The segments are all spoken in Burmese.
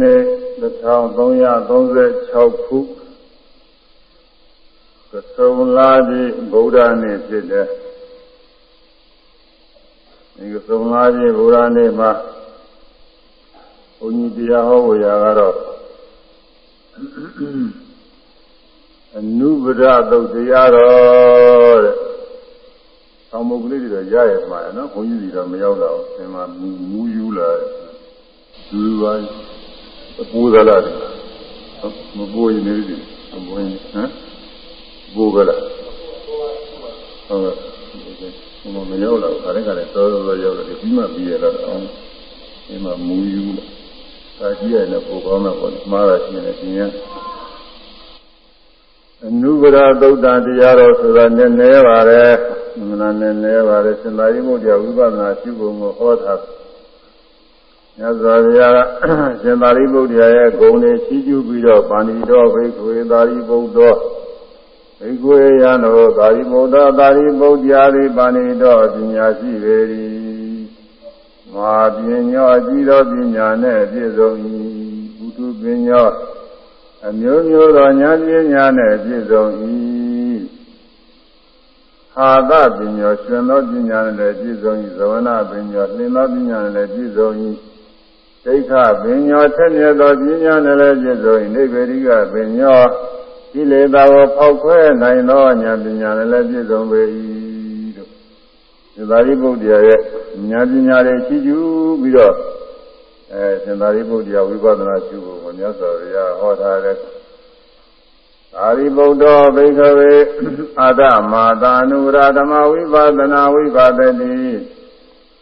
နေ့1336ခုကဆုံလာပြီဗုဒ္ဓနေ့ဖြစ်တယ်ဒီကဆုံလာပြီဗုဒ္ဓနေ့မှာဘုန်းကြီးတရားဟောဝေရာကတော့အနုပဒသုတ်တရားတော်တဲ့။ဆောင်းမုတ်ကလေးတွေတော့ရရမှာနော်။ဘုန်းကြီးတွေတော့မရောက်တော့ဘူး။ဒီမှာမူးယူလာတယ်။ လူပါအပူသလားမပူရင်နေပြီ။အပူရင်ဟမ်ပူကလား။ဟုတ်ကဲ့။ဘုံမရောက်တော့ခါတိုင်းကလည်းတော်တော်ရောက်တယ်ပြီးမှပြီးရတော့အောင်ဒီမှာမူးယူလာ။ဒါကြီးရတယ်ပိုကောင်းတော့ပေါ့။မှားတာရှင်းတယ်ရှင်းရင်အနုဘရသုတ်တန်တရားတော်ဆိုတာနည်းနည်းပါပဲမနာနည်းနည်းပါပဲစင်သာရိပုတ္တရာဝိပဿနာရှုပုံကိုဟောတာ မြတ်စွာဘုရားစင်သာရိပုတ္တရာရဲ့ဂုဏ်တွေချီးကျူးပြီးတော့ပါဏိတော်ဘိက္ခွေသာရိပုတ္တောဘိက္ခွေယံတော်သာရိပုတ္တသာရိပုတ္တရာရိပါဏိတော်ပညာရှိပေ၏မဟာပညောအကြည့်တော်ပညာနဲ့ပြည့်စုံ၏ဘုသူပညောအမျိုးမျိုးသောဉာဏ်ပညာနဲ့ပြည့်စုံ၏ဟာသပညာရှင်သောပညာနဲ့ပြည့်စုံ၏ဇဝနာပညာလင်းသောပညာနဲ့ပြည့်စုံ၏ ဒိဋ္ဌပညာထက်မြက်သောပညာနဲ့လည်းပြည့်စုံ၏နိဗ္ဗေရိကပညာကိလေသာကိုဖောက်ခွဲနိုင်သောဉာဏ်ပညာနဲ့လည်းပြည့်စုံပေ၏တို့ဒီသာရိပုတ္တရာရဲ့ဉာဏ်ပညာတွေရှိကျူးပြီးတော့အဲသင်္သာရိပုတ္တရာဝိပဿနာရှုဖို့မြတ်စွာဘုရားဟောထားတဲ့သာရိပုတ္တဘိကဝေအာဒမာတာနုရာဓမ္မဝိပဿနာဝိပဿတိ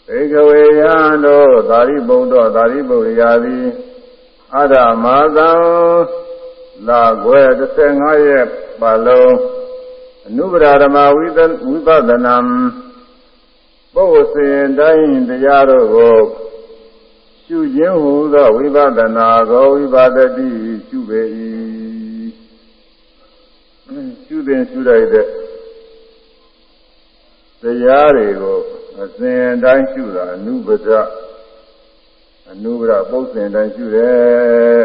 ဘိကဝေယံတို့သာရိပုတ္တသာရိပုတ္တရာသည်အာဒမာသံလာခွဲ15ရက်ပါလုံးအနုပရာဓမ္မဝိသဝိပဿနာပုဂ္ဂိုလ်စဉ်တိုင်းတရားတို့ကိုရှုခြင်းဟူသောဝိပဿနာကိုဝိပါဒတိရှုပေ၏ရှုတဲ့ရှုလိုက်တဲ့တရားတွေကို အစဉ်တိုင်းရှုတာအနုပဒအနုပဒပုတ်စဉ်တိုင်းရှုတယ်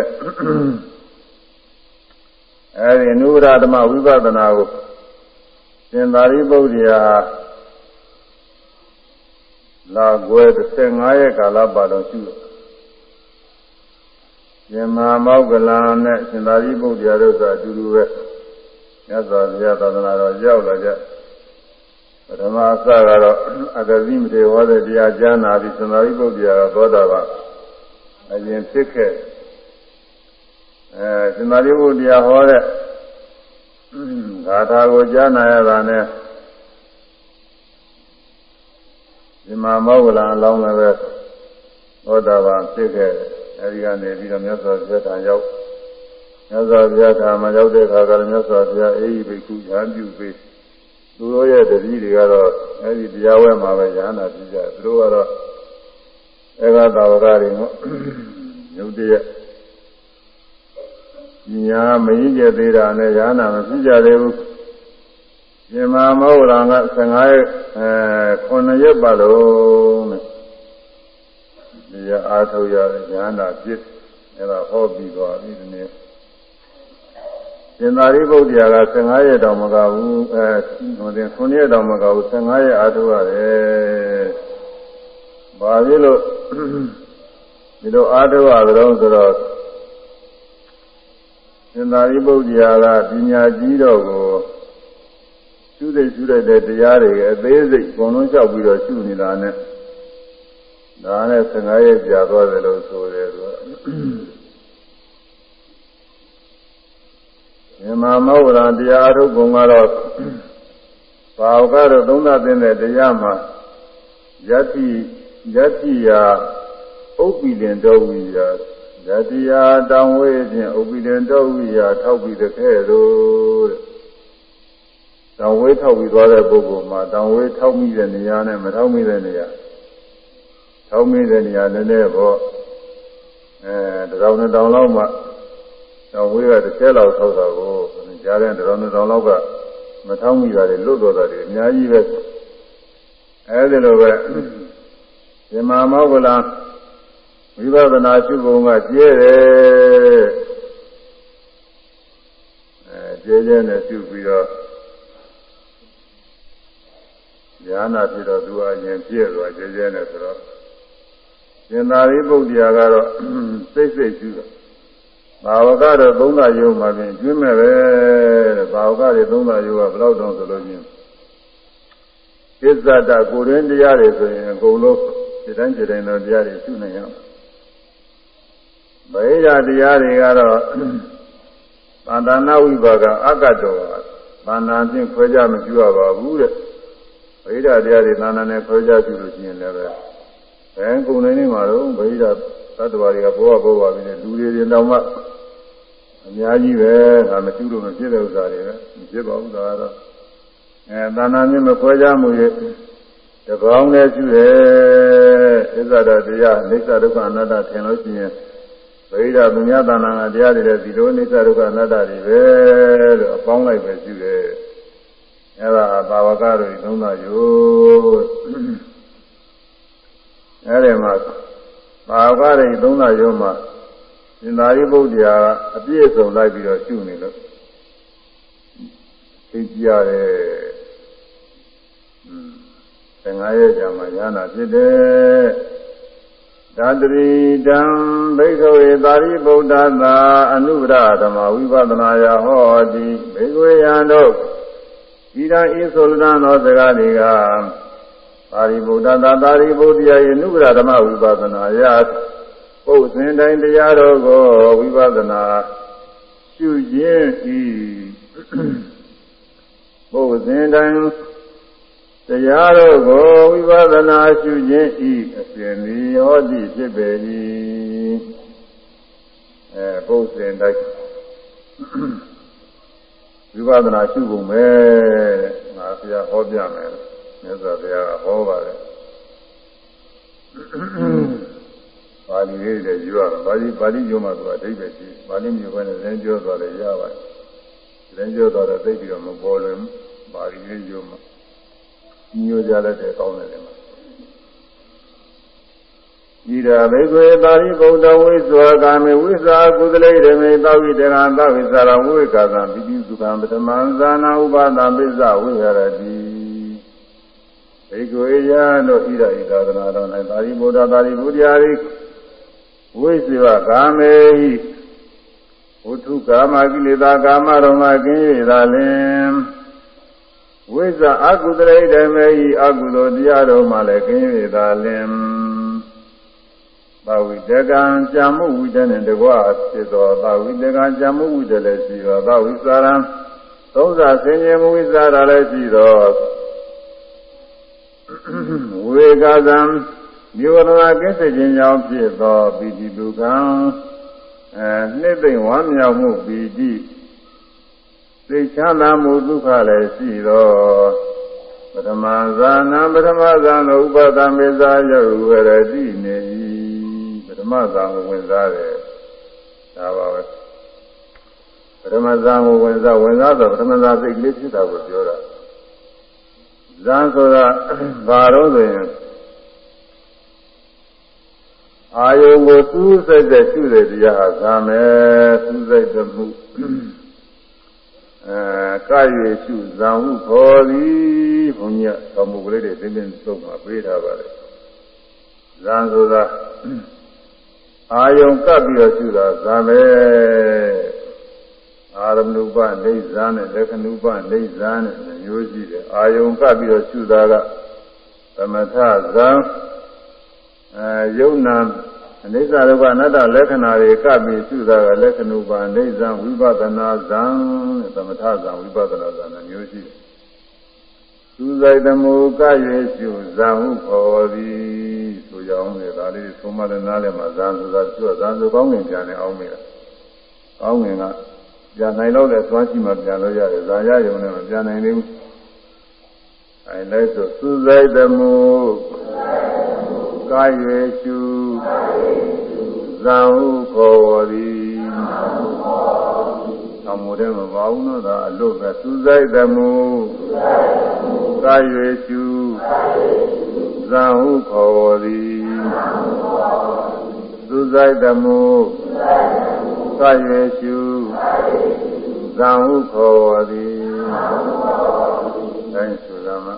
အဲဒီအနုပဒဓမ္မဝိပဿနာကိုသင်္သာရိပုတ္တရာလာကွယ်15ရက်ကာလပတ်လုံးရှုတယ်ရှင်မမောက္ကလန်နဲ့ရှင်သာရိပုတ္တရာတို့ကအတူတူပဲမြတ်စွာဘုရားသာသနာတော်ရောက်လာကြ ပထမအစကတော့အတသိမတေဝါတဲ့တရားကြားနာပြီးရှင်သာရိပုတ္တရာကသောတာပန်အရင်ဖြစ်ခဲ့အဲရှင်သာရိပုတ္တရာဟောတဲ့ဂါထာကိုကြားနာရတာနဲ့ဒီမှာမောက္ကလန်အလောင်းလည်းပဲသောတာပန်ဖြစ်ခဲ့တယ်အဲဒီကနေပြီးတော့မြတ်စွာဘုရားထံရောက်မြတ်စွာဘုရားထံမှာရောက်တဲ့အခါကလည်းမြတ်စွာဘုရားအေးဘိက္ခုရဟန်းပြုပေး သူတို့ရဲ့တတိတွေကတော့အဲဒီတရားဝဲမှာပဲရဟန္တာပြုကြတယ်သူတို့ကတော့ဧကသာဝကတွေနော်ညုတ်တရက်ညာမရင်ကျသေးတာနဲ့ရဟန္တာမပြုကြသေးဘူးရှင်မမောဟရံက15ရက်အဲ9ရက်ပါလုံးတဲ့တရားအားထုတ်ရတဲ့ဉာဏ်သာဖြစ်အဲ့ဒါဟောပြီးသွားပြီဒီနေ့ ရှင်သာရိပုတ္တရာက15ရက်တောင်မကဘူးအဲဟိုတင်9ရက်တောင်မကဘူး15ရက်အားထုတ်ရတယ်။ဘာဖြစ်လို့ဒီလိုအားထုတ်ရကြတော့ဆိုတော့ရှင်သာရိပုတ္တရာကပညာကြီးတော့ကိုရှုတဲ့ရှုတဲ့တရားတွေအသေးစိတ်အကုန်လုံးလျှောက်ပြီးတော့ရှုနေတာနဲ့ဒါနဲ့15ရက်ကြာသွားတယ်လို့ဆိုတယ်သူက မြမမောဝရံတရားအထုတ်ပုံကတော့ဘာဝကတော့သုံးသပ်တဲ့တရားမှာယတိယတိယာဥပ္ပိလင်တော်ဝိယာယတိယာတောင်ဝေးဖြင့်ဥပ္ပိလင်တော်ဝိယာထောက်ပြီးတဲ့ခဲ့လို့တဲ့တောင်ဝေးထောက်ပြီးသွားတဲ့ပုဂ္ဂိုလ်မှာတောင်ဝေးထောက်မိတဲ့နေရာနဲ့မထောက်မိတဲ့နေရာထောင်းမိတဲ့နေရာနည်းနည်းပေါ့အဲတရောင်နှစ်တောင်လောက်မှ တော့ဝေးကတစ်ဆယ်လောက်ထောက်တာကိုကြားတဲ့တရောင်နှစ်တောင်လောက်ကမထောင်းမိတာတွေလွတ်တော်တာတွေအများကြီးပဲအဲဒီလိုပဲဒီမာမောကလဝဝိပဿနာရှုပုံကကျဲတယ်အဲကျဲကျဲနဲ့ရှုပြီးတော့ဉာဏဖြစ်တော့သူအရင်ပြည့်သွားကျဲကျဲနဲ့ဆိုတော့ရှင်သာရိပုတ္တရာကတော့စိတ်စိတ်ရှုတော့ ဘာဝကတော့သုံးသာယုံမှာပြင်ကျွင်းမဲ့ပဲတဲ့ဘာဝကတွေသုံးသာယုံကဘယ်တော့တောင်ဆိုလို့ချင်းသစ္စာတကိုရင်းတရားတွေဆိုရင်အကုန်လုံးဒီတိုင်းဒီတိုင်းတော့တရားတွေရှုနိုင်အောင်ဗေဒတရားတွေကတော့သန္တာနာဝိပါကအကတ္တောသန္တာဖြင့်ခွဲကြမပြုရပါဘူးတဲ့ဗေဒတရားတွေသန္တာနဲ့ခွဲကြပြုလို့ရှိရင်လည်းပဲဘယ်ကုန်နေနေမှာတော့ဗေဒသတ္တဝါတွေကဘောဘောပါပြီလေလူတွေရင်တော့မှ အများကြီးပဲဒါမကျူးလို့မဖြစ်တဲ့ဥစ္စာတွေပဲမဖြစ်ပါဘူးဒါကတော့အဲသန္တာဖြင့်မခွဲကြမှုရဲ့တကောင်းနဲ့ကျူးတယ်ဣဇဒတရားအိစ္ဆဒုက္ခအနတ္တထင်လို့ရှိရင်ဗိဓာသူများတဏ္ဍာငါတရားတွေလည်းဒီလိုအိစ္ဆဒုက္ခအနတ္တတွေပဲလို့အပေါင်းလိုက်ပဲကျူးတယ်အဲဒါဘာဝကတို့သုံးတာယို့အဲဒီမှာဘာဝကတွေသုံးတာယို့မှာ ရှင်သာရိပုတ္တရာအပြည့်စုံလိုက်ပြီးတော့ရှုနေလို့သိကြရတယ်။15ရက်ကြာမှညာနာဖြစ်တယ်။သာတရိတံဘိက္ခဝေသာရိပုတ္တသာအနုရဓမ္မဝိပဿနာယဟောတိဘိက္ခဝေယံတို့ဤတံဤဆိုလနာသောစကားတွေကသာရိပုတ္တသာသာရိပုတ္တရာယနုရဓမ္မဝိပဿနာယ ပုတ်စဉ်တိုင်းတရားတော်ကိုဝိပဿနာရှုခြင်းဤပုတ်စဉ်တိုင်းတရားတော်ကိုဝိပဿနာရှုခြင်းဤအစဉ်ဒီဟောတိဖြစ်ပေ၏အဲပုတ်စဉ်တိုင်းဝိပဿနာရှုပုံပဲငါဆရာဟောပြမယ်မြတ်စွာဘုရားကဟောပါတယ် ပါဠိလေးတွေယူရတာပါဠိပါဠိယူမှသူအဓိပ္ပာယ်ရှိပါဠိမျိုးပဲနဲ့သင်ပြောသွားတယ်ရပါတယ်သင်ပြောသွားတော့သိပြီးတော့မပေါ်လွင်ပါဠိလေးယူမှညိုကြလက်တဲ့ကောင်းတယ်လေမှာဤရာဘေကွေသာရိပုတ္တဝိဇ္ဇဝကာမေဝိဇာကုသလေရမေသောဝိတကံသဝိဇာရဝိကာသံပိပိစုခံပထမံဇာနာဥပါဒံပိစ္ဆဝိဟရတိဘေကွေယတို့ဤရာဤသာသနာတော်၌သာရိပုတ္တသာရိပုတ္တရာရိ ဝိဇ္ဇဝကာမေဟိဝုထုကာမကိလေသာကာမရောမကင်းရသာလင်ဝိဇ္ဇအကုသရိဓမ္မေဤအကုသိုလ်တရားတော်မှလည်းကင်းရသာလင်သာဝိတကံဇာမှုဝိတနဲ့တကွာဖြစ်သောသာဝိတကံဇာမှုဝိတလည်းရှိသောသာဝိစာရံသုံးစာဆင်ញင်မှုဝိစာရလည်းရှိသောဝေကသံ မြေဝရဏကိစ္စခြင်းကြောင့်ဖြစ်သောပိတိဒုက္ခံအဲနှစ်သိမ့်ဝမ်းမြောက်မှုပိတိသိချမ်းသာမှုဒုက္ခလည်းရှိသောပထမဇာနာပထမဇာနဥပဒမေဇာယုဝရတိနေ၏ပထမဇာကိုဝင်စားတယ်ဒါပါပဲပထမဇာကိုဝင်စားဝင်စားဆိုပထမဇာစိတ်ကလေးဖြစ်တာကိုပြောတာဇာဆိုတာဘာတော့ဆိုရင် အာယုံကိုစူးစိုက်တဲ့ရှုတဲ့တရားဟာဇာမယ်စူးစိုက်တဲ့မှုအဲကာရွေရှုဇံဟုခေါ်သည်ဘုန်းကြီးကသမုပ္ပလေးတွေသိသိသုံးမှာပေးထားပါတယ်ဇံဆိုတာအာယုံကပ်ပြီးတော့ရှုတာဇာမယ်အာရမဏုပနေဇာနဲ့လက္ခဏုပနေဇာနဲ့မျိုးရှိတယ်အာယုံကပ်ပြီးတော့ရှုတာကသမထဇံ အဲယုံနာအနိစ္စဒုက္ခအနတ္တလက္ခဏာတွေကပ်ပြီးရှုတာကလက္ခဏုပါအိဇံဝိပဿနာဇံတဲ့သမထဇံဝိပဿနာဇံမျိုးရှိတယ်။သူဇိုက်တမူကရွေရှုဇံဟုခေါ်သည်ဆိုကြောင်းလေဒါလေးသုံးမလည်းနားလည်းမှာဇံဆိုတာကျွတ်ဇံဆိုကောင်းငင်ပြန်နေအောင်မေးတာ။ကောင်းငင်ကပြန်နိုင်တော့လည်းသွားကြည့်မှပြန်လို့ရတယ်ဇာရယုံနဲ့မပြန်နိုင်သေးဘူး။အဲလိုက်ဆိုသူဇိုက်တမူ ကာယေရှုဇံဟုခေါ်သည်သမှုတဲ့မပါဘူးနော်ဒါအလို့ပဲသူဆိုင်သမှုကာယေရှုဇံဟုခေါ်သည်သူဆိုင်တမှုသယေရှုဇံဟုခေါ်သည်တိုင်းဆိုရမှာ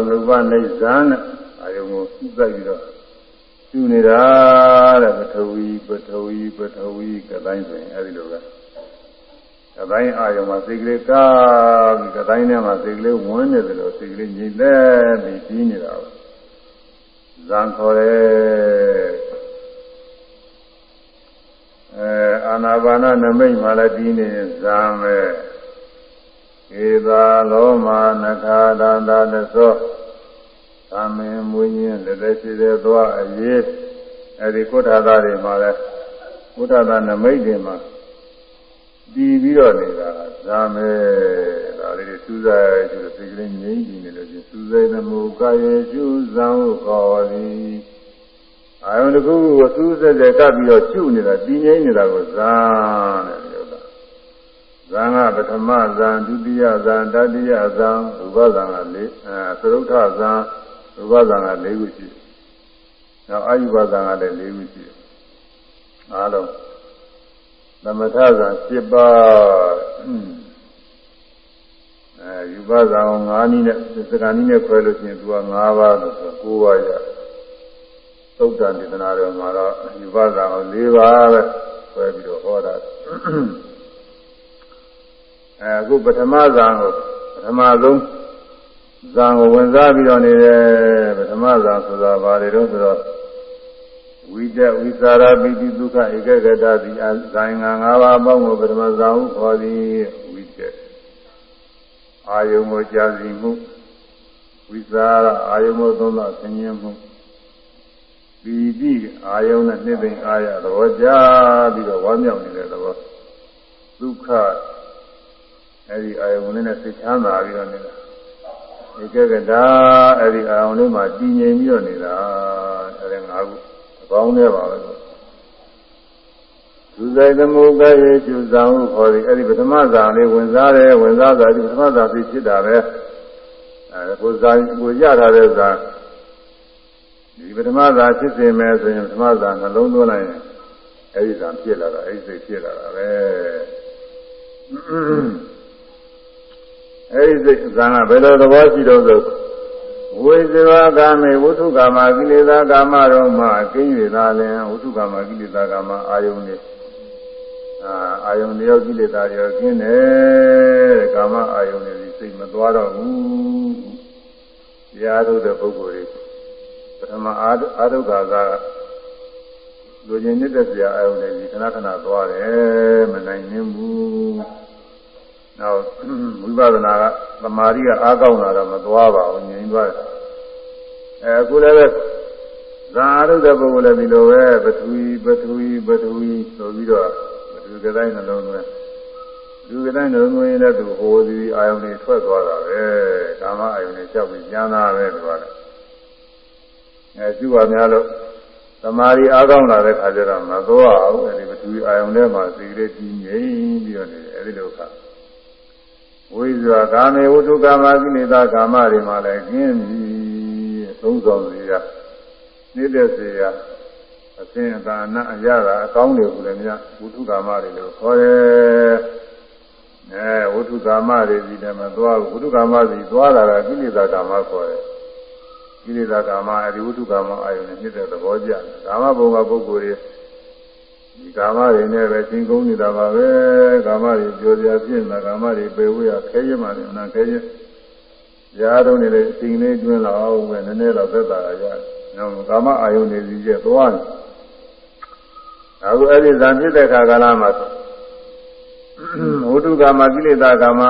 ရမဏုပနိဇာနဲ့အာယုံကိုစုသက်ပြီးတော့ယူနေတာတဲ့ပထဝီပထဝီပထဝီကတိုင်းဆိုရင်အဲဒီလိုပဲကတိုင်းအာယုံမှာစိတ်ကလေးကားပြီးကတိုင်းထဲမှာစိတ်ကလေးဝင်နေတယ်လို့စိတ်ကလေးငြိမ့်သက်ပြီးပြီးနေတာဇံခေါ်တယ်အဲအာနာပါနနမိတ်မှလည်းပြီးနေဇံပဲ ဧသာလောမနခာဒန္တာသသောသမင်မွေးရင်လက်သက်ရှိတဲ့သွားအရေးအဲဒီကုဋ္ဌာသားတွေမှာလဲကုဋ္ဌာသားနမိတ်တွေမှာပြီးပြီးတော့နေတာဇာမဲဒါလေးတွေစူးစိုက်ကျစိတ်ကလေးငြိမ့်ကြည့်နေလို့ချင်းစူးစိုက်သမှုကာယေကျူဇံဟုခေါ်သည်အာယုန်တစ်ခုကိုစူးစိုက်တဲ့ကပ်ပြီးတော့ကျุနေတာတည်ငြိမ့်နေတာကိုဇာတဲ့ ဇံကပထမဇံဒုတိယဇံတတိယဇံရူပဇံက၄အဲသရုဋ္ဌဇံရူပဇံက၄ခုရှိတယ်။နောက်အာယုဘဇံကလည်း၄ခုရှိတယ်။အားလုံးသမထဇံ7ပါးအဲယူပဇံကို9နည်းနဲ့စကဏီနဲ့ခွဲလို့ရှိရင်သူက9ပါးလို့ဆို9ပါးရသုတ်တန်ဒေသနာတော်မှာတော့ယူပဇံကို4ပါးပဲခွဲပြီးတော့ဟောတာ အဲအခုပထမဇာကိုပထမဆုံးဇာကိုဝင်စားပြီးတော့နေတယ်ပထမဇာဆိုတာဘာတွေတော့ဆိုတော့ဝိတ္တဝိသရာပိတိဒုက္ခဧကဂတတိအဇိုင်ငံ၅ပါးအပေါင်းကိုပထမဇာဟုခေါ်သည်ဝိတ္တအာယုံကိုကြာစီမှုဝိသရာအာယုံကိုသုံးသောဆင်းရဲမှုပိတိအာယုံနဲ့နှစ်သိမ့်အားရသဘောကြပြီးတော့ဝမ်းမြောက်နေတဲ့သဘောဒုက္ခ အဲဒီအာယုံလေးနဲ့စိတ်ချမ်းသာပြီးတော့နေတာဒီကကတာအဲဒီအာယုံလေးမှာတည်ငြိမ်ပြီးတော့နေတာအဲဒီငါးခုအကောင်းနဲ့ပါပဲသူဆိုင်သမုကရေကျူဇံဟုခေါ်သည်အဲဒီပထမဇာလေးဝင်စားတယ်ဝင်စားတာဒီပထမဇာသိဖြစ်တာပဲအဲကိုဇာကိုရထားတဲ့ဇာဒီပထမဇာဖြစ်စေမယ်ဆိုရင်ပထမဇာနှလုံးသွင်းလိုက်ရင်အဲဒီဇာဖြစ်လာတာအဲဒီစိတ်ဖြစ်လာတာပဲ အဲဒီစိတ်ဇာကဘယ်လိုသဘောရှိတော့ဆိုဝိဇဝကာမေဝုထုကာမကိလေသာကာမတို့မှကင်း၍သာလင်ဝုထုကာမကိလေသာကာမအာယုန်တွေအာအာယုန်တွေရောကိလေသာတွေရောကင်းတယ်ကာမအာယုန်တွေစိတ်မသွားတော့ဘူးတရားထုတ်တဲ့ပုဂ္ဂိုလ်တွေပထမအာအာဒုက္ခကလူချင်းမြတ်တဲ့ဆရာအာယုန်တွေခဏခဏသွားတယ်မနိုင်နိုင်ဘူး နောက်ဝိပဿနာကသမာဓိကအားကောင်းလာတော့မသွားပါဘူးငြိမ်သွားတယ်အဲအခုလည်းပဲဇာရုပ်တဲ့ပုဂ္ဂိုလ်လည်းဒီလိုပဲပထဝီပထဝီပထဝီဆိုပြီးတော့ပထဝီကတိုင်းနှလုံးသွင်းလူကတိုင်းနှလုံးသွင်းရင်လည်းသူဟိုဒီအာယုန်တွေထွက်သွားတာပဲကာမအာယုန်တွေကြောက်ပြီးကျမ်းသာပဲဒီပါလေအဲကျူပါများလို့သမာဓိအားကောင်းလာတဲ့ခါကျတော့မသွားအောင်အဲဒီပထဝီအာယုန်ထဲမှာစိတ်လေးကြီးငြိမ်ပြီးတော့နေတယ်အဲဒီလိုခါ ဝိဇ္ဇာကာမေဝတ္ထုကာမကိလေသာကာမတွေမှာလည်းကျင်းပြီသုံးဆောင်စေရနေတဲ့စေရအစဉ်အသာအနအရတာအကောင်းတွေကိုလည်းများဝတ္ထုကာမတွေလို့ခေါ်တယ်အဲဝတ္ထုကာမတွေဒီတည်းမှာသွားဝတ္ထုကာမစီသွားတာကကိလေသာကာမခေါ်တယ်ကိလေသာကာမအဲဒီဝတ္ထုကာမအာယုန်နဲ့နှစ်တဲ့သဘောကျတယ်ကာမဘုံကပုဂ္ဂိုလ်တွေဒီ ကာမတွေနဲ့ပဲသင်ကုန်းနေတာပါပဲကာမတွေကြော်ကြပြင်းတာကာမတွေပေဝေးရခဲရမှလည်းအနာခဲရရားတော့နေလေအချိန်လေးတွင်းလာအောင်ပဲနည်းနည်းတော့သက်သာရရတယ်။နောက်ကာမအာယုန်တွေကြီးကျသွားတယ်။အခုအဲ့ဒီဇံဖြစ်တဲ့ခါကာလမှာဝိတုကာမကိလေသာကာမ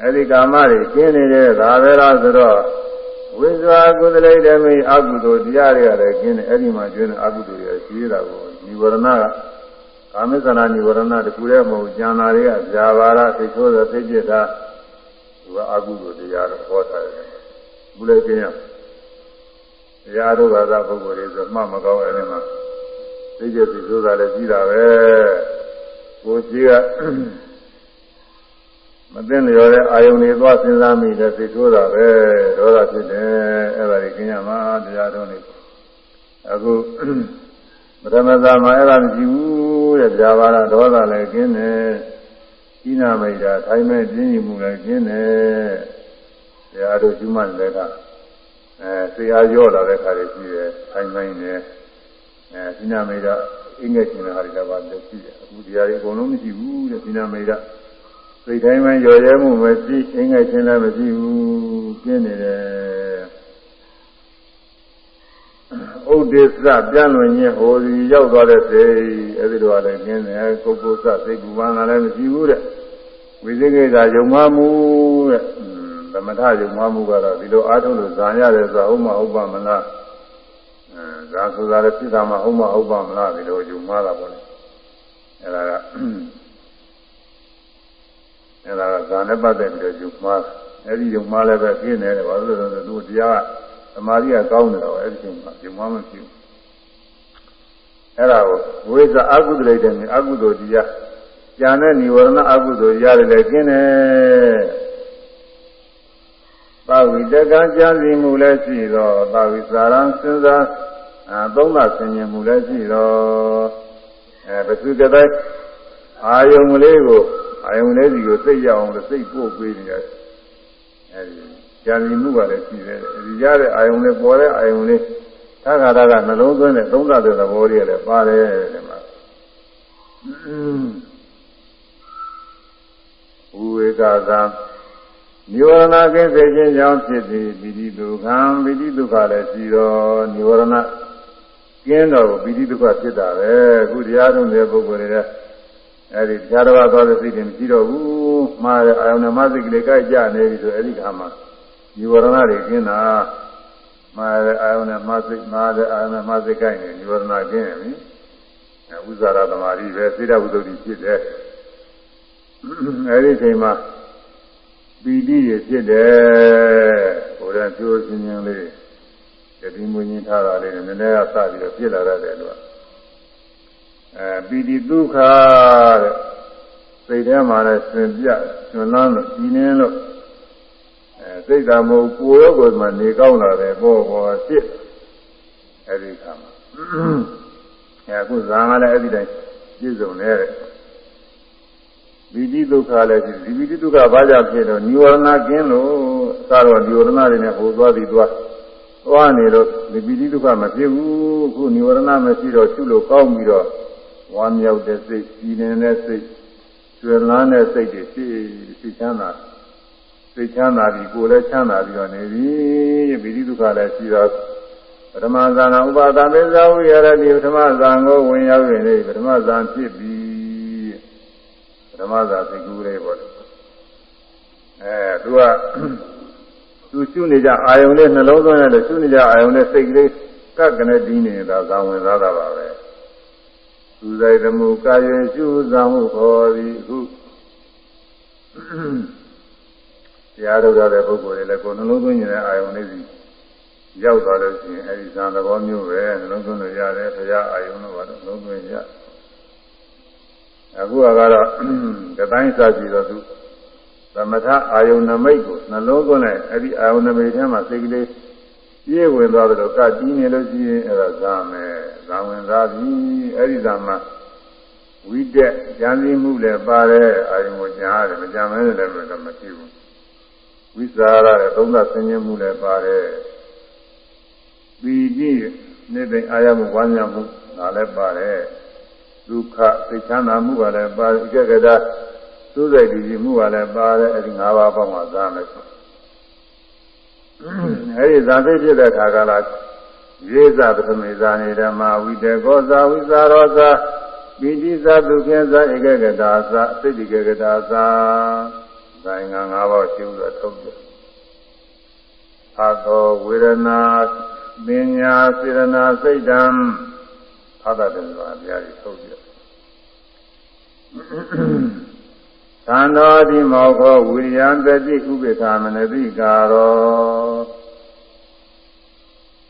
အဲ့ဒီကာမတွေကျင်းနေတဲ့ဒါပဲလားဆိုတော့ဝိဇ္ဇာကုသလိတမိအကုသိုလ်တရားတွေကလည်းကျင်းတယ်အဲ့ဒီမှာကျင်းတဲ့အကုသိုလ်တွေရှိတာကို နိဝရဏကကာမိသနာနိဝရဏတခုတည်းမဟုတ်ကျန်တာတွေကဇာဘာရသိချိုးတဲ့သိจิตတာသူကအကုသိုလ်တရားတော့ဟောထားတယ်ဘူးလေကျင်းရဒတရားတို့ဘာသာပုဂ္ဂိုလ်တွေဆိုမှမကောင်းအဲဒီမှာသိကျသိဆိုတာလည်းကြီးတာပဲကိုကြီးကမသိလျော်တဲ့အာယုန်တွေသွားစဉ်းစားမိတယ်သိထိုးတာပဲဒေါသဖြစ်တယ်အဲ့ဒါကြီးကျင်းရမှာတရားတော်နေအခု ပထမဇာမှာအဲ့ဒါမရှိဘူးတဲ့ကြာပါလားဒေါသလည်းကျင်းတယ်ဤနာမိတ်တာထိုင်မဲ့ကျင်းမှုလည်းကျင်းတယ်တရားတို့ကျူးမှလည်းကအဲဆရာရော့လာတဲ့ခါတွေရှိတယ်ထိုင်မိုင်းနဲ့အဲဤနာမိတ်တာအင်းငယ်ရှင်တဲ့ဟာတွေတော့လည်းရှိတယ်အခုတရားတွေအကုန်လုံးမရှိဘူးတဲ့ဤနာမိတ်တာစိတ်တိုင်းမှရော်ရဲမှုမရှိအင်းငယ်ရှင်လည်းမရှိဘူးကျင်းနေတယ် ဥဒိစ္စပြန်လွင်ခြင်းဟိုဒီရောက်သွားတဲ့စိတ်အဲဒီလိုလည်းကျင်းတယ်ပုဂ္ဂိုလ်စစိတ်ကူပန်းကလည်းမရှိဘူးတဲ့ဝိသေကိစ္စယုံမှမှုတဲ့သမထယုံမှမှုကတော့ဒီလိုအားထုတ်လို့ဇာရတယ်ဆိုတာဥမ္မာဥပ္ပမလားအဲဇာဆိုတာလည်းဖြစ်တာမှဥမ္မာဥပ္ပမလားဒီလိုယုံမှတာပေါ့လေအဲဒါကအဲဒါကဇာနဲ့ပတ်သက်ပြီးတော့ယုံမှအဲဒီယုံမှလည်းပဲပြင်းနေတယ်ဘာလို့လဲဆိုတော့သူတရားကသ မာဓိကကောင်းတယ်တော့အဲ့ဒီချိန်မှာယုံမှမရှိဘူးအဲ့ဒါကိုဝိဇ္ဇာအကုသလိတဲ့မြအကုသိုလ်တရားဉာဏ်နဲ့និဝရဏအကုသိုလ်ရတယ်လည်းကျင်းတယ်ပါဝိတကံကြာစီမှုလည်းရှိတော့ပါဝိစာရံစဉ်းစားအဲသုံးသဆင်ញင်မှုလည်းရှိတော့အဲပစုကတဲ့အာယုံလေးကိုအာယုံလေးစီကိုစိတ်ရအောင်လို့စိတ်ပို့ပေးနေတယ်အဲဒီ ကြံစီမှုကလည်းရှိတယ်ဒီရတဲ့အာယုံလေးပေါ်တဲ့အာယုံလေးသာခါရကနှလုံးသွင်းတဲ့သုံးသတဲ့သဘောလေးလည်းပါတယ်ဒီမှာဝိဝေကသာနိဝရဏကင်းစေခြင်းကြောင့်ဖြစ်သည်ပိဋိဒုက္ခံပိဋိဒုက္ခလည်းရှိတော့နိဝရဏကျင်းတော့ပိဋိဒုက္ခဖြစ်တာပဲအခုတရားထုံးတဲ့ပုဂ္ဂိုလ်တွေအဲဒီတရားတော်သွားတဲ့စိတ်တွေမရှိတော့ဘူးမှားတဲ့အာယုန်နဲ့မစိတ်ကလေးကြိုက်ကြနေပြီဆိုအဲဒီခါမှာ ဒီဝရဏတွေကျင်းတာမှားတဲ့အာယုန်နဲ့မစိတ်မှားတဲ့အာယုန်နဲ့မစိတ်ကြိုက်နေဒီဝရဏကျင်းပြီအဲဥဇာရသမารိပဲစိတ္တဝိတ္တုဖြစ်တယ်အဲဒီချိန်မှာပီတိရဖြစ်တယ်ဟိုတဲ့ကျိုးချင်းချင်းလေးတတိမွင်းချင်းထားတာလေးနည်းနည်းကစပြီးတော့ဖြစ်လာရတယ်လို့အဲပီတိဒုက္ခတဲ့စိတ်ထဲမှာလည်းစင်ပြကျွမ်းလန်းလို့ဒီနင်းလို့ စိတ်ဓာတ်မဟုတ်ကိုယ်ရောကိုယ်မှနေကောင်းလာတယ်ဘောဘောဖြစ်အဲဒီခါမှာအဲအခုဇာန်ကလည်းအဲ့ဒီတိုင်းပြည့်စုံနေတဲ့ဗီတိဒုက္ခလည်းဖြစ်ဒီဗီတိဒုက္ခဘာကြောင့်ဖြစ်တော့និဝရဏကင်းလို့သာတော့និဝရဏတွေနဲ့ဟိုသွားပြီးသွားသွားနေတော့ဒီဗီတိဒုက္ခမဖြစ်ဘူးအခုនិဝရဏမရှိတော့ရှုလို့ကောင်းပြီးတော့ဝမ်းမြောက်တဲ့စိတ်ကြည်နေတဲ့စိတ်ကျွယ်လန်းတဲ့စိတ်တွေရှိရှိချမ်းသာ စိတ်ချမ်းသာပြီးကိုယ်လည်းချမ်းသာပြီးတော့နေပြီဗိဓိဒုက္ခလည်းရှိတော့ပထမဇာနာဥပါဒမေဇာဝိရတိပထမဇာကိုဝင်ရောက်ရင်လေပထမဇာဖြစ်ပြီပထမဇာသိကူလေးပေါ့အဲသူကသူရှုနေကြအာယုံလေးနှလုံးသွင်းရတယ်ရှုနေကြအာယုံလေးစိတ်ကလေးကပ်ကနေဒီနေတာဇာဝင်သားတာပါပဲသူဆိုင်သမှုကာယရှုဇာမှုခေါ်သည်အခု တရားထုတ်တဲ့ပုဂ္ဂိုလ်တွေလည်းကိုယ်နှလုံးသွင်းနေတဲ့အာယုန်လေးစီရောက်သွားလို့ရှိရင်အဲဒီဇာသဘောမျိုးပဲနှလုံးသွင်းလို့ရတယ်ဘုရားအာယုန်တော့ဘာလို့နှလုံးသွင်းရအခုကတော့တတိုင်းစားကြည့်တော့သူသမထအာယုန်နမိတ်ကိုနှလုံးသွင်းလိုက်အဲဒီအာယုန်နမိတ်ထဲမှာစိတ်ကလေးပြည့်ဝင်သွားတယ်လို့ကတီးနေလို့ရှိရင်အဲဒါဇာမယ်ဇာဝင်သားပြီအဲဒီဇာမှာဝိတက်ဉာဏ်သိမှုလည်းပါတယ်အာယုန်ကိုကြားရတယ်မကြမ်းမဲလည်းလည်းမဖြစ်ဘူး ဝိဇာရတဲ့သုံးသဆင်းရဲမှုလည်းပါတယ်ပီတိနေတဲ့အာရမှုဝမ်းမြောက်မှုဒါလည်းပါတယ်ဒုက္ခသိချမ်းသာမှုကလည်းပါတယ်အကြက်ကတာသိုးစိတ်တည်မှုကလည်းပါတယ်အဲဒီ၅ပါးပေါင်းမှာသာမယ်ဆိုအဲဒီဇာသိဖြစ်တဲ့ခါကလာရေဇပထမေဇာနေဓမ္မဝိတေကောဇာဝိဇာရောဇာပိဋိဇာဒုက္ခေဇာဧကကတာဇာသိတိကကတာဇာ ဆိုင်ငါ၅ပါးရှင်းလို့ထုတ်တယ်။အာသောဝေဒနာပညာစေရနာစိတ်ဓာတ်အာသတယ်ဆိုတာဘုရားကြီးထုတ်တယ်။သံတော်ဒီမောခောဝိရိယံတတိဥပိ္ပခာမနတိကာရော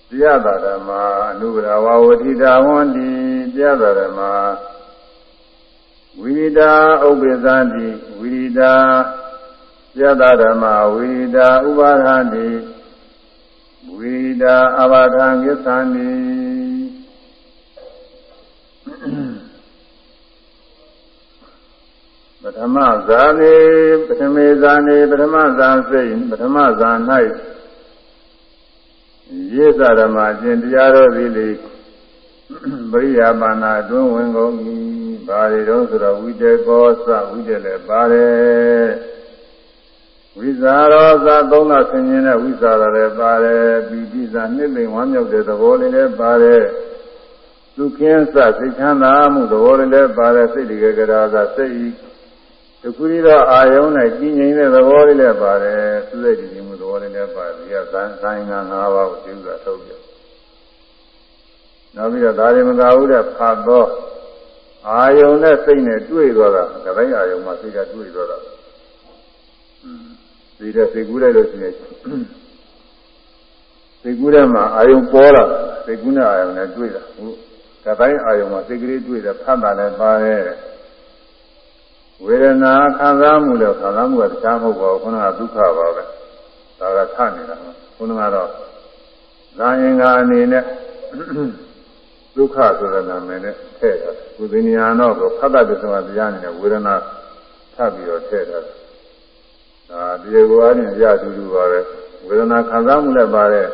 တရားသာဓမ္မအနုဂရဝဝတိတာဝန္တိတရားသာဓမ္မဝိရိတာဥပ္ပဇန္တိဝိရိတာ တရားသာဓမ္မဝိရိတာဥပါဒန္တိဝိရိတာအဘာထံကိသန္တိပထမဇာနေပထမေဇာနေပထမဇာစိတ်ပထမဇာ၌ရေသဓမ္မကျင့်တရားတော်သည်လေပရိယာပါဏအတွင်းဝင်ကုန်၏ဘာတွေတော့ဆိုတော့ဝိတေကောသဝိတေလည်းပါတယ် ဝိဇာရောသသုံးသဆင်ခြင်းနဲ့ဝိဇာရလည်းပါတယ်ပြီးပြီးစာနှစ်လိမ်ဝမ်းမြောက်တဲ့သဘောလေးလည်းပါတယ်သူခင်းစစိတ်ချမ်းသာမှုသဘောလေးလည်းပါတယ်စိတ်တကယ်ကြရာသာစိတ်တခုရီတော့အာယုံနဲ့ကြီးငြိမ်တဲ့သဘောလေးလည်းပါတယ်သူစိတ်ကြည်မှုသဘောလေးလည်းပါတယ်ဒီကသံဆိုင်က၅ပါးကိုသိဥစွာထုတ်ပြနောက်ပြီးတော့ဒါရီမသာဘူးတဲ့ဖတ်တော့အာယုံနဲ့စိတ်နဲ့တွေ့သွားတာဒါတိုင်းအာယုံမှာစိတ်ကတွေ့သွားတာ ဒီတဲ့စိတ်ကူးလိုက်လို့ရှိရင်စိတ်ကူးတဲ့မှာအာယုံပေါ်လာစိတ်ကူးတဲ့အာယုံနဲ့တွေ့တာဟုတ်ဒါတိုင်းအာယုံမှာစိတ်ကလေးတွေ့တယ်ဖတ်တာလည်းပါတယ်ဝေဒနာခံစားမှုလည်းခံစားမှုကတခြားမဟုတ်ပါဘူးခုနကဒုက္ခပါပဲဒါကထနေတာခုနကတော့ဇာယင်္ဂာအနေနဲ့ဒုက္ခဆိုတဲ့နာမည်နဲ့ထည့်တာကုသဉာဏတော့ကိုဖတ်တတ်တဲ့တရားအနေနဲ့ဝေဒနာထပ်ပြီးတော့ထည့်တာ ဒါတရားကိုအားဖြင့်ရတူတူပါပဲဝေဒနာခံစားမှုလည်းပါတယ်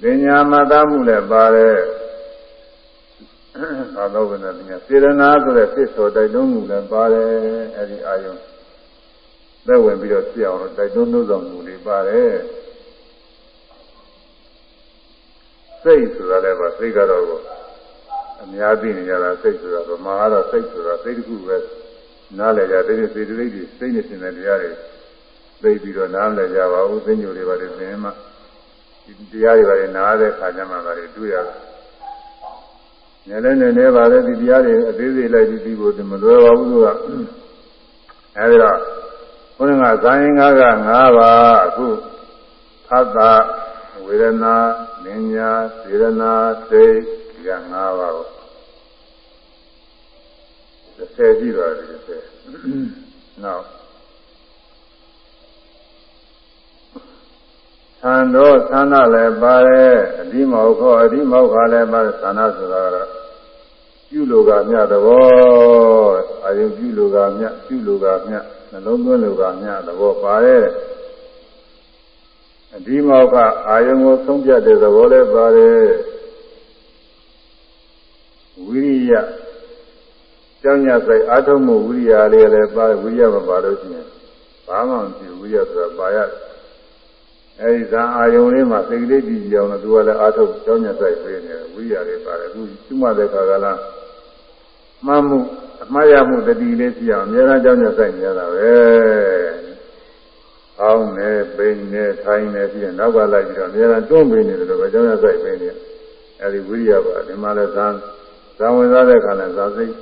ပညာမှတ်သားမှုလည်းပါတယ်သာသောကနဲ့ပညာစေရနာဆိုတဲ့ဖြစ်ဆိုတိုက်တွန်းမှုလည်းပါတယ်အဲဒီအာယုံသက်ဝင်ပြီးတော့ဖြစ်အောင်လို့တိုက်တွန်းနှိုးဆောင်မှုတွေပါတယ်စိတ်ဆိုတာလည်းပါစိတ်ကတော့အများသိနေကြတာစိတ်ဆိုတာကမာကတော့စိတ်ဆိုတာစိတ်တစ်ခုပဲနားလည်ကြတဲ့စိတ်တိတ်တွေစိတ်နဲ့ရှင်တဲ့တရားတွေ သိပြီးတော့နားလည်ကြပါဦးသိညိုတွေပါတယ်သင်မှဒီတရားတွေပါတယ်နားတဲ့ခါကျမှပါတယ်တွေ့ရတယ်။ညလည်းနေနေပါလေဒီတရားတွေအသေးသေးလိုက်ပြီးပြီးဖို့မလွယ်ပါဘူးသူကအဲဒီတော့ဘုရားကဇာယင်္ဂက၅ပါးအခုသတ္တဝေဒနာဉာဏ်ညာစေရနာစိတ်ဒီက၅ပါးကို30ကြည့်ပါလိမ့်30နောက် သံတော်သန္တာလည်းပါတယ်အဒီမောခောအဒီမောခလည်းပါတယ်သန္တာဆိုတာကတော့ပြုလိုကမြတ်သဘောအာယုပြုလိုကမြတ်ပြုလိုကမြတ်နှလုံးသွင်းလိုကမြတ်သဘောပါတယ်အဒီမောခအာယုကိုဆုံးဖြတ်တဲ့သဘောလည်းပါတယ်ဝိရိယကျောင်းညဆိုင်အာထုံမှုဝိရိယလေးလည်းပါတယ်ဝိရိယမပါလို့ရှိရင်ဘာမှမဖြစ်ဝိရိယဆိုတာပါရတယ် အဲဒီဇာအာယုံလေးမှာစိတ်ကလေးကြည့်ကြအောင်လို့သူကလည်းအာထုတ်ကြောင်းညဆိုင်ပေးနေတယ်ဝိရလေးပါတယ်အခုကျွမတဲ့ခါကလားမှတ်မှုအမှားရမှုတတိလေးရှိအောင်အများအားကြောင်းညဆိုင်နေရတာပဲအောင်းနေပိန်နေထိုင်နေပြီးတော့နောက်ကလိုက်ပြီးတော့အများအားတွန်းပေးနေတယ်လို့ပဲကြောင်းညဆိုင်ပေးနေအဲဒီဝိရိယပါဒီမှာလည်းဇာဇာဝင်စားတဲ့ခါနဲ့ဇာစိတ်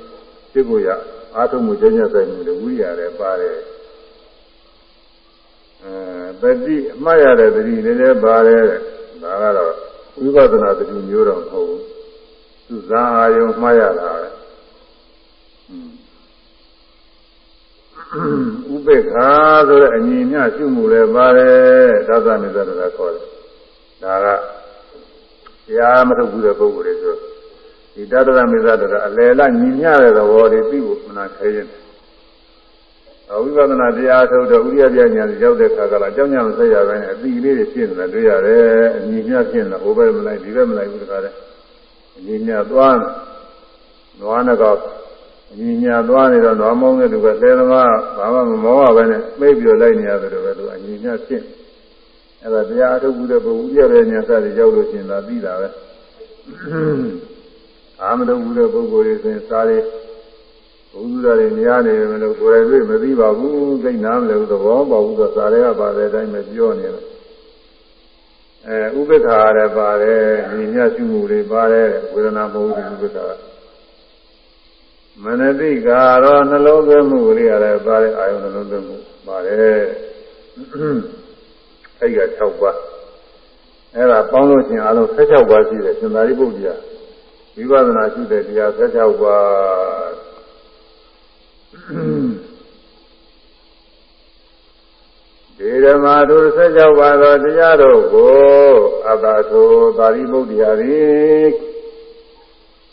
ဖြစ်ဖို့ရအာထုတ်မှုကြောင်းညဆိုင်မှုတွေဝိရိယလည်းပါတယ် အဲတတိအမှတ်ရတဲ့တတိလည်းလည်းပါတယ်ဒါကတော့ဝိပဿနာတတိမျိုးတော့မဟုတ်ဘူးသူဇာအာယုံမှားရတာပဲဥပေက္ခာဆိုတဲ့အညီမျှရှုမှုလည်းပါတယ်သာသနာ့သတ္တကခေါ်တယ်ဒါကတရားမထုတ်ဘူးတဲ့ပုဂ္ဂိုလ်တွေဆိုဒီတတ္တရမေဇတကအလယ်လညီမျှတဲ့သဘောတွေသိဖို့မနာခဲရင် ဝိပဿနာတရားထုတ်တော့ဥရိယပြညာရောက်တဲ့ခါကလာအကြောင်းညာမဆက်ရဘဲနဲ့အတိလေးတွေဖြစ်နေတာတွေ့ရတယ်အညီမျှဖြစ်နေတာဟိုဘက်မလိုက်ဒီဘက်မလိုက်ဘူးတခါတည်းအညီမျှသွားနွားနှကောက်အညီမျှသွားနေတော့နွားမောင်းတဲ့သူကလဲသမားဘာမှမမောဘဲနဲ့မိတ်ပြီးလိုက်နေရတယ်ပဲသူအညီမျှဖြစ်အဲ့ဒါတရားထုတ်ဘူးတဲ့ဘုရားရဲ့ညာစသည်ရောက်လို့ရှိရင်သာပြီးတာပဲအာမထုတ်ဘူးတဲ့ပုဂ္ဂိုလ်တွေဆိုရင်စားရ ဘုရားတွေများနေတယ်လို့ကိုယ်လည်းမသိပါဘူးသိနားမလဲဘူးသဘောပေါက်ဘူးဆိုစာတွေကပါတဲ့အတိုင်းပဲပြောနေတယ်အဲဥပ္ပခါရပါတယ်ညီညရှုမှုတွေပါတယ်ဝေဒနာမဟုတ်ဘူးဥပ္ပခါမနတိကာရောနှလုံးသွင်းမှုတွေရတယ်ပါတယ်အာယုနှလုံးသွင်းမှုပါတယ်အဲ့က6ပါးအဲ့ဒါပေါင်းလို့ချင်းအလုံး16ပါးရှိတယ်ရှင်သာရိပုတ္တရာဝိပဿနာရှုတဲ့တရား16ပါး ဒီဓမ္မတို့16ပါးသောတရားတို့ကိုအဘသောသာရိပုတ္တရာသည်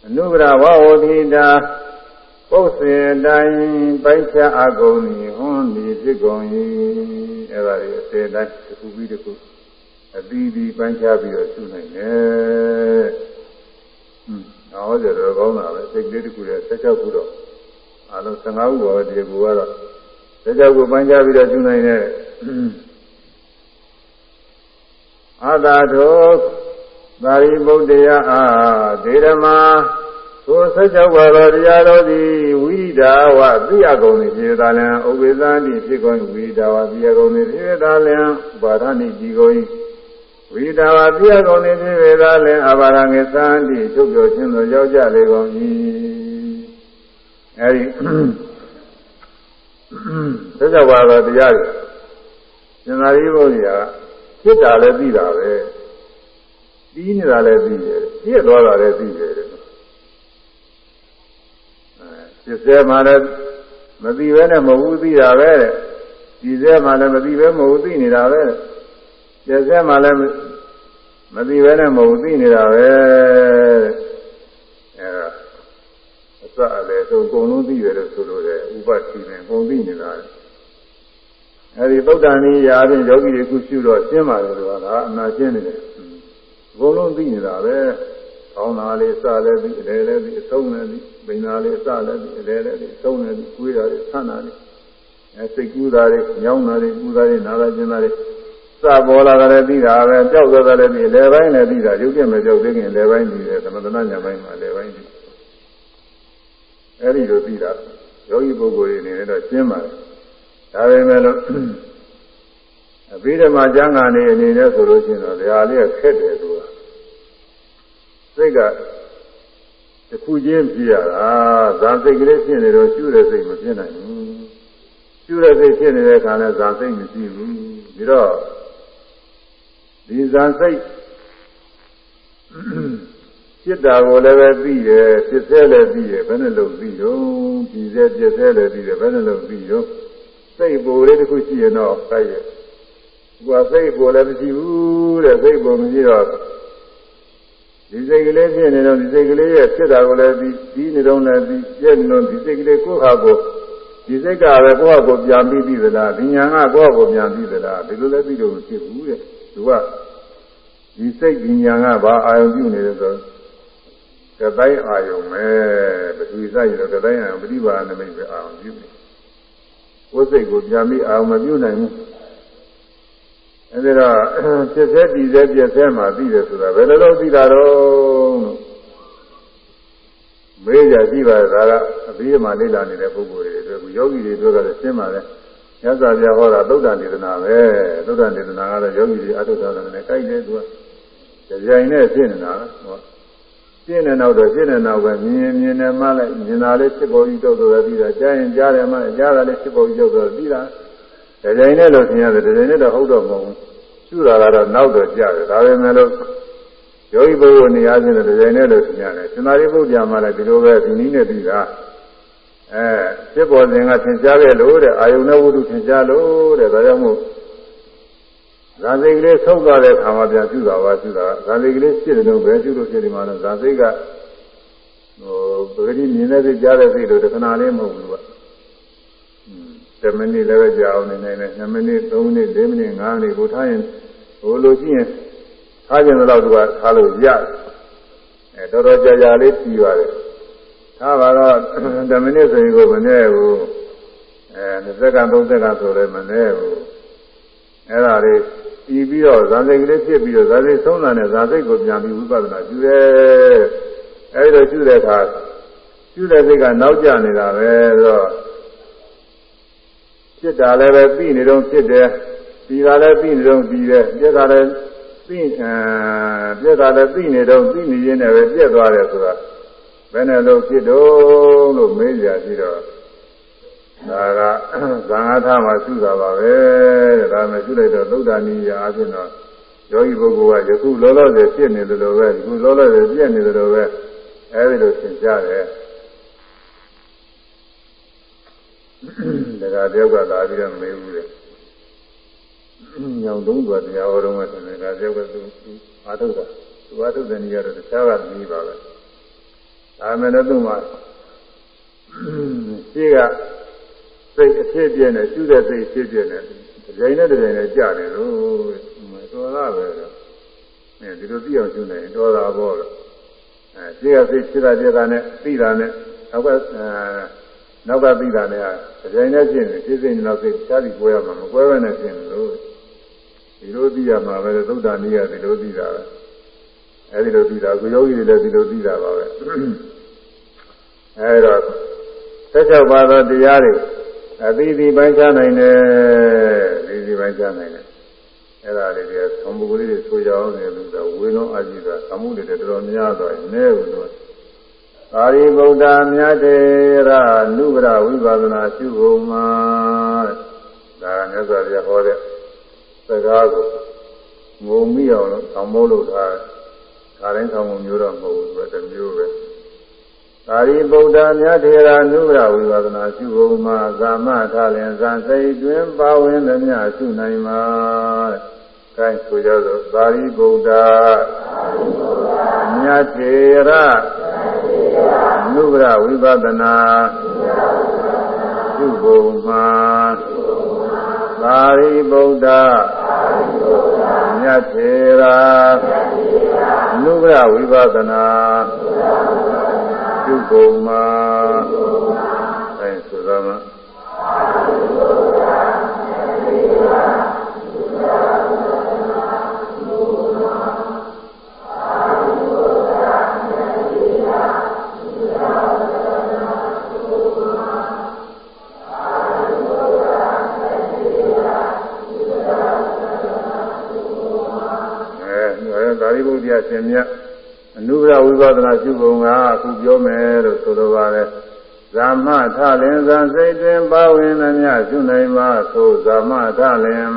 အနုဂရဝဝတိတာပုတ်စင်တိုင်းပိုက်ချအကုန်ဤဟွန်းဒီဖြစ်ကုန်၏အဲ့ဒါတွေအစေတိုင်းတစ်ခုပြီးတစ်ခုအသီးသီးပိုင်းခြားပြီးတော့ရှုနိုင်တယ်။ဟွန်းဟောကြတော့ကောင်းတာပဲစိတ်ကလေးတစ်ခုတည်း16ခုတော့ အလုံး15ခုပါပဲဒီကူကတော့16ခုပိုင်းခြားပြီးတော့ရှုနိုင်တယ်။အာသာတော်သာရိပုတ္တရာအာဒေရမသို့ဆက်ကြောက်ပါတော်တရားတော်သည်ဝိဒါဝသိယကုံသည်ဖြစ်သာလံဥပေသန္တိဖြစ်ကုန်ဝိဒါဝသိယကုံသည်ဖြစ်သာလံဘာဓနိကြည်ကုန်ဝိဒါဝသိယကုံသည်ဖြစ်သာလံအဘာရငေသန္တိချုပ်ပြောခြင်းသောရောက်ကြလေကုန်၏ အဲဒီဆက်ကြောက်ပါတော်တရားတွေရှင်သာရိပုတ္တရာဖြစ်တာလည်းသိတာပဲပြီးနေတာလည်းသိတယ်ပြည့်သွားတာလည်းသိတယ်စစ်စဲမှလည်းမသိပဲနဲ့မဟုတ်သိတာပဲတဲ့ဒီစဲမှလည်းမသိပဲမဟုတ်သိနေတာပဲတဲ့ကျက်စဲမှလည်းမသိပဲနဲ့မဟုတ်သိနေတာပဲတဲ့အဲဒါအ စအလေဆိုအကုန်လုံးသိတယ်လို့ဆိုလို့တယ်ဥပတိနဲ့အကုန်သိနေတာအဲဒီသုဒ္ဓန်ကြီးရာဖြင့်ယောဂီတွေခုရှုတော့ရှင်းပါတယ်ကွာဒါအနာရှင်းနေတယ်အကုန်လုံးသိနေတာပဲကောင်းတာလေးစလည်းပြီးအလဲလည်းပြီးအဆုံးလည်းပြီးပိန်တာလေးစလည်းပြီးအလဲလည်းပြီးအဆုံးလည်းပြီးကိုယ်တာလေးဆန့်တာလေးအဲစိတ်ကူးတာလေးညောင်းတာလေးကူးတာလေးနားလာခြင်းတာလေးစပေါ်လာတယ်ပြီးတာပဲကြောက်သွားတယ်ပြီးအလဲပိုင်းလည်းပြီးတာရုပ်ပြမဲ့ကြောက်သိခင်အလဲပိုင်းပြီးတယ်သမထနာညာပိုင်းမှာအလဲပိုင်းပြီး အဲဒီလိုပြီးတာယောဂီပုဂ္ဂိုလ်တွေနေတော့ရှင်းပါတယ်ဒါပေမဲ့လို့အဘိဓမ္မာကျမ်းဂန်နေအနေနဲ့ဆိုလို့ရှိရင်တော့ဒါလေးကခက်တယ်သူကစိတ်ကတခုချင်းဖြစ်ရတာဇာစိတ်ကလေးဖြစ်နေတော့ရှုတဲ့စိတ်မဖြစ်နိုင်ဘူးရှုတဲ့စိတ်ဖြစ်နေတဲ့အခါလဲဇာစိတ်မရှိဘူးပြီးတော့ဒီဇာစိတ် ဖြစ်တာကိုလည်းပဲသိတယ်ဖြစ်ဆဲလည်းသိတယ်ဘယ်နဲ့လို့သိတော့ဒီဆဲပြည့်ဆဲလည်းသိတယ်ဘယ်နဲ့လို့သိတော့စိတ်ပိုလေးတစ်ခုရှိရင်တော့တိုက်ရဲ့သူကစိတ်ပိုလည်းမရှိဘူးတဲ့စိတ်ပိုမရှိတော့ဒီစိတ်ကလေးဖြစ်နေတော့ဒီစိတ်ကလေးရဲ့ဖြစ်တာကိုလည်းဒီဒီနေတော့လည်းဒီပြည့်နေတော့ဒီစိတ်ကလေးကိုယ့်ဟာကိုဒီစိတ်ကပဲကိုယ့်ဟာကိုပြန်ပြီးပြီလားဒီညာကကိုယ့်ဟာကိုပြန်ပြီးသလားဒီလိုလည်းပြီးလို့မဖြစ်ဘူးတဲ့သူကဒီစိတ်ဒီညာကဘာအာယုံပြုနေလဲဆို ကတိုင်းအာယုံပဲပထဝီစရတော့ကတိုင်းအာယုံပฏิဘာနမိတ်ပဲအာယုံပြုနေကိုယ်စိတ်ကိုပြန်ပြီးအာယုံမပြုနိုင်ဘူးအဲဒီတော့ဖြစ်သေးတည်သေးပြည့်သေးမှသိတယ်ဆိုတာဘယ်လိုလုပ်သိတာတော့မေးကြကြည့်ပါဒါကအပြီးမှလေ့လာနေတဲ့ပုဂ္ဂိုလ်တွေအတွက်ယောဂီတွေအတွက်ကလည်းရှင်းပါလေမြတ်စွာဘုရားဟောတာသုဒ္ဓဒေသနာပဲသုဒ္ဓဒေသနာကတော့ယောဂီတွေအထုထားတယ်နဲ့ကြိုက်တယ်သူကကြိုင်နဲ့ရှင်းနေတာဟော ရှင်းတဲ့နောက်တော့ရှင်းတဲ့နောက်ပဲမြင်မြင်နဲ့မှလိုက်မြင်တာလေးဖြစ်ပေါ်ပြီးတော့တော့ပြီးတာကြားရင်ကြားတယ်မှကြားတာလေးဖြစ်ပေါ်ပြီးတော့တော့ပြီးတာတကြိမ်နဲ့လို့သင်ရတယ်တကြိမ်နဲ့တော့ဟုတ်တော့မဟုတ်ဘူးရှုတာကတော့နောက်တော့ကြတယ်ဒါပေမဲ့လို့ယောဂီပုဂ္ဂိုလ်နေရာချင်းတကြိမ်နဲ့လို့သင်ရတယ်သင်္သာရိပုတ္တရာမှလည်းဒီလိုပဲဒီနည်းနဲ့ပြီးတာအဲဖြစ်ပေါ်စဉ်ကသင်ကြားခဲ့လို့တဲ့အာယုန်နဲ့ဝိတုသင်ကြားလို့တဲ့ဒါကြောင့်မို့ ဇာစိတ်ကလေးဆုံးသွားတဲ့ခါမှပြန်ရှုတာပါရှုတာဇာစိတ်ကလေးဖြစ်တယ်လို့ပဲရှုလို့ဖြစ်ဒီမှာတော့ဇာစိတ်ကဟိုပဂတိမြင်တဲ့စိတ်ကြားတဲ့စိတ်လို့တခဏလေးမဟုတ်ဘူးက10မိနစ်လည်းပဲကြာအောင်နေနေတယ်2မိနစ်3မိနစ်4မိနစ်5မိနစ်ကိုထားရင်ဟိုလိုရှိရင်ထားခြင်းတော့သူကထားလို့ရတယ်အဲတော်တော်ကြာကြာလေးပြီးပါတယ်ထားပါတော့10မိနစ်ဆိုရင်ကိုမနေဘူးအဲ20စက္ကန့်30စက္ကန့်ဆိုလည်းမနေဘူးအဲ့ဒါလေး ပြီးပြီးတော့ဇာစိတ်ကလေးဖြစ်ပြီးတော့ဇာစိတ်ဆုံးတာနဲ့ဇာစိတ်ကိုပြန်ပြီးဝိပဿနာကျူတယ်အဲဒီလိုကျူတဲ့အခါကျူတဲ့စိတ်ကနောက်ကျနေတာပဲဆိုတော့ဖြစ်တာလည်းပဲပြီးနေတော့ဖြစ်တယ်ပြီးတာလည်းပြီးနေတော့ပြီးတယ်ပြက်တာလည်းပြီးအဲပြက်တာလည်းပြီးနေတော့ပြီးနေရင်းနဲ့ပဲပြက်သွားတယ်ဆိုတာဘယ်နဲ့လို့ဖြစ်တော့လို့မေးကြပြီးတော့ ဒါကဇာငါထမှာရှုတာပါပဲတဲ့ဒါမှရှုလိုက်တော့သုဒ္ဓနီယာအဖြစ်တော့ယောဂီပုဂ္ဂိုလ်ကယခုလောလောဆယ်ဖြစ်နေတယ်လို့ပဲဒီခုလောလောဆယ်ပြည့်နေတယ်လို့ပဲအဲဒီလိုသင်ကြားတယ်ဒါကတယောက်ကလာပြီးတော့မေးဘူးလေညောင်သုံးသူတရားဟောတော့မှတယ်ဒါတယောက်ကသူအာထုတ်တာသူအာထုတ်တဲ့နေရာတော့တခြားကပြီးပါပဲဒါမဲ့လည်းသူ့မှာရှိက စိတ်အဖြစ်ပြည့်နေရှုတဲ့စိတ်ဖြစ်ပြည့်နေဒီကြိမ်နဲ့ဒီကြိမ်နဲ့ကြာတယ်လို့တော်တာပဲတော့အဲဒီလိုသိအောင်ရှုနေရင်တော်တာပေါ့လို့အဲရှိကစိတ်ဖြစ်တာပြည့်တာနဲ့သိတာနဲ့နောက်ကနောက်ကသိတာနဲ့ဒီကြိမ်နဲ့ဖြစ်နေဖြစ်စိတ်နောက်စိတ်ချားပြီးကိုယ်ရမှာမကွဲဘဲနဲ့ဖြစ်နေလို့ဒီလိုသိရမှာပဲသုဒ္ဓနိယဒီလိုသိတာပဲအဲဒီလိုသိတာကိုယောဂီတွေလည်းဒီလိုသိတာပါပဲအဲဒီတော့ဆက်ချက်ပါသောတရားတွေ အသီးသီးပိုင်းခြားနိုင်တယ်အသီးသီးပိုင်းခြားနိုင်တယ်အဲ့ဒါလေးတွေသံပုဂ္ဂလိတွေဆိုကြအောင်လေလို့ဆိုဝေလုံးအကြည့်တာသမှုတွေတော်တော်များသွားရင်နဲဘူးလို့သာရိပုတ္တမြတ်တေရနုဗရဝိပဿနာရှုဖို့မှာဒါကမြတ်စွာဘုရားဟောတဲ့စကားကိုငုံမိအောင်လို့သံမိုးလို့ထားခါတိုင်းသံမှုမျိုးတော့မဟုတ်ဘူးသူကတစ်မျိုးပဲ သာရိပုတ္တမြတ်ထေရနုရဝိပဿနာရှုဖို့မှာကာမထလင်ဇံစိတ်တွင်ပါဝင်သည်များရှုနိုင်မှာ။အဲဆိုကြသောသာရိပုတ္တမြတ်ထေရနုရဝိပဿနာရှုဖို့မှာသာရိပုတ္တမြတ်ထေရနုရဝိပဿနာ ပြုကုန်မှာအဲဆိုတော့မှအဲဒါရိဘုရားရှင်မြတ်အနုရဝိပဿနာရှုပုံကအ ခုပြောမယ်လို့ဆိုလိုပါတယ်ဇာမထလင်ဇာစိတ်တွင်ပါဝင်သမျှရှုနိုင်ပါသို့ဇာမထလင်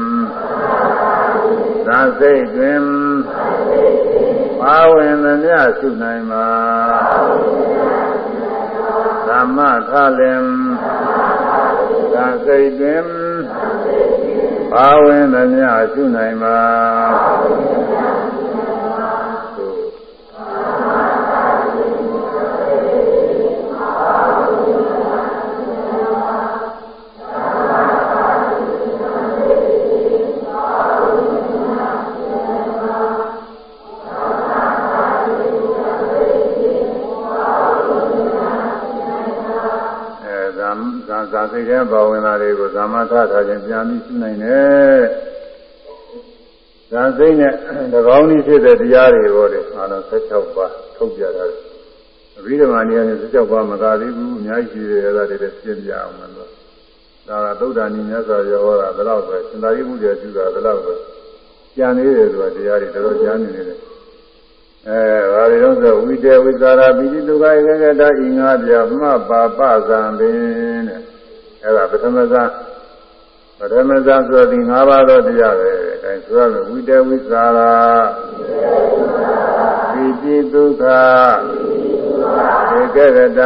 ဇာစိတ်တွင်ပါဝင်သမျှရှုနိုင်ပါဇာမထလင်ဇာစိတ်တွင်ပါဝင်သမျှရှုနိုင်ပါ ဇာစိတ်ထဲပါဝင်လာတွေကိုဇာမထထားခြင်းပြန်ပြီးရှုနိုင်တယ်။ဇာစိတ်နဲ့တကောင်းကြီးဖြစ်တဲ့တရားတွေဟောတယ်အာလုံး16ပါးထုတ်ပြတာ။အဘိဓမ္မာနည်းနဲ့16ပါးမသာသေးဘူးအများကြီးရှိတယ်အဲ့ဒါတွေလည်းရှင်းပြအောင်လို့။ဒါကသုဒ္ဓနီမြတ်စွာဘုရားဟောတာဒါတော့ပဲစင်္သာရိပုတ္တရာကျူတာဒါတော့ပဲကြံနေတယ်ဆိုတာတရားတွေတော်တော်ကြံနေနေတယ်။အဲဘာတွေတော့ဆိုဝိတေဝိသရာပိတိဒုက္ခဧကကတဤငါးပြမှပါပဇံပင်တဲ့ အဲ့ဒါပထမဇာပထမဇာဆိုသည်၅ပါးသောတရားပဲအဲဆိုရမယ်ဝိတေဝိသရာပိတိဒုက္ခဧကကတ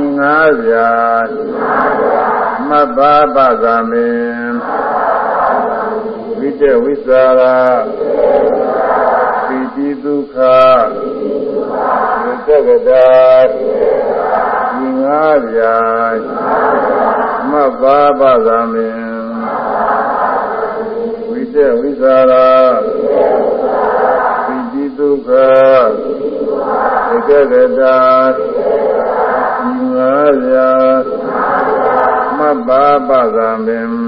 ဤငါးပြမှပါပဇံပင်ဝိတေဝိသရာပိတိဒုက္ခသက္ကတာဒီ ငါးပြာမတ်ပါပသမင်ဝိတ္တဝိသရာပိတိဒုက္ခသက္ကတာဒီငါးပြာမတ်ပါပသမင်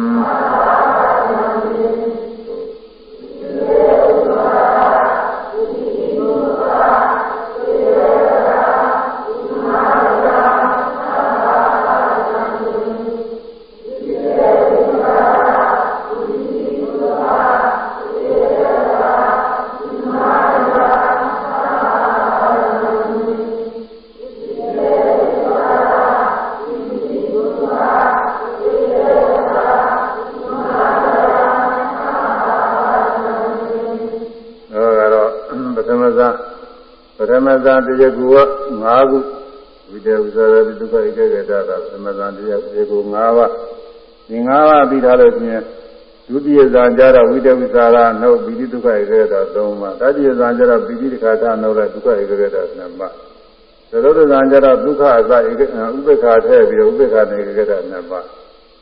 ဇန်တရားကူက5ခုဝိတေဝိသရတိဒုက္ခဧကဂတတာပထမဇန်တရားတရားကူ5ပါးဒီ5ပါးပြီးထားလို့ချင်းဒုတိယဇန်ကြတော့ဝိတေဝိသရာနှုတ်ပိဋိဒုက္ခဧကဂတ3ပါးတတိယဇန်ကြတော့ပိဋိဒုက္ခတာနှုတ်လည်းဒုက္ခဧကဂတ2ပါးသရုပ်ဇန်ကြတော့ဒုက္ခအစဧကဥပ္ပခါထည့်ပြီးဥပ္ပခါနေဧကဂတ2ပါး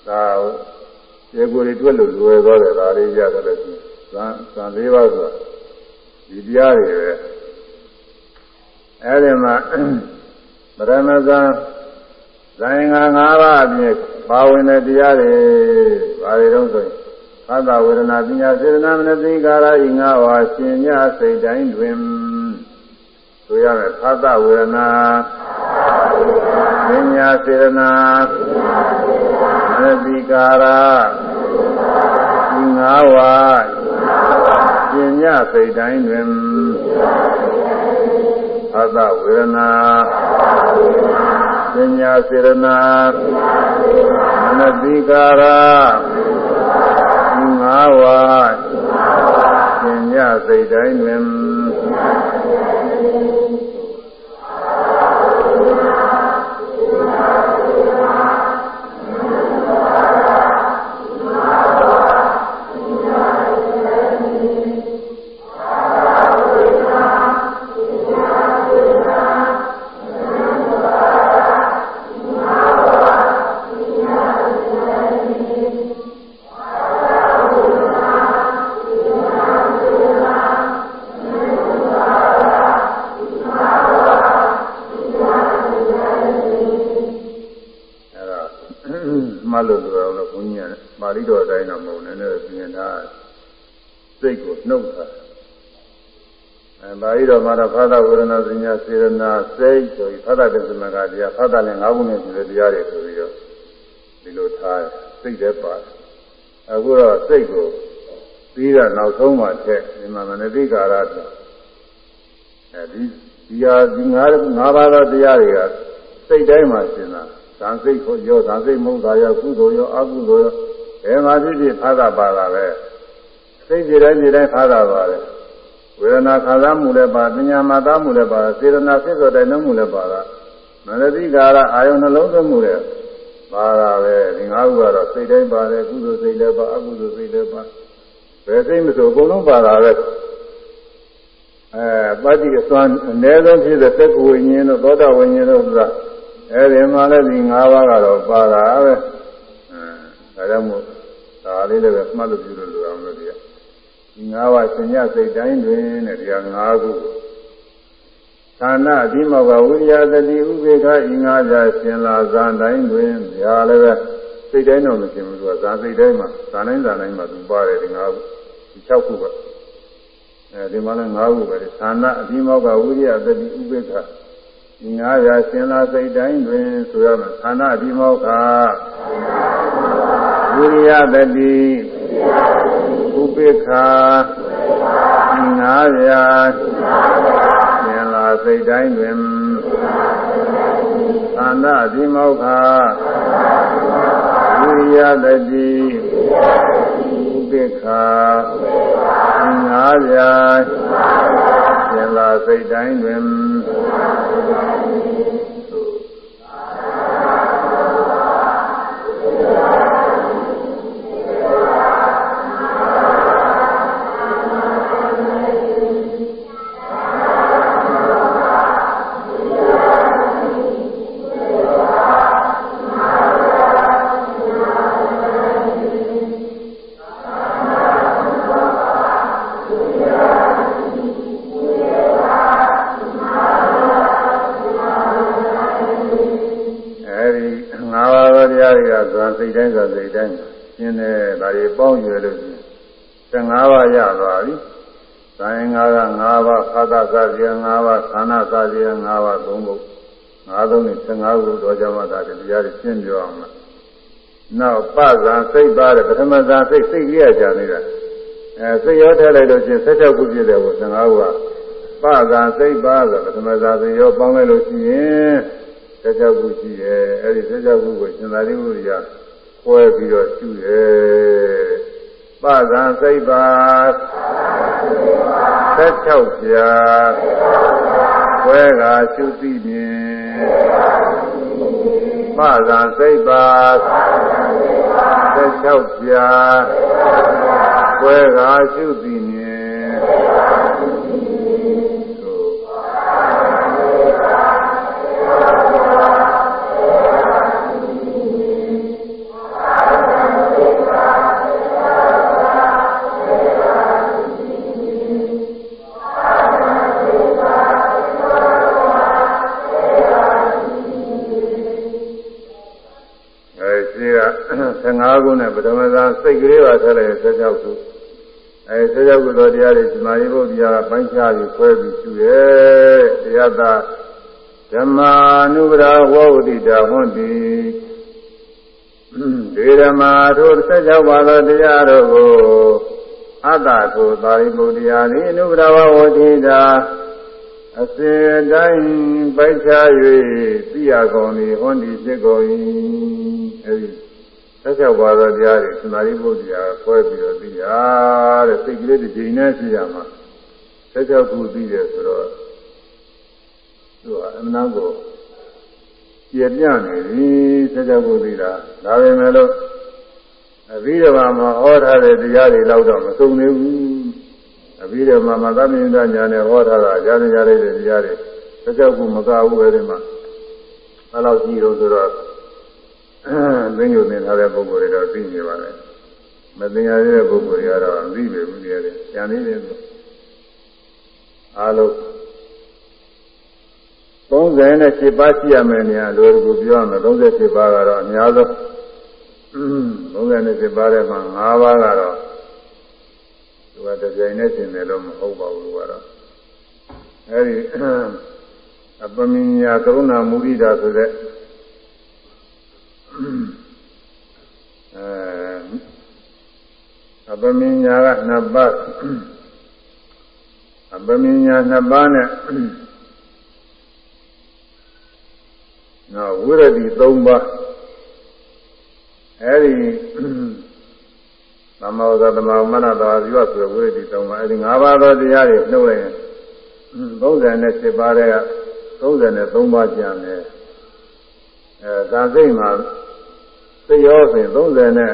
ဒါရေကိုယ်တွေတွက်လို့လွယ်သွားတယ်ဒါလေးရတယ်လို့ရှိဇန်ဇန်၄ပါးဆိုတာဒီတရားတွေပဲ အဲဒီမှာပရမဇန်ဇိုင်ငါ၅ပါးအပြင်ပါဝင်တဲ့တရားတွေဘာတွေတော့ဆိုရင်သတ္တဝေဒနာပညာစေတနာမနတိကာရဤငါးပါးရှင်ညစိတ်တိုင်းတွင်ဆိုရမယ်သတ္တဝေဒနာပညာစေတနာမနတိကာရဤငါးပါးရှင်ညစိတ်တိုင်းတွင် အသဝေဒနာပညာစေရနာမနတိကာရငါးဝါရှင်ညစိတ်တိုင်းတွင် တော့မှာတော့ဖသဝေဒနာစညာစေရနာစိတ်ဆိုပြီးဖသတစ္ဆမကတရားဖသလည်း၅ခုနဲ့ပြည့်တဲ့တရားတွေဆိုပြီးတော့ဒီလိုထားစိတ်လည်းပါတယ်အခုတော့စိတ်ကိုပြီးတော့နောက်ဆုံးမှထက်ဒီမှာမနတိကာရဆိုအဲဒီဒီဟာဒီ၅၅ပါးသောတရားတွေကစိတ်တိုင်းမှာရှင်းတာဇန်စိတ်ကိုရောဇန်စိတ်မဟုတ်တာရောကုသိုလ်ရောအကုသိုလ်ရောဘယ်မှာဖြစ်ဖြစ်ဖသပါတာပဲစိတ်ကြည်တိုင်းကြည်တိုင်းဖသပါတယ် ဝေဒနာခံစားမှုလည်းပါပညာမှတ်သားမှုလည်းပါစေတနာစိတ်ဆိုတဲ့နှမှုလည်းပါတာမနတိကာရအာယုနှလုံးသွင်းမှုလည်းပါတာပဲဒီငါးခုကတော့စိတ်တိုင်းပါတယ်ကုသိုလ်စိတ်လည်းပါအကုသိုလ်စိတ်လည်းပါဘယ်စိတ်မဆိုအကုန်လုံးပါတာပဲအဲပฏิအစွမ်းအ ਨੇ ဆုံးဖြစ်တဲ့သက္ကဝိညာဉ်တို့သောတာဝိညာဉ်တို့ဆိုတာအဲဒီမှာလည်းဒီ၅ပါးကတော့ပါတာပဲအဲဒါကြောင့်မို့ဒါလေးလည်းပဲမှတ်လို့ပြုလို့လိုအောင်လို့ဒီကဒီ ၅ပါးဆင်ញစိတ်တိုင်းတွင်တဲ့တရား၅ခုဌာနအဒီမောကဝိရိယတတိဥပေက္ခဤ၅ပါးရှင်လာဇာတိုင်းတွင်ဒါလည်းပဲစိတ်တိုင်းတော့မရှင်ဘူးသူကဇာစိတ်တိုင်းမှာဇာတိုင်းဇာတိုင်းမှာသူပါတယ်ဒီ၅ခုဒီ၆ခုကအဲဒီမှာလည်း၅ခုပဲဌာနအဒီမောကဝိရိယတတိဥပေက္ခဤ၅ပါးရှင်လာစိတ်တိုင်းတွင်ဆိုရမယ်ဌာနအဒီမောကဝိရိယတတိဥ ပိ္ပခာငါးရာသင်လာစိတ်တိုင်းတွင်သန္တာဒီမောခာဝိရိယတတိဥပိ္ပခာငါးရာသင်လာစိတ်တိုင်းတွင် 15ခုတော့ကြမှာဒါတရားတွေရှင်းပြအောင်လား။နောက်ပဇံစိတ်ပါတယ်ပထမဇံစိတ်စိတ်လေးရကြနေတာ။အဲစိတ်ရောထည့်လိုက်လို့ချင်း16ခုပြည့်တယ်ကို15ခုကပဇံစိတ်ပါဆိုပထမဇံစိတ်ရောပေါင်းလိုက်လို့ရှိရင်16ခုရှိရဲ့အဲဒီ16ခုကိုရှင်သာရိပုတ္တရာကွဲပြီးတော့ကျူရဲ့ပဇံစိတ်ပါ16ပြာဝဲကရှုသိမြင် မသာစိတ်ပါသက်လျှောက်ပြာဝဲကရှုသိမြ ထည့်လိုက်16ခုအဲ16ခုသောတရားတွေဇမာယဘုရားကပိုင်းခြားပြီးခွဲပြီးရှုရဲတရားသာဓမ္မာနုပရာဝဝတိတာဟွန်တိဒေဓမ္မာထို16ပါးသောတရားတို့ကိုအတ္တကိုသာရိပုတ္တရာနိနုပရာဝဝတိတာအစဉ်တိုင်းပိုက်ချ၍သိရကုန်သည်ဟွန်ဒီဖြစ်ကုန်၏အဲဒီ ဆက်ချက်ပါသောတရားတွေသမာဓိဘုရားခွဲပြီးတော့သိရတဲ့စိတ်ကလေးတစ်ချိန်နဲ့ရှိရမှာဆက်ချက်ခုသိတယ်ဆိုတော့သူကအမှန်ကိုပြည့်ပြနေပြီဆက်ချက်ခုသိတာဒါပေမဲ့လို့အဘိဓမ္မာမှာဟောထားတဲ့တရားတွေတော့တော့မဆုံးသေးဘူးအဘိဓမ္မာမှာသမင်္ဒညာနဲ့ဟောထားတာကြားနေကြတဲ့တရားတွေဆက်ချက်ခုမကဘူးအဲဒီမှာအဲ့လောက်ကြည့်လို့ဆိုတော့ သိညိုသင်ထားတဲ့ပုဂ္ဂိုလ်တွေတော့သိနေပါလေမသိရတဲ့ပုဂ္ဂိုလ်တွေကတော့သိပဲဘူးတည်းတယ်ဉာဏ်လေးတွေအားလုံး38ပါးရှိရမယ်ညာလိုတကူပြောရမယ်38ပါးကတော့အများဆုံး38ပါးထဲမှာ5ပါးကတော့သူကတစ်ကြိမ်နဲ့ရှင်တယ်လို့မဟုတ်ပါဘူးသူကတော့အဲဒီအပမညာကရုဏာမုဒိတာဆိုတဲ့ အဲအပမညာကနှစ်ပါးအပမညာနှစ်ပါးနဲ့နော်ဝိရဒိ၃ပါးအဲဒီသမဝဇသမမနတာဇီဝဆိုဝိရဒိ၃ပါးအဲဒီ၅ပါးသောတရားတွေနှုတ်လိုက်ရင်38ပါးတဲ့က33ပါးကျန်တယ်အဲဇာစိတ်မှာ သိရောဆိုရင်30နဲ့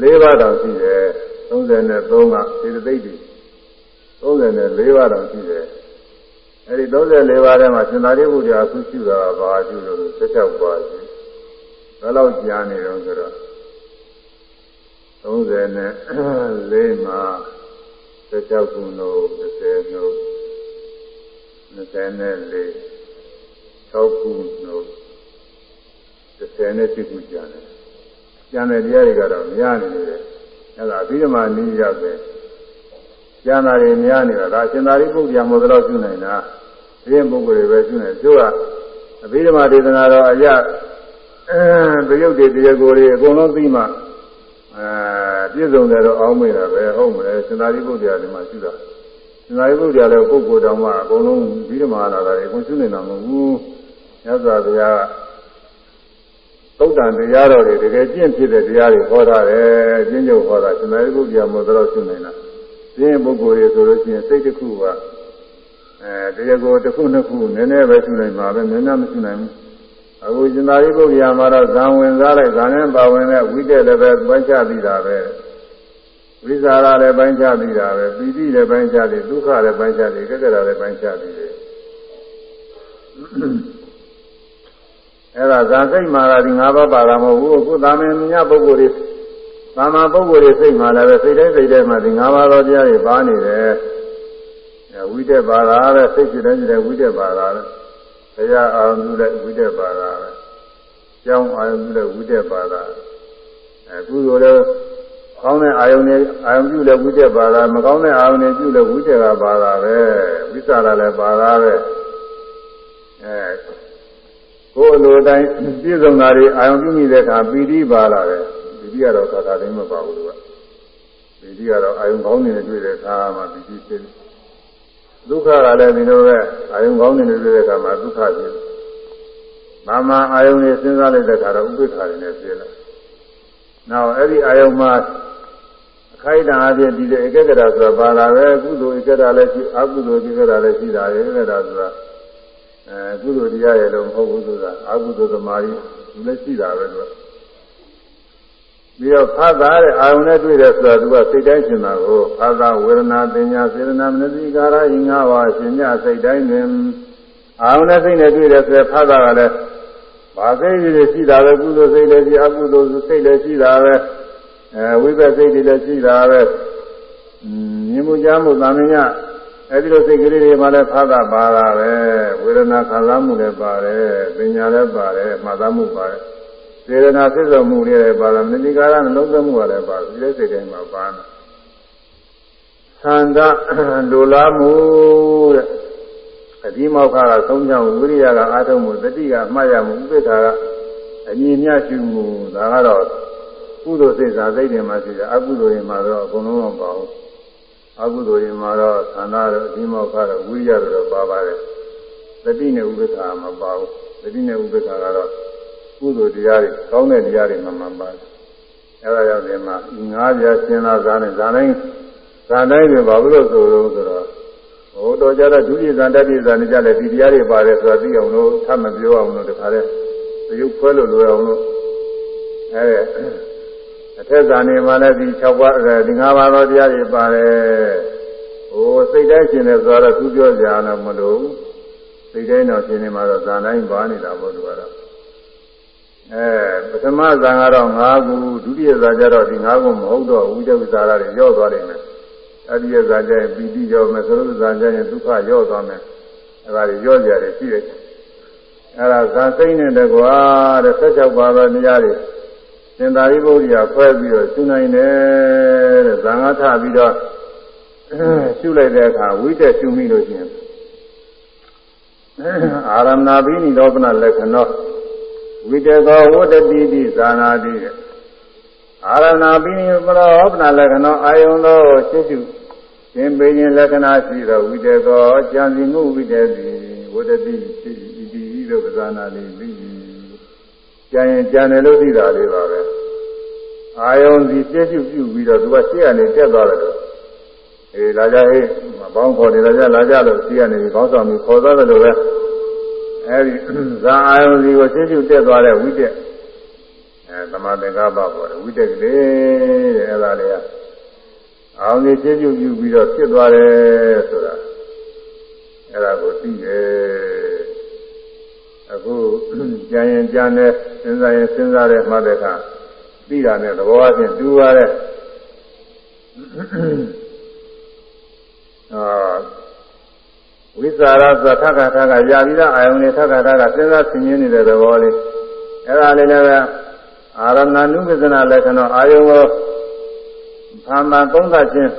4ပါးတောင်ရှိတယ်33ကစေတသိက်တွေ34ပါးတောင်ရှိတယ်အဲဒီ34ပါးထဲမှာစင်သာရိပုတ္တရာအခုရှိတာဘာကျူလို့16ပါးရှိဘယ်လောက်ကြာနေတော့ဆိုတော့34မှာ16ခုလို့30လို့24 6ခုလို့ 30နဲ့ရှိခုကျန်တယ်ကျန်တဲ့တရားတွေကတော့များနေတယ်အဲဒါအပြီးမှနီးရောက်တယ်ကျန်တာတွေများနေတာဒါရှင်သာရိပုတ္တရာမို့တော့ပြုနိုင်တာဒီရင်ပုဂ္ဂိုလ်တွေပဲပြုနေကျိုးကအပြီးဓမ္မဒေသနာတော်အရာအဲတရုတ်တွေတရားကိုယ်တွေအကုန်လုံးသိမှအဲပြည့်စုံတယ်တော့အောင်းမေးတာပဲဟုတ်မလဲရှင်သာရိပုတ္တရာဒီမှာရှိတာရှင်သာရိပုတ္တရာလည်းပုဂ္ဂိုလ်တောင်မှအကုန်လုံးပြီးဓမ္မလာတာတွေအကုန်ရှိနေတာမဟုတ်ဘူးမြတ်စွာဘုရားက သုတ်တန်တရားတော်တွေတကယ်ကျင့်ဖြစ်တဲ့တရားတွေဟောထားတယ်ကျင့်ကြုံဟောတာသမာဓိပုဒ်ပြမို့တော့ရှင်းနေတာကျင့်ပုဂ္ဂိုလ်တွေဆိုလို့ရှိရင်စိတ်တစ်ခုကအဲတရားကိုတစ်ခုနှစ်ခုနည်းနည်းပဲရှင်းနိုင်မှာပဲနည်းနည်းမရှင်းနိုင်ဘူးအခုရှင်သာရိပုတ္တရာမှာတော့ဇံဝင်စားလိုက်ဇံနဲ့ပါဝင်တဲ့ဝိတက်လည်းပဲပိုင်းခြားပြီးတာပဲဝိဇာရလည်းပိုင်းခြားပြီးတာပဲပီတိလည်းပိုင်းခြားပြီးဒုက္ခလည်းပိုင်းခြားပြီးကက္ကရာလည်းပိုင်းခြားပြီးတယ် အဲ့ဒါဇာစိတ်မှာကဒီ၅ပါးပါတာမဟုတ်ဘူးအခုသာမန်ညပုဂ္ဂိုလ်တွေသာမန်ပုဂ္ဂိုလ်တွေစိတ်မှာလည်းပဲစိတ်တိုင်းစိတ်တိုင်းမှာဒီ၅ပါးသောတရားတွေပါနေတယ်ဝိတက်ပါတာပဲစိတ်ဖြစ်တိုင်းဖြစ်တိုင်းဝိတက်ပါတာပဲတရားအာရုံပြုတဲ့ဝိတက်ပါတာပဲကျောင်းအာရုံပြုတဲ့ဝိတက်ပါတာအခုလိုလဲကောင်းတဲ့အာယုန်နဲ့အာယုန်ပြုတဲ့ဝိတက်ပါတာမကောင်းတဲ့အာယုန်နဲ့ပြုတဲ့ဝိတက်ကပါတာပဲဝိသရာလည်းပါတာပဲအဲ ကိုယ်လိုတိုင်းပြည့်စုံတာတွေအာရုံပြုမိတဲ့အခါပီတိပါလာတယ်ပီတိကတော့သာသာတိုင်းမပါဘူးလို့ကပီတိကတော့အာရုံကောင်းနေတဲ့တွေ့တဲ့အခါမှာပီတိဖြစ်ဒုက္ခကလည်းဒီလိုပဲအာယုံကောင်းနေတဲ့တွေ့တဲ့အခါမှာဒုက္ခဖြစ်မာမအာယုံနဲ့စဉ်းစားလိုက်တဲ့အခါတော့ဥပိ္ပခာတွေနဲ့ဖြစ်လာနောက်အဲ့ဒီအာယုံမှာခိုက်တံအပြင်ဒီလေဧကဂရဆိုတာပါလာပဲကုသိုလ်ဧကဂရလည်းရှိအကုသိုလ်ဧကဂရလည်းရှိတာဧကဂရဆိုတာ အဲကုသိုလ်တရားရဲ့လို့မဟုတ်ဘူးဆိုတာအကုသိုလ်သမားကြီးလည်းရှိတာပဲသူကပြီးတော့ဖတ်တာတဲ့အာယုန်နဲ့တွေ့တယ်ဆိုတာသူကစိတ်တိုင်းရှင်တာကိုဖတ်တာဝေဒနာပညာစေတနာမနတိကာရဤငါးပါးရှင်ညစိတ်တိုင်းတွင်အာယုန်နဲ့စိတ်နဲ့တွေ့တယ်ဆိုရင်ဖတ်တာကလည်းဘာစိတ်ကြီးရှိတာပဲကုသိုလ်စိတ်လည်းရှိအကုသိုလ်စိတ်လည်းရှိတာပဲအဲဝိပဿစိတ်တွေလည်းရှိတာပဲမြင်မှုကြားမှုသာမည အဲဒီလိုစိတ်ကလေးတွေမှလည်းဖတ်တာပါတာပဲဝေဒနာခံစားမှုလည်းပါတယ်ပညာလည်းပါတယ်မှတ်သားမှုပါတယ်စေရနာစိတ်ဆောင်မှုတွေလည်းပါလားမနိကာရနှလုံးသွင်းမှုကလည်းပါဒီလိုစိတ်တိုင်းမှာပါနေသန္တာလူလားမှုတဲ့အဒီမောက္ခကသုံးချောင်းဝိရိယကအာထုံမှုတတိကမှတ်ရမှုဥပိ္ပခာကအညီမျှရှိမှုဒါကတော့ကုသိုလ်စိတ်စာစိတ်တွေမှာရှိတယ်အကုသိုလ်တွေမှာတော့အကုန်လုံးမပါဘူး အကုသိုလ်တွေမှာတော့သန္တာတော့အဒီမောက္ခတော့ဝိရိယတော့ပါပါတယ်တတိနဲ့ဥပိ္ပခာမပါဘူးတတိနဲ့ဥပိ္ပခာကတော့ကုသိုလ်တရားတွေကောင်းတဲ့တရားတွေမှမှန်ပါတယ်အဲဒါကြောင့်ဒီမှာငါးပြားရှင်းလာဇာနဲ့ဇာတိုင်းဇာတိုင်းတွေဘာလို့ဆိုလို့ဆိုတော့ဟိုတော်ကြတော့ဒုတိယဇာတတိယဇာနဲ့ကြလဲဒီတရားတွေပါတယ်ဆိုတာသိအောင်လို့ထပ်မပြောအောင်လို့တခါတည်းရုပ်ခွဲလို့လွယ်အောင်လို့အဲ အထက်ဇာနေမှာလည်းဒီ6ပါးဒီ5ပါးသောတရားတွေပါတယ်ဟိုစိတ်တိုင်းရှင်တယ်ဆိုတော့သူပြောကြအောင်မလို့စိတ်တိုင်းတော့ရှင်နေမှာတော့ဇာတိုင်းပါနေတာပေါ့သူကတော့အဲပထမဇာကတော့5ခုဒုတိယဇာကျတော့ဒီ5ခုမဟုတ်တော့ဝိတဝိဇာရတွေရော့သွားနိုင်တယ်အတ္တိယဇာကျရင်ပီတိရော့မယ်သရုပ်ဇာကျရင်ဒုက္ခရော့သွားမယ်အဲဒါတွေရော့ကြတယ်ရှိတယ်အဲဒါဇာစိမ့်နဲ့တကွာတဲ့16ပါးသောတရားတွေ သင်္သာရိပုတ္တရာခွဲပြီးတော့ရှုနိုင်တယ်တဲ့ဇာငါထပြီးတော့ရှုလိုက်တဲ့အခါဝိတက်ရှုမိလို့ရှိရင်အာရမဏဘိနိရောပနလက္ခဏောဝိတေကောဝတ္တိတိဇာနာတိအာရဏပိနိပရောပနာလက္ခဏောအာယုံသောရှင်းရှုရှင်ပေခြင်းလက္ခဏာရှိသောဝိတေကောကြံစီမှုဝိတေတိဝတ္တိရှိဤတိဤသို့ပဇာနာတိပြီး ကြံရင်ကြံတယ်လို့သိတာလေးပါပဲအာယုံစီရှင်းရှုပြုပြီးတော့သူကရှေ့ကနေတက်သွားတယ်အေးလာကြဟေးဘောင်းခေါ်တယ်လာကြလာကြလို့ရှေ့ကနေဘောင်းဆောင်ပြီးခေါ်သွားတယ်လို့ပဲအဲဒီဇာအာယုံစီကိုရှင်းရှုတက်သွားတဲ့ဝိတက်အဲသမာသင်္ကပ္ပပေါ်တယ်ဝိတက်ကလေးတဲ့အဲ့ဒါလေးကအောင်ကြီးရှင်းရှုပြုပြီးတော့ဖြစ်သွားတယ်ဆိုတာအဲ့ဒါကိုသိတယ် အခုကြံရင်ကြံတယ်စဉ်းစားရင်စဉ်းစားတယ်မှတ်တဲ့အခါသိတာနဲ့သဘောအချင်းတူပါတယ်အာဝိသရာသထကထကရာပြီးသားအာယုန်နဲ့ထကထကစဉ်းစားဆင်ခြင်နေတဲ့သဘောလေးအဲ့ဒါလေးလည်းပဲအာရဏနုပဇနာလက္ခဏာအာယုံကိုဘာမှသုံးသပ်ခြင်း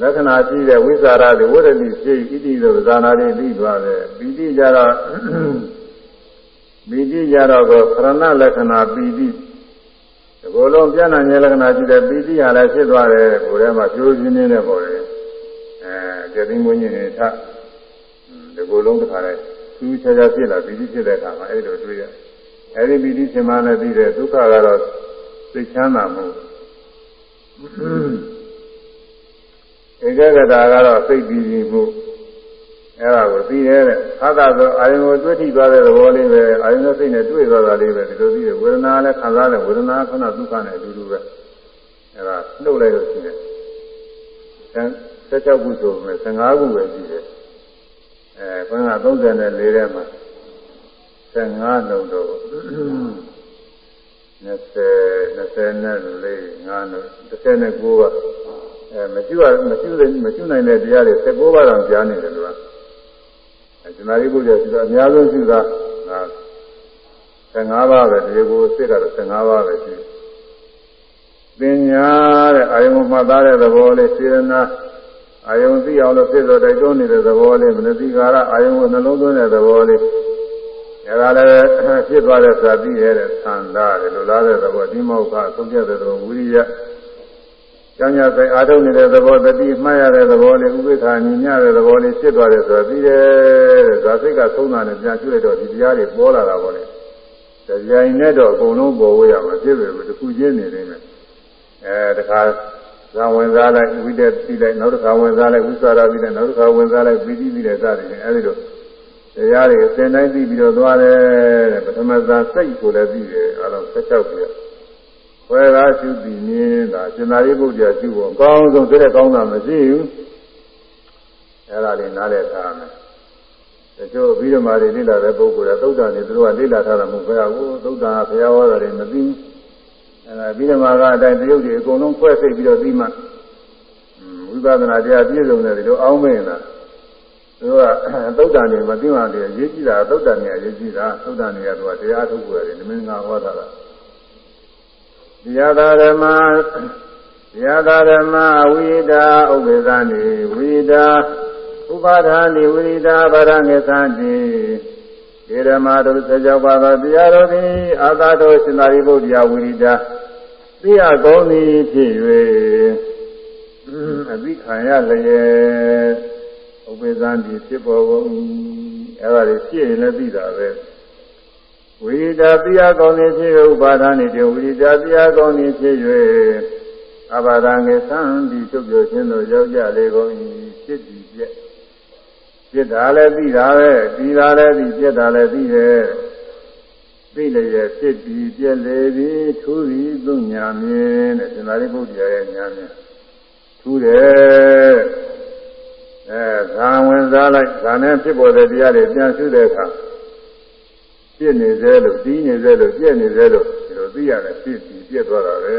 လက္ခဏာရှိတဲ့ဝိသရာတွေဝရတိရှိဣတိသောဇာနာတွေပြီးသွားတယ်ပီတိကြတော့ ပီတိကြတော့ကိုခရဏလက္ခဏာပီတိဒီလိုလုံးပြဏ္ဏဉာဏ်လက္ခဏာရှိတဲ့ပီတိဟာလည်းဖြစ်သွားတယ်ကိုယ်ထဲမှာကျိုးခြင်းနေနဲ့ပေါ်တယ်အဲကျက်သိမွေးခြင်းတွေထဒီလိုလုံးတစ်ခါလဲသူချာချာဖြစ်လာပီတိဖြစ်တဲ့အခါမှာအဲ့လိုတွေ့ရတယ်အဲဒီပီတိရှင်မနဲ့ပြီးတဲ့ဒုက္ခကတော့သိချမ်းသာမှုဧကဂတာကတော့စိတ်ပြီးပြီးမှု အဲ့ဒါကိုသိရဲတဲ့သာသာဆိုအာယုံကိုတွေ့ထိသွားတဲ့သဘောလေးပဲအာယုံနဲ့စိတ်နဲ့တွေ့သွားတာလေးပဲဒီလိုသိတယ်ဝေဒနာလည်းခံစားတယ်ဝေဒနာခဏဒုက္ခနဲ့အတူတူပဲအဲ့ဒါနှုတ်လိုက်လို့ရှိတယ်16ခုဆိုမယ်15ခုပဲရှိတယ်အဲခွန်းက34ထဲမှာ15လုံးတော့20 24 5လုံး19ပါအဲမရှိပါမရှိမရှိနိုင်တဲ့တရားတွေ19ပါးတောင်ကြားနေတယ်လို့ ကအဲဇနာရိပုတ္တရာရှိတာအများဆုံးရှိတာ15ပါးပဲဒီကိုစစ်ကတော့15ပါးပဲရှိပညာတဲ့အာယုံမှတ်သားတဲ့သဘောလေးစေရနာအာယုံသိအောင်လို့ဖြစ်တော်တိုက်တွန်းနေတဲ့သဘောလေးမနတိကာရအာယုံကိုနှလုံးသွင်းတဲ့သဘောလေးအဲဒါလည်းဖြစ်သွားတဲ့သာသိရတဲ့သံသာတယ်လို့လားတဲ့သဘောဒီမောက္ခသုံးပြတဲ့သဘောဝိရိယ ကျောင်းရဆိုင်အာထုံနေတဲ့သဘောတတိမှတ်ရတဲ့သဘောလေးဥပိ္ပခာညီညတဲ့သဘောလေးဖြစ်သွားတယ်ဆိုတာသိတယ်တဲ့ဇာစိတ်ကသုံးတာနဲ့ပြန်ကျွေးတော့ဒီတရားတွေပေါ်လာတာပေါ့လေတရားနဲ့တော့အကုန်လုံးပေါ်ဝေးရမှာဖြစ်ပြီတခုချင်းနေနေမယ်အဲတခါဇာဝင်စားလိုက်ဝိတက်ပြီးလိုက်နောက်တစ်ခါဝင်စားလိုက်ဝိသရာပြီးလိုက်နောက်တစ်ခါဝင်စားလိုက်ပြီးပြီးပြီးလိုက်စသည်ဖြင့်အဲဒီလိုတရားတွေအစဉ်တိုင်းပြီးပြီးတော့သွားတယ်တဲ့ပထမဇာစိတ်ကိုလည်းပြီးတယ်အဲလို16ပြည့် ဝေရာရှုပြီးမြင်တာရှင်သာရိပုတ္တရာရှုဖို့အကောင်းဆုံးသိတဲ့ကောင်းတာမရှိဘူးအဲဒါလေးနားလည်ထားမယ်တချို့ပြီးတော့မှလေ့လာတဲ့ပုဂ္ဂိုလ်ကသုဒ္ဓနေသူတို့ကလေ့လာထားတာမဟုတ်ဘဲဘူးသုဒ္ဓကဘုရားဟောတာတွေမသိဘူးအဲပြီးတော့မှကအတိုင်းတရုပ်တွေအကုန်လုံးဖွဲ့စိတ်ပြီးတော့ပြီးမှဝိပဿနာတရားပြည့်စုံတယ်ဒီလိုအောင်းမင်းလားသူကသုဒ္ဓနေမသိမှတည်းအရေးကြီးတာသုဒ္ဓနေအရေးကြီးတာသုဒ္ဓနေကသူကတရားထုတ်ကိုရတယ်နမင်းငါဟောတာက တရားသာဓမ္မတရားသာဓမ္မဝိဒါဥပ္ပေသနေဝိဒါဥပါဒာနိဝိဒါဗရငေသံတိေရမတို့ဆက်ကြောပါသောတရားတော်သည်အာသာတော်ရှင်သာရိပုတ္တရာဝိရိဒာသိရကောင်းသည်ဖြစ်၍အသိခံရလျက်ဥပေသံဒီဖြစ်ပေါ်ကုန်အဲ့ဒါတွေဖြစ်ရင်လည်းသိတာပဲ ဝိရိဒာသိရကောင်းသည်ဖြစ်၍ဥပါဒာနိတေဝိရိဒာသိရကောင်းသည်ဖြစ်၍အဘာဒံငေသံဒီချုပ်ပြောခြင်းတို့ရောက်ကြလေကုန်၏ဖြစ်သည်ပြည့်ပြစ်တာလည်းသိတာပဲပြီးတာလည်းသိပြစ်တာလည်းသိတယ်သိလျက်ဖြစ်ပြီးပြက်လေပြီးထူးပြီးသူညာမြင်တဲ့သင်္သာရိပုတ္တရာရဲ့ညာမြင်ထူးတယ်အဲဇာဝင်စားလိုက်ဇာနဲ့ဖြစ်ပေါ်တဲ့တရားတွေပြန်ရှုတဲ့အခါ ဖြစ်နေသေးလို့တီးနေသေးလို့ပြက်နေသေးလို့ဒီလိုသိရတယ်ဖြစ်ပြီးပြက်သွားတာပဲ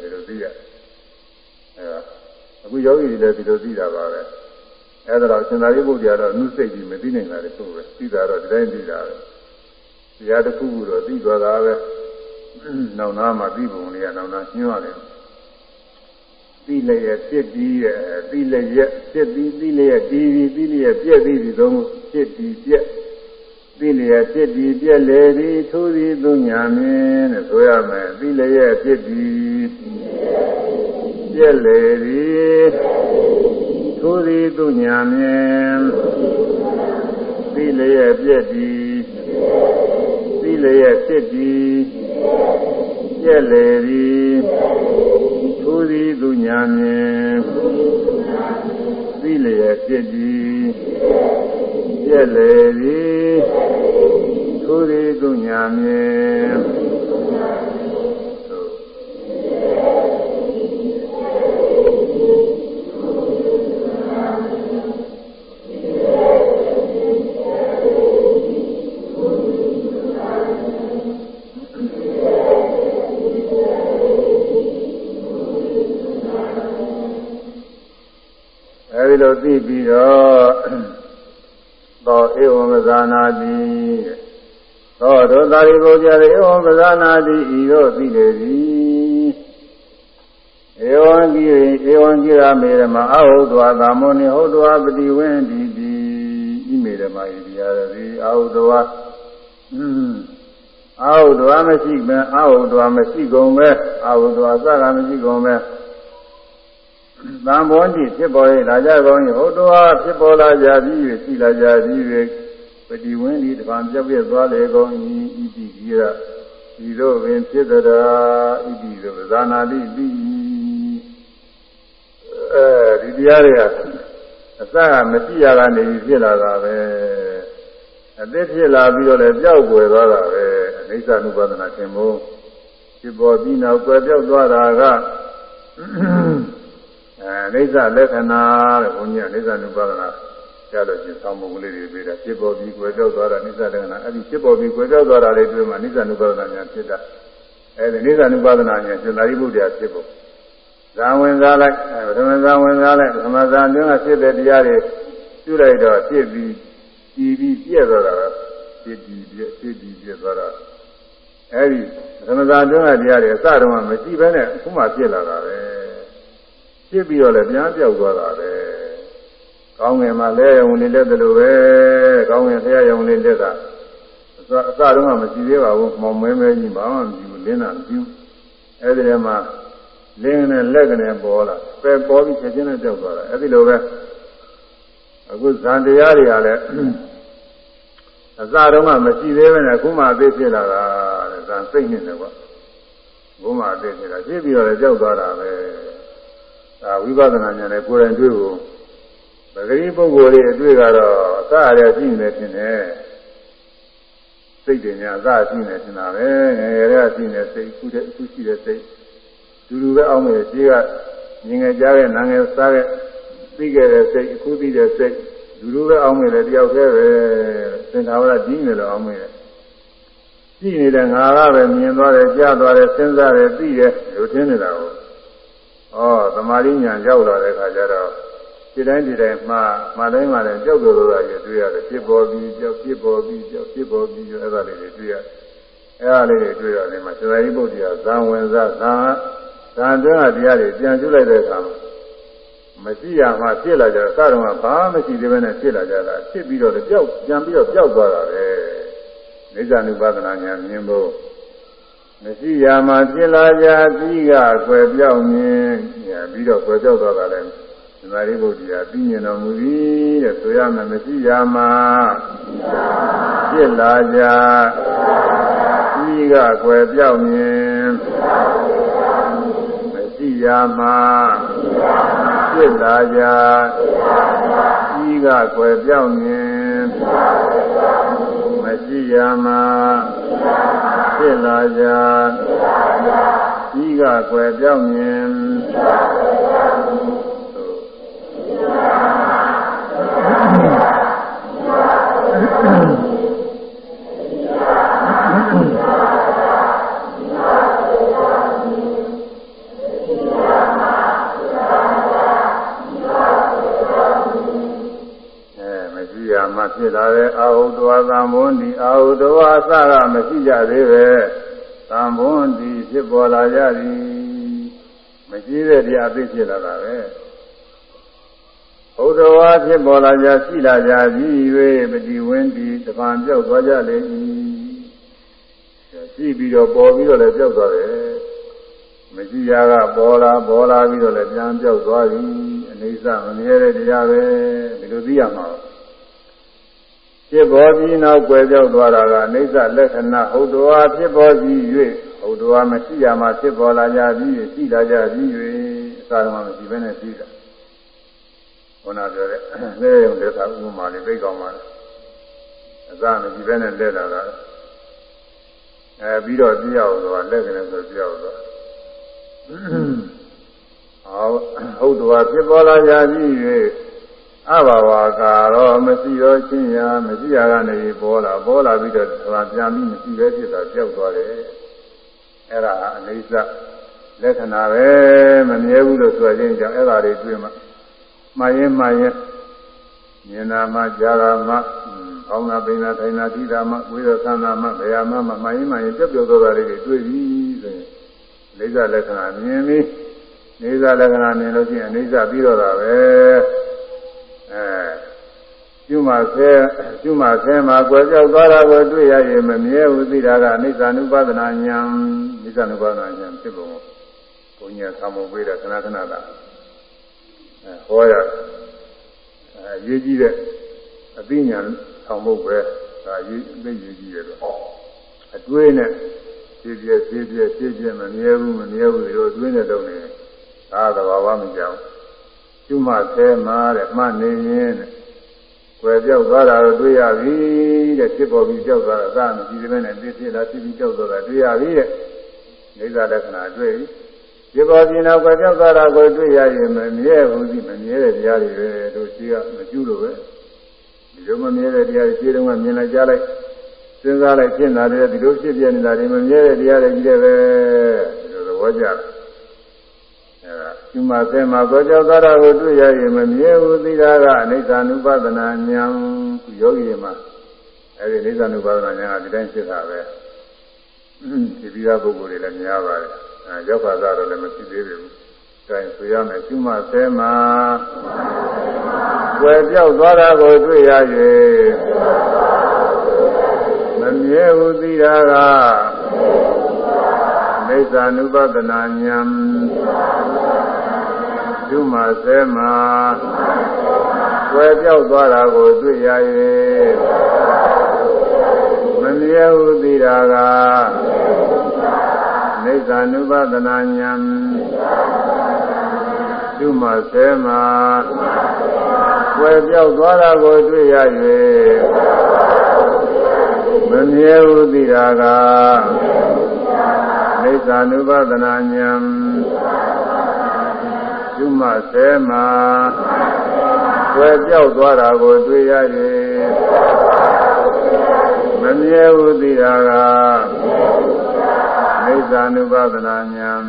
ဒီလိုသိရတယ်အဲအခုယောဂီတွေလည်းဒီလိုသိတာပါပဲအဲဒါတော့ရှင်သာရိပုတ္တရာတော့နှုတ်စိတ်ကြီးမသိနိုင်တာလေဆိုပဲသိတာတော့ဒီတိုင်းသိတာပဲတရားတစ်ခုခုတော့သိသွားတာပဲနောက်နာမှာသိပုံလေးကနောက်နာရှင်းရတယ်သိလျက်ပြစ်ပြီးရဲ့သိလျက်ပြစ်ပြီးသိလျက်ဒီပြီးသိလျက်ပြက်ပြီးဒီသုံးပြစ်ပြီးပြက် သိလျက်ပြစ်ပြီးပြက်လေပြီးထိုးပြီးသူညာမင်းတဲ့ဆိုရမယ်သိလျက်ပြစ်ပြီးပြက်လေပြီးထိုးသည်သူညာမြင်သီလရဲ့ပြည့်သည်သီလရဲ့ဖြစ်သည်ပြည့်လေသည်ထိုးသည်သူညာမြင်သီလရဲ့ဖြစ်သည် ပြည့်လေသည်ထိုးသည်သူညာမြင်လိုသိပြီးတော့ သောဧဝံပဇာနာတိသောသောသာရိပုတ္တရာဧဝံပဇာနာတိဤသို့သိလေသည်ဧဝံကိဧဝံကိရမေရမအဟုတဝါသာမောနိဟုတ်တဝါပတိဝင်းတိတိဤမေရမဤတရားသည်အဟုတဝါอืมအဟုတဝါမရှိမအဟုတဝါမရှိကုန်ပဲအဟုတဝါစကားမရှိကုန်ပဲ သံဘောတိဖြစ်ပေါ်၍လာကြကောင်း၏ဟုတ်တော်ဖြစ်ပေါ်လာကြပြီး၍ရှိလာကြပြီး၍ပတိဝင်းဒီတပံပြောက်ပြက်သွားလေကောင်း၏ဣတိကြီးရဒီတို့ပင်ဖြစ်တရာဣတိသို့ဇာနာတိတိအဲဒီတရားတွေကအစကမရှိရတာနေပြီးဖြစ်လာတာပဲအသစ်ဖြစ်လာပြီးတော့လည်းပျောက်ကွယ်သွားတာပဲအိဋ္ဌနုပါဒနာသင်ဖို့ဖြစ်ပေါ်ပြီးနောက်ကွယ်ပြောက်သွားတာက အဲအိဋ္ဌလက္ခဏာတဲ့ဘုန်းကြီးကအိဋ္ဌနုပါဒနာကြားလို့ချင်းဆောင်းပုံကလေးတွေပေးတာဖြစ်ပေါ်ပြီးကွယ်ပြောက်သွားတာအိဋ္ဌလက္ခဏာအဲ့ဒီဖြစ်ပေါ်ပြီးကွယ်ပြောက်သွားတာလေးတွေ့မှအိဋ္ဌနုပါဒနာညာဖြစ်တာအဲဒီအိဋ္ဌနုပါဒနာညာရှင်သာရိပုတ္တရာဖြစ်ဖို့ဇာဝင်စားလိုက်ပထမဇာဝင်စားလိုက်ပထမဇာအတွင်းကဖြစ်တဲ့တရားတွေပြုလိုက်တော့ဖြစ်ပြီးကြည်ပြီးပြည့်သွားတာဖြစ်ပြီးပြည့်ဖြစ်ပြီးပြည့်သွားတာအဲဒီပထမဇာအတွင်းကတရားတွေအစတုန်းကမရှိဘဲနဲ့အခုမှပြည့်လာတာပဲ ဖြစ်ပြီးတော့လည်းပြန်ပြောက်သွားတာပဲကောင်းငင်မှာလဲရုံလေးလက်တယ်လို့ပဲကောင်းငင်ဖရာရုံလေးလက်တာအစအစတုန်းကမရှိသေးပါဘူးမောင်မဲမဲကြီးဘာမှမကြည့်ဘူးလင်းတာမကြည့်ဘူးအဲ့ဒီထဲမှာလင်းနဲ့လက်ကနေပေါ်လာပဲပေါ်ပြီးချက်ချင်းနဲ့ပြောက်သွားတာအဲ့ဒီလိုပဲအခုဇန်တရားတွေကလည်းအစတုန်းကမရှိသေးပဲနဲ့အခုမှအသေးဖြစ်လာတာတဲ့ဇန်စိတ်နဲ့ကွာအခုမှအသေးဖြစ်လာဖြစ်ပြီးတော့လည်းကြောက်သွားတာပဲ ဒါဝိပဿနာဉာဏ်နဲ့ကိုယ်တိုင်တွေ့ဖို့ပဂရိပုဂ္ဂိုလ်တွေအတွေ့ကတော့အစရရှိနေတယ်ဖြစ်နေစိတ်တွေညာအစရှိနေတယ်ထင်တာပဲငယ်ငယ်ကရှိနေစိတ်အခုတည်းအခုရှိတဲ့စိတ်ဒူဒူပဲအောင်းမယ်ရှိကငငယ်ကြားတဲ့နာငယ်စားတဲ့သိခဲ့တဲ့စိတ်အခုသိတဲ့စိတ်ဒူဒူပဲအောင်းမယ်တယောက်တည်းပဲသင်္ထာဝရကြီးနေလို့အောင်းမယ်ရှိနေတဲ့ငါကပဲမြင်သွားတယ်ကြားသွားတယ်စဉ်းစားတယ်သိတယ်လို့ထင်နေတာကို ဩသမာဓိညာရောက်လာတဲ့အခါကျတော့ဒီတိုင်းဒီတိုင်းမှာမှတိုင်းမှတိုင်းကြောက်တော်တော်ရတွေ့ရတယ်ဖြစ်ပေါ်ပြီးကြောက်ဖြစ်ပေါ်ပြီးကြောက်ဖြစ်ပေါ်ပြီးအဲ့ဒါလေးတွေတွေ့ရတယ်အဲ့ဒါလေးတွေတွေ့ရတယ်မှာသရဏိပုဒ်တရားဇံဝင်စားဇံဇံတွင်းကတရားတွေပြန်ကျွလိုက်တဲ့အခါမှာမရှိရမှဖြစ်လာကြတော့စတော့ဘာမရှိသေးဘဲနဲ့ဖြစ်လာကြတာဖြစ်ပြီးတော့ကြောက်ပြန်ပြီးတော့ကြောက်သွားတာပဲနိစ္စ ानु ပါဒနာညာမြင်ဖို့ မရှိရမှဖြစ်လာကြပြီးကကွယ်ပြောင်းမြင်ပြီးတော့ကွယ်ပြောက်သွားတာလည်းသမာဓိဘုရားပြီးမြင်တော်မူသည်တဲ့ဆိုရမယ်မရှိရမှဖြစ်လာကြပြီးကကွယ်ပြောင်းမြင်မရှိရမှဖြစ်လာကြပြီးကကွယ်ပြောင်းမြင်မ ရှိရမှဖြစ်လာကြပြီးကကွယ်ပြောင်းမြင် ဖြစ်လာတဲ့အာဟုတဝါသံဘွန်းဒီအာဟုတဝါအစကမရှိကြသေးပဲသံဘွန်းဒီဖြစ်ပေါ်လာကြသည်မရှိတဲ့တရားအသိဖြစ်လာတာပဲဘုဒ္ဓဝါဖြစ်ပေါ်လာကြရှိလာကြပြီး၍ပฏิဝင်းဒီတပံပြောက်သွားကြလေ၏ရှိပြီးတော့ပေါ်ပြီးတော့လည်းပြောက်သွားတယ်မရှိရကပေါ်လာပေါ်လာပြီးတော့လည်းပြန်ပြောက်သွားပြီအနေစမမြဲတဲ့တရားပဲဒီလိုသိရမှာ ဖြစ်ပေါ်ပြီးနောက်ကွယ်ပြောက်သွားတာကအိဋ္ဌလက္ခဏာဟုတ်တော်ဖြစ်ပေါ်ပြီး၍ဟုတ်တော်မရှိရမှဖြစ်ပေါ်လာကြပြီးရှိလာကြပြီး၍အစာမှမရှိဘဲနဲ့ရှိတာခုနပြောတဲ့လဲရုံလက်သာဥပမာလေးသိကောင်းပါလားအစာမရှိဘဲနဲ့လက်လာတာအဲပြီးတော့ပြောက်သွားလက်ကနေဆိုပြောက်သွားဟုတ်တော်ဖြစ်ပေါ်လာကြပြီး၍ အဘဝကာရောမရှိရောချင်းရာမရှိရာကနေပေါ်လာပေါ်လာပြီးတော့ပြန်ပြီးမရှိပဲဖြစ်တာကြောက်သွားတယ်အဲ့ဒါအနိစ္စလက္ခဏာပဲမမြဲဘူးလို့ဆိုခြင်းကြောင့်အဲ့ဒါတွေတွေ့မှမှားရင်မှားရင်မြင်နာမှကြားတာမှကောင်းတာပိန်တာထိုင်တာထိတာမှဝိရသနာမှဘယ်ဟာမှမှားရင်မှားရင်ပြတ်ပြောသွားတာတွေတွေ့ပြီဆိုရင်အိဋ္ဌလက္ခဏာမြင်ပြီအိဋ္ဌလက္ခဏာမြင်လို့ရှိရင်အိဋ္ဌပြီးတော့တာပဲ အဲကျွမဆဲကျွမဆဲမှာကွယ်ပြောက်သွားတာကိုတွေ့ရရင်မမြဲဘူးသိတာကအနိစ္စ ानु ပါဒနာဉာဏ်အနိစ္စ ानु ပါဒနာဉာဏ်ဖြစ်ပုံကိုဘုညာသံမပေးတာခဏခဏသာအဲဟောရအဲရေးကြည့်တဲ့အသိဉာဏ်ဆောင်ဖို့ပဲဒါရေးသိရေးကြည့်ရတော့အတွေးနဲ့ဖြည်းဖြည်းဖြည်းဖြည်းဖြည်းဖြည်းမမြဲဘူးမမြဲဘူးဒီလိုအတွင်းနဲ့တော့နေဒါသဘာဝမကြောက် ကျွမဆဲမှာတဲ့မှနေရင်တဲ့ကွယ်ပြောက်သွားတာကိုတွေ့ရပြီတဲ့ဖြစ်ပေါ်ပြီးပြောက်သွားတာသာမရှိသေးနဲ့ပြည့်ပြည့်လာဖြစ်ပြီးပြောက်သွားတာတွေ့ရပြီတဲ့နေသာလက္ခဏာတွေ့ပြီဖြစ်ပေါ်ပြီးနောက်ကွယ်ပြောက်သွားတာကိုတွေ့ရရင်မမြဲဘူးဒီမမြဲတဲ့တရားတွေပဲတို့ရှိကမကျူးလို့ပဲဒီလိုမမြဲတဲ့တရားတွေရှင်းတော့မြင်လိုက်ကြားလိုက်စဉ်းစားလိုက်ဖြစ်လာတယ်ဒီလိုဖြစ်ပြနေတာဒီမမြဲတဲ့တရားတွေကြီးတယ်ပဲဒီလိုသဘောကျတယ် ကျူမသဲမှာကိုကြောကာရကိုတွေ့ရရင်မမြဲဘူးသိတာကအနိစ္စ ानु ပဒနာဉာဏ်ခုယောဂီတွေမှာအဲဒီအနိစ္စ ानु ပဒနာဉာဏ်ကဒီတိုင်းဖြစ်တာပဲဒီပြီးသားပုဂ္ဂိုလ်တွေလည်းများပါတယ်အဲရောက်ခါသာတော့လည်းမရှိသေးဘူးတိုင်းဆိုရမယ်ကျူမသဲမှာွယ်ပြောက်သွားတာကိုတွေ့ရ၍မမြဲဘူးသိတာကမိစ္ဆာနုပဒနာဉာဏ် ကျူးမှာဆဲမှာွယ်ပြောက်သွားတာကိုတွေ့ရရဲ့မမြဲဟုသိတာကနိစ္စ ानु ပဒနာဉာဏ်ရှုမှဆဲမှာွယ်ပြောက်သွားတာကိုတွေ့ရ၍မမြဲဟုသိတာကနိစ္စ ानु ပဒနာဉာဏ် ရှုမှဆဲမှာွယ်ပြောက်သွားတာကိုတွေ့ရ၍မမြဲဟုသိတာကနိစ္စ ानु ပဒနာဉာဏ်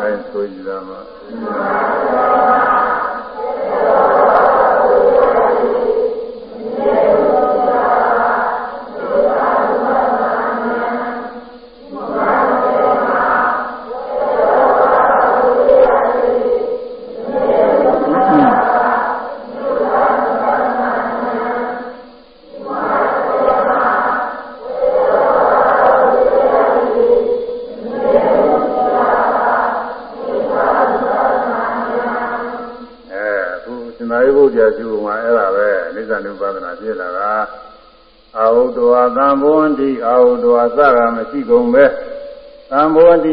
အဲဆိုကြတာမှာ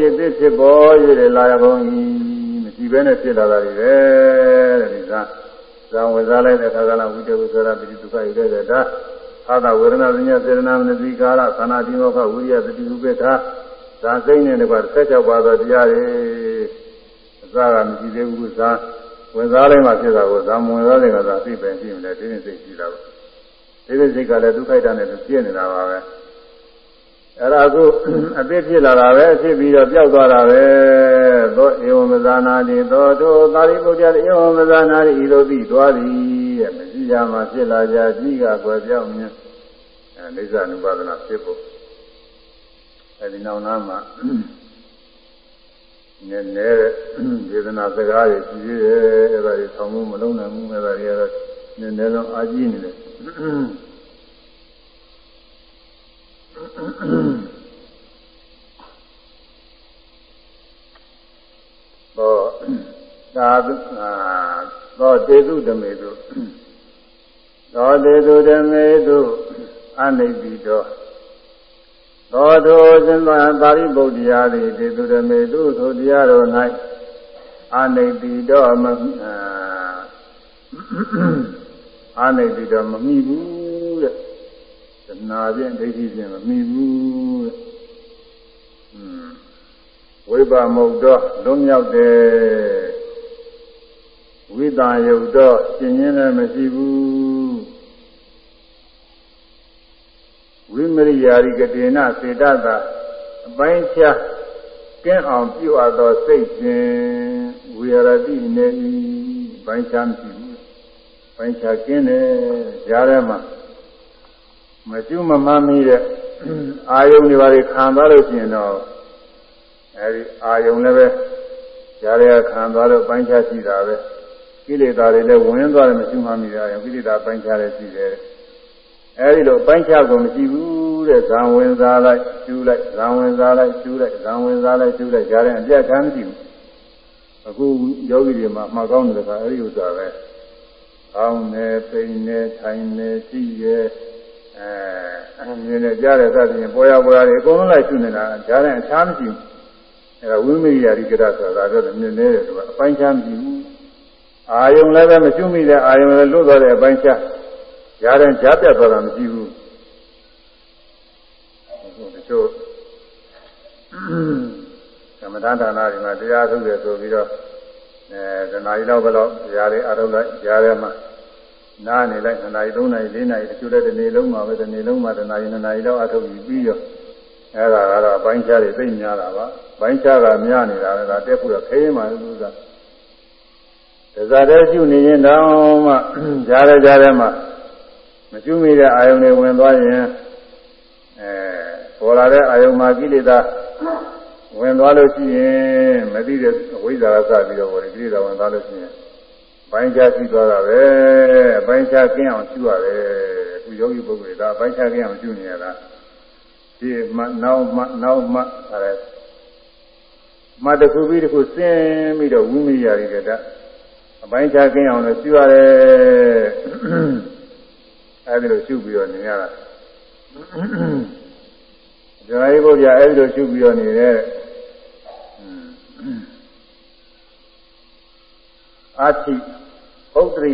ဘောတိအစ်ဖြစ်ပေါ်၍လာရကုန်၏မရှိဘဲနဲ့ဖြစ်လာတာတွေပဲတဲ့ဒီကဇံဝေစားလိုက်တဲ့ခါကလာဝိတဝိသရပိဒုက္ခရတဲ့ဒါအာသဝေဒနာပညာစေတနာမနတိကာရသနာတိမောခဝိရိယတတိဥပေက္ခဇာစိမ့်နဲ့တကွာ16ပါးသောတရားတွေအစကမရှိသေးဘူးဇာဝင်စားလိုက်မှဖြစ်တာကိုဇာမဝင်စားတဲ့ကသာသိပင်ရှိမလဲဒီနေ့သိရှိတာပေါ့ဒီနေ့စိတ်ကလည်းဒုက္ခိတနဲ့ပြည့်နေတာပါပဲ အဲ့ဒါကုအသိဖြစ်လာတာပဲဖြစ်ပြီးတော့ပျောက်သွားတာပဲသောဧဝံမဇာနာတိသောတောသာရိပုတ္တရာဧဝံမဇာနာတိဤလိုသိသွားသည်တဲ့မရှိရမှာဖြစ်လာကြကြီးကကွယ်ပြောင်းမြင်အဲအိဋ္ဌနုပါဒနာဖြစ်ဖို့အဲဒီနောက်နာမှာနည်းနည်းဒေသနာစကားတွေကြည့်ရဲအဲ့ဒါတွေဆောင်းမှုမလုံးနိုင်ဘူးအဲ့ဒါတွေကတော့နည်းနည်းလုံးအာကြီးနေတယ် သောသာသုသောတေတုဓမေတုသောတေတုဓမေတုအနိတိတောသောတောသင်္သာပါရိပုတ္တရာတိတေတုဓမေတုထိုတရားတော်၌အနိတိတောမအာနိတိတောမမိဘူးတဲ့ တဏှာဖြင့်ဒိဋ္ဌိဖြင့်မမိဘူးတဲ့ဝိပါမုတ်တော့လွန်မြောက်တယ်ဝိတာယုတ်တော့ရှင်းရင်းလည်းမရှိဘူးဝိမရိယာရိကတေနစေတသာအပိုင်းခြားကင်းအောင်ပြုအပ်သောစိတ်ဖြင့်ဝိရတိနေ၏ပိုင်းခြားမရှိဘူးပိုင်းခြားကင်းတယ်ကြားထဲမှာ မကျွမမမီးတဲ့အာယုန်တွေပါခံသွားလို့ရှိရင်တော့အဲဒီအာယုန်လည်းပဲကြားရခံသွားလို့ပိုင်းခြားရှိတာပဲကိလေသာတွေလည်းဝင်သွားတယ်မကျွမမီးတဲ့အာယုန်ကိလေသာပိုင်းခြားလည်းရှိတယ်အဲဒီလိုပိုင်းခြားကုန်မရှိဘူးတဲ့ဇံဝင်စားလိုက်ကျူးလိုက်ဇံဝင်စားလိုက်ကျူးလိုက်ဇံဝင်စားလိုက်ကျူးလိုက်ကြားတဲ့အပြတ်ခံမရှိဘူးအခုယောဂီတွေမှာအမှားကောင်းတဲ့ခါအဲဒီဥစ္စာပဲအောင်းနေပိန်နေထိုင်နေကြည့်ရဲ့ အဲမြင်နေကြတဲ့သတိရင်ပေါ်ရပေါ်ရတွေအကုန်လုံးလိုက်ရှုနေတာကြားတဲ့အချားမရှိဘူးအဲဒါဝိမိရိယာရိကရဆိုတာတော့မြင်နေတယ်သူကအပိုင်းချမ်းမရှိဘူးအာယုံလည်းပဲမရှုမိတဲ့အာယုံလည်းလွတ်သွားတဲ့အပိုင်းချကြားတဲ့ကြားပြတ်သွားတာမရှိဘူးဒီလိုကမ္မဋ္ဌာန်းဌာနတွေမှာတရားထုတ်တယ်ဆိုပြီးတော့အဲတဏှာကြီးတော့ဘယ်တော့တရားတွေအထုတ်လိုက်ကြားထဲမှာ နားနေလိုက်2နာရီ3နာရီ4နာရီတချို့လည်းတစ်နေ့လုံးမှာပဲတစ်နေ့လုံးမှာတစ်နာရီ2နာရီတော့အထုတ်ပြီးပြီးရောအဲ့ဒါကတော့အပိုင်းခြားတွေသိများတာပါပိုင်းခြားကများနေတာကတက်ဖို့တော့ခင်းမှလို့သာဒဇာတဲ့ကျุနေရင်တောင်မှကြားရကြတယ်မှမကျุမိတဲ့အာယုန်တွေဝင်သွားရင်အဲပေါ်လာတဲ့အာယုန်မှာကိလေသာဝင်သွားလို့ရှိရင်မသိတဲ့အဝိဇ္ဇာကစပြီးတော့ကိလေသာဝင်သွားလို့ရှိရင် ပိုင်းခြားရှိသွားတာပဲပိုင်းခြားကင်းအောင်ရှုရတယ်အခုယောဂီပုဂ္ဂိုလ်ဒါပိုင်းခြားကင်းအောင်ရှုနေရတာဒီမှနောက်မှနောက်မှအဲမတခုပြီးတခုဆင်းပြီးတော့ဝိမိယာရီကအပိုင်းခြားကင်းအောင်လို့ရှုရတယ်အဲဒီလိုရှုပြီးတော့နေရတာဇာတိဘုရားအဲဒီလိုရှုပြီးတော့နေတဲ့ အာတိဥဒ္ဒရိ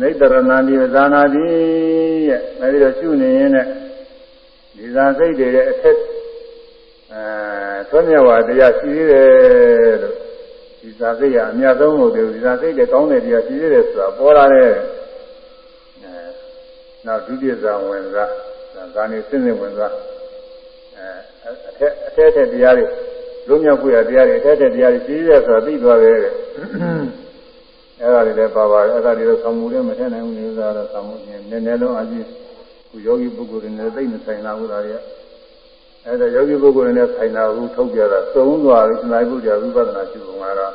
နေတရဏာနိဇာနာတိရဲ့အဲဒီတော့ရှုနေရင်လည်းဒီဇာစိတ်တွေရဲ့အထက်အဲသွမ်းမြဝတရားရှိသေးတယ်လို့ဒီဇာစိတ်ကအများဆုံးမဟုတ်ဘူးဒီဇာစိတ်တွေကောင်းတဲ့တရားရှိသေးတယ်ဆိုတာပေါ်လာတဲ့အဲနောက်ဒုတိယဇာဝင်စားဇာနေစင်းစင်းဝင်စားအဲအထက်အထက်ထက်တရားတွေ လုံးမြောက်ဖို့ရတရားတွေအထက်ထက်တရားတွေရှိသေးတယ်ဆိုတာသိသွားတယ်တဲ့အဲ့ဒါတွေလည်းပါပါတယ်အဲ့ဒါတွေတော့သံမှုလည်းမထည့်နိုင်ဘူးလို့ဆိုတာတော့သံမှုချင်းနည်းနည်းလုံးအကြည့်ခုယောဂီပုဂ္ဂိုလ်တွေနဲ့သိမဆိုင်လာဘူးဒါတွေကအဲ့ဒါယောဂီပုဂ္ဂိုလ်တွေနဲ့ဆိုင်လာဘူးထုတ်ပြတာသုံးသွားပြီစနိုင်ပုဒ်ကြဝိပဿနာရှုပုံကတော့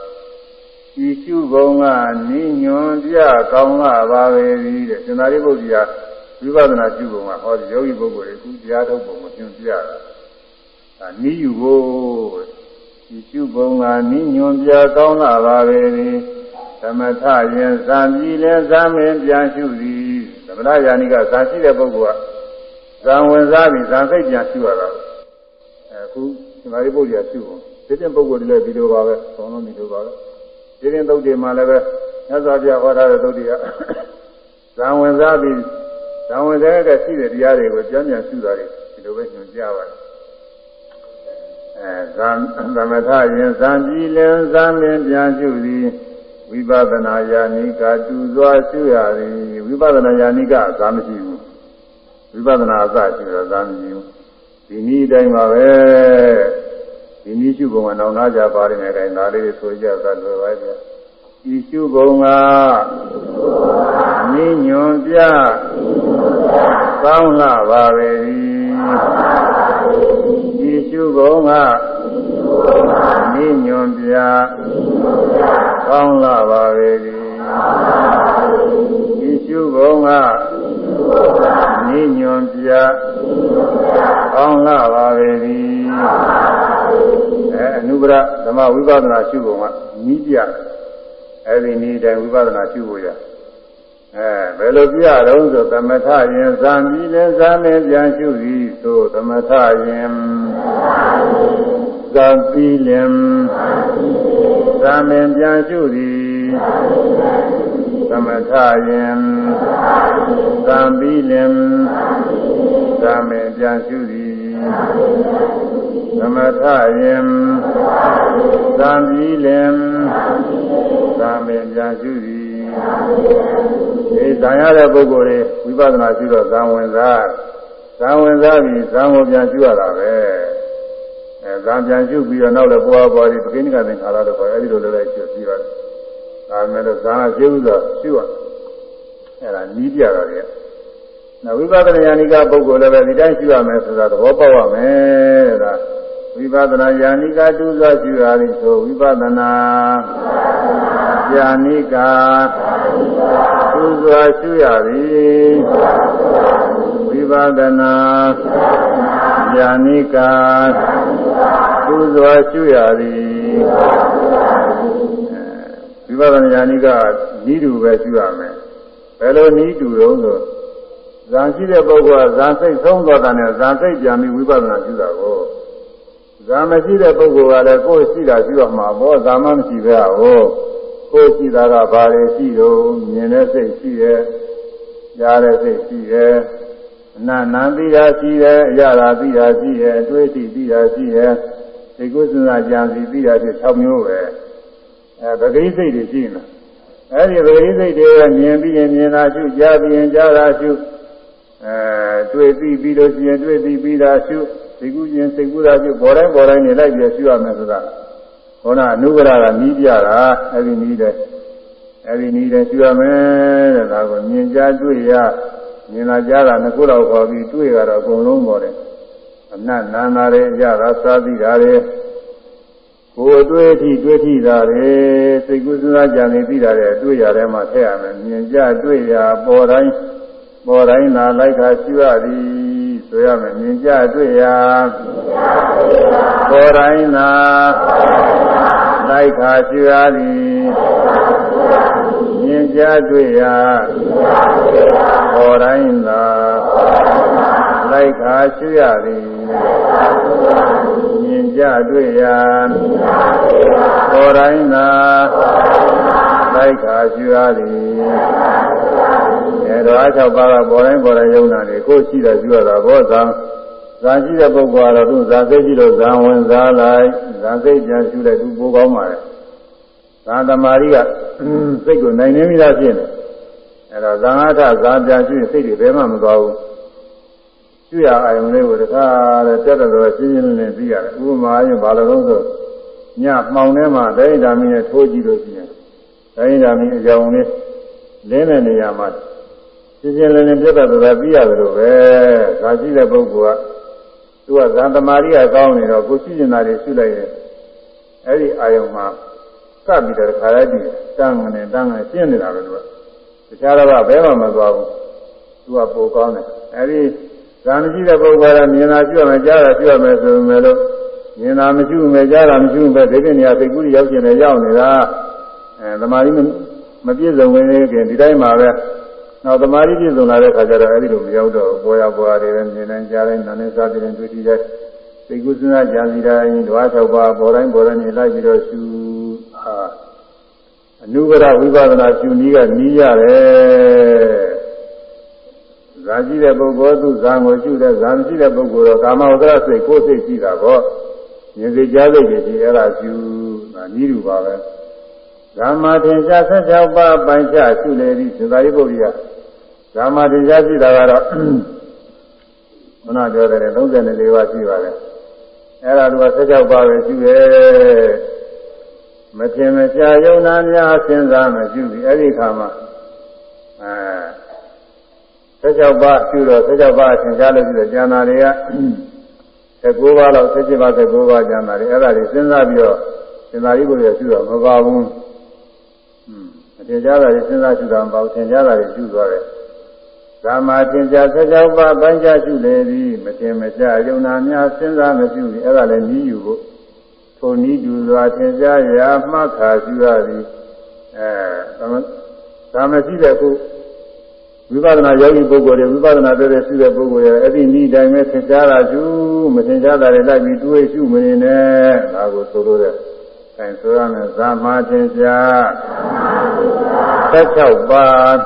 ဤရှုပုံကနိညွန်ပြကောင်းလာပါပဲတဲ့စင်္သာရိပုတ္တရာဝိပဿနာရှုပုံကဟောဒီယောဂီပုဂ္ဂိုလ်တွေအခုတရားထုတ်ပုံကိုသင်ပြတာဒါနိယူဖို့ ဤရှုပုံကနိညွန်ပြကောင်းလာပါပဲသမထယင်ဇံပြီးလဲဇံမင်းပြန်ရှုသည်သမထယာနိကဇာရှိတဲ့ပုဂ္ဂိုလ်ကဇံဝင်စားပြီးဇံစိတ်ပြန်ရှုရတာအခုဒီမှာဒီပုဂ္ဂိုလ်ကရှုဖို့ဒီတဲ့ပုဂ္ဂိုလ်တွေလည်းဒီလိုပါပဲဆောင်းလုံးဒီလိုပါပဲဒီရင်သုတ်တွေမှာလည်းပဲမြတ်စွာဘုရားဟောထားတဲ့သုတ်တွေကဇံဝင်စားပြီးဇံဝင်စားတဲ့ရှိတဲ့တရားတွေကိုကြံ့ကြံ့ရှုတာတွေဒီလိုပဲညွှန်ကြားပါတယ် အဲဇံသမထယင်ဇံပြီးလဲဇံမင်းပြန်ရှုသည်ဝိပဿနာယာနိကတူစွာရှုရသည်ဝိပဿနာယာနိကသာမရှိဘူးဝိပဿနာအစရှုတော့သာမရှိဘူးဒီနည်းတိုင်းပါပဲဒီနည်းရှုပုံကနောင်နာကြပါရင်လည်းဒါလေးဆိုကြသလိုပါပဲဤရှုပုံကနိညွန်ပြကောင်းလာပါပဲ ဤရှုပုံကနိညွန်ပြကောင်းလာပါပေသည်ဤရှုပုံကနိညွန်ပြကောင်းလာပါပေသည်အဲအနုပရဓမ္မဝိပဿနာရှုပုံကနီးပြအဲဒီနည်းတိုင်းဝိပဿနာရှုဖို့ရ အဲဘယ်လိုပြရတော့ဆိုသမထယင်ဇံပြီးလဲဇာမင်းပြန်ရှုသည်ဆိုသမထယင်ဇံပြီးလင်ဇာမင်ပြန်ရှုသည်သမထယင်ဇံပြီးလင်ဇာမင်ပြန်ရှုသည်သမထယင်ဇံပြီးလင်ဇာမင်ပြန်ရှုသည် ဒီဇံရတဲ့ပုဂ္ဂိုလ်တွေဝိပဿနာရှုတော့ဇံဝင်စားဇံဝင်စားပြီးဇံကိုပြန်ရှုရတာပဲအဲဇံပြန်ရှုပြီးတော့နောက်လည်းပွားပွားပြီးပကိနိကသင်္ခါရတော့ခေါ်အဲဒီလိုလည်းလိုက်ရှုပြီးတော့ဒါမဲ့လို့ဇံကရှုဥသောရှုရအဲဒါနီးပြတာလေနောက်ဝိပဿနာယာနိကပုဂ္ဂိုလ်လည်းပဲဒီတိုင်းရှုရမယ်ဆိုတာသဘောပေါက်ရမယ်တဲ့ဒါဝိပဿနာယာနိကတူသောရှုရသည်ဆိုဝိပဿနာ ယာနိကတူသောရှုရသည်ဝိပဿနာယာနိကသူစွာရှုရသည်ဝိပဿနာယာနိကဤတူပဲရှုရမယ်ဘယ်လိုဤတူတော့ဆိုဇာရှိတဲ့ပုဂ္ဂိုလ်ကဇာစိတ်ဆုံးသွားတာနဲ့ဇာစိတ်ပြန်ပြီးဝိပဿနာရှုတာကိုဇာမရှိတဲ့ပုဂ္ဂိုလ်ကလည်းကိုယ်ရှိတာရှုရမှာဘောဇာမမရှိပဲဟော ကိုယ်ရှိတာကဘာတွေရှိတော့မြင်တဲ့စိတ်ရှိရဲ့ကြားတဲ့စိတ်ရှိရဲ့အနန္တန်သိတာရှိတယ်အရသာသိတာရှိတယ်အတွေ့အထိသိတာရှိတယ်ဒီကုသနာကြံစီသိတာဖြစ်6မျိုးပဲအဲပဂရိစိတ်တွေရှိနေအဲဒီပဂရိစိတ်တွေကမြင်ပြီးရင်မြင်တာရှုကြားပြီးရင်ကြားတာရှုအဲတွေ့ပြီးပြီးလို့ရှိရင်တွေ့ပြီးပြီးတာရှုဒီကုချင်းစိတ်ကူးတာရှုပေါ်တိုင်းပေါ်တိုင်းနေလိုက်ပြီးရှုရမယ်ဆိုတာ ခေါနာအနုဂရကနီးပြတာအဲဒီနီးတယ်အဲဒီနီးတယ်ရှုရမယ်တဲ့ဒါကိုမြင်ကြားတွေ့ရမြင်လာကြတာနှစ်ခုတော့ခေါ်ပြီးတွေ့ရတော့အကုန်လုံးပေါ်တယ်အနတ်နာနာတွေရတာသာသိတာတွေကိုယ်တွေ့ထိတွေ့ထိတာတွေစိတ်ကူးစဉ်းစားကြံနေသိတာတွေတွေ့ရတယ်မှထည့်ရမယ်မြင်ကြတွေ့ရပေါ်တိုင်းပေါ်တိုင်းသာလိုက်ခါရှိရသည်ဆိုရမယ်မြင်ကြတွေ့ရပေါ်တိုင်းသာ လိုက်ခါရှိရသည်မြင်ကြတွေ့ရပေါ်တိုင်းသာလိုက်ခါရှိရသည်မြင်ကြတွေ့ရပေါ်တိုင်းသာလလိုက်ခါရှိရသည်အဲတော့အ၆ပါးကပေါ်တိုင်းပေါ်တိုင်းယုံနာနေကိုရှိတာရှိရတာဘောဇံ ဇာရှိတဲ့ပုဂ္ဂိုလ်ကတော့သူဇာစိတ်ရှိလို့ဇံဝင်စားလိုက်ဇာစိတ်ပြန်ရှုလိုက်သူပိုကောင်းပါလေဇာသမารိကစိတ်ကိုနိုင်နေမိတာဖြစ်နေအဲတော့ဇာငါထဇာပြန်ရှုရင်စိတ်တွေဘယ်မှမသွားဘူးရှုရအာယုံလေးကိုတခါတည်းတက်တော်ရှင်းရှင်းလင်းလင်းသိရတယ်ဥပမာရင်ဘာလို့လဲဆိုညမှောင်ထဲမှာဒိဋ္ဌာမင်းနဲ့ထိုးကြည့်လို့ရှိရင်ဒိဋ္ဌာမင်းအကြောင်းလေးလင်းတဲ့နေရာမှာရှင်းရှင်းလင်းလင်းပြတ်တော်တော်သိရတယ်လို့ပဲဒါရှိတဲ့ပုဂ္ဂိုလ်က သူကဇန်သမารိကကောင်းနေတော့ကိုရှိနေတာတွေရှုလိုက်ရင်အဲ့ဒီအာယုံမှာစပ်ပြီးတော့ခါရကြည့်တန်းငနဲ့တန်းငနဲ့ရှင်းနေတာပဲသူကတခြားတော့ဘယ်မှမသွားဘူးသူကပိုကောင်းတယ်အဲ့ဒီဇာမရှိတဲ့ပုဂ္ဂိုလ်ကမြင်တာကြည့်ရမယ်ကြားတာကြည့်ရမယ်ဆိုပေမဲ့လို့မြင်တာမရှိဘူးမယ်ကြားတာမရှိဘူးပဲဒီပြနေရာစိတ်ကူးရောက်ကျင်နေရောက်နေတာအဲသမာဓိမပြည့်စုံဝင်နေခင်ဒီတိုင်းမှာပဲ နောက်သမာဓိပြည့်စုံလာတဲ့ခါကျတော့အဲ့ဒီလိုမရောက်တော့ပေါ်ရပေါ်ရတယ်ပဲမြင်နိုင်ကြားတိုင်းနားနဲ့စားတဲ့တွေ့ထိတဲ့စိတ်ကူးစဉ်းစားကြံစီတိုင်းဓဝါ၆ပါးပေါ်တိုင်းပေါ်တိုင်းနေလိုက်ပြီးတော့ရှုဟာအနုဂရဝိပဿနာရှုနည်းကနီးရတယ်ဇာရှိတဲ့ပုဂ္ဂိုလ်သူဇာကိုရှုတဲ့ဇာမရှိတဲ့ပုဂ္ဂိုလ်တော့ကာမဝဇ္ဇစိတ်ကိုယ်စိတ်ရှိတာပေါ့ဉာဏ်စိတ်ကြားစိတ်တွေရှိအဲ့ဒါရှုဒါနည်းတူပါပဲဓမ္မထင်ရှားဆက်၆ပါးပိုင်ချရှုလေသည်သင်္သာရိပုတ္တရာ ဓမ္မထင်ရှားရှိတာကတော့မနာပြောတယ်34ပါးရှိပါတယ်အဲ့ဒါသူကဆက်၆ပါးပဲရှုရဲမထင်မရှားယုံနာများစဉ်းစားမရှုဘူးအဲ့ဒီခါမှာအဲ16ပါးပြုတော့16ပါးသင်ကြားလို့ပြီးတော့ကျန်တာတွေက19ပါးလောက်17ပါး19ပါးကျန်တာတွေအဲ့ဒါတွေစဉ်းစားပြီးတော့သင်္သာရိပုတ္တရာပြုတော့မပါဘူး။အထင်ရှားတာတွေစဉ်းစားပြုတာမပါဘူးသင်ကြားတာတွေပြုသွားတယ်။ ကာမသင်္ချာ16ပါးပိုင်းခြားပြုလေသည်မတင်မချယုံနာများစဉ်းစားမပြုဘူးအဲ့ဒါလည်းနီးယူဖို့ထိုနီးတူစွာသင်ကြားရာမှတ်ခါပြုရသည်အဲဒါမရှိတဲ့ခုဝိပဿနာယောဂီပုဂ္ဂိုလ်တွေဝိပဿနာတဲ့တဲ့ရှိတဲ့ပုဂ္ဂိုလ်တွေအဲ့ဒီဤတိုင်းပဲသင်ကြားတာကျူးမသင်ကြားတာတွေလိုက်ပြီးတွေးရှုမနေနဲ့ဒါကိုဆိုလို့တဲ့အဲဆိုရမယ်ဇာမသင်ကြား16ပါး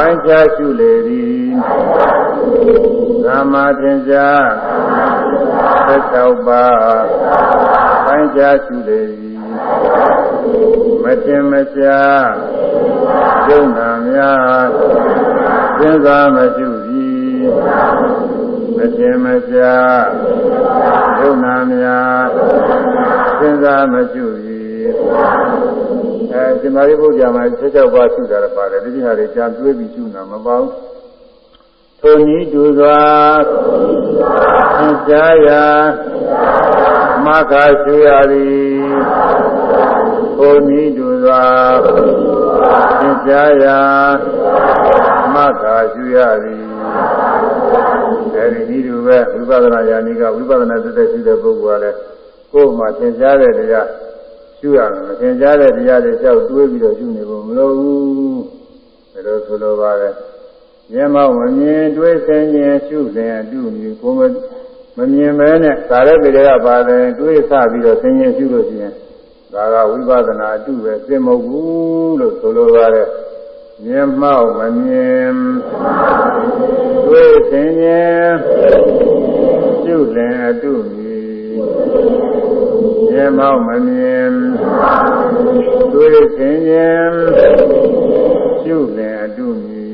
ပိုင်းခြားရှုလေသည်ဇာမသင်ကြား16ပါးပိုင်းခြားရှုလေသည်မတင်မရှားယုံနာများစဉ်းစားမရှိသည်မခြင်းမရှားယုံနာများစဉ်းစားမရှိသည် အဲရှင်သာရိပုတ္တရာမှာ16ပါးရှိတာပါတယ်ဒီဟာတွေကြာတွေးပြီးရှုနာမပေါ့ထိုနည်းတူစွာသင်ကြားရာမခါရှုရသည်ထိုနည်းတူစွာသင်ကြားရာမသာရှုရသည်အဲဒီဤလိုပဲဝိပဿနာယာနိကဝိပဿနာသက်သက်ရှိတဲ့ပုဂ္ဂိုလ်ကလည်းကိုယ်မှသင်ကြားတဲ့တရား ရှုရမယ်မသင်ကြားတဲ့တရားတွေကြောက်တွေးပြီးတော့ရှုနေဖို့မလိုဘူးဒါလိုဆိုလိုပါပဲမျက်မှောက်မမြင်တွေးဆင်းခြင်းရှုစဉ်အတုမြည်ကိုမမမြင်မဲနဲ့ဒါလည်းပေတွေကပါတယ်တွေးဆပြီးတော့ဆင်းခြင်းရှုလို့ရှိရင်ဒါကဝိပဿနာအတုပဲသိမဟုတ်ဘူးလို့ဆိုလိုပါတယ်မြင်မောက်မမြင်တွေ့သင်ခြင်းပြုလင်အတုမီ မြင်မောက်မမြင်တွေ့သင်ခြင်းပြုလင်အတုမီ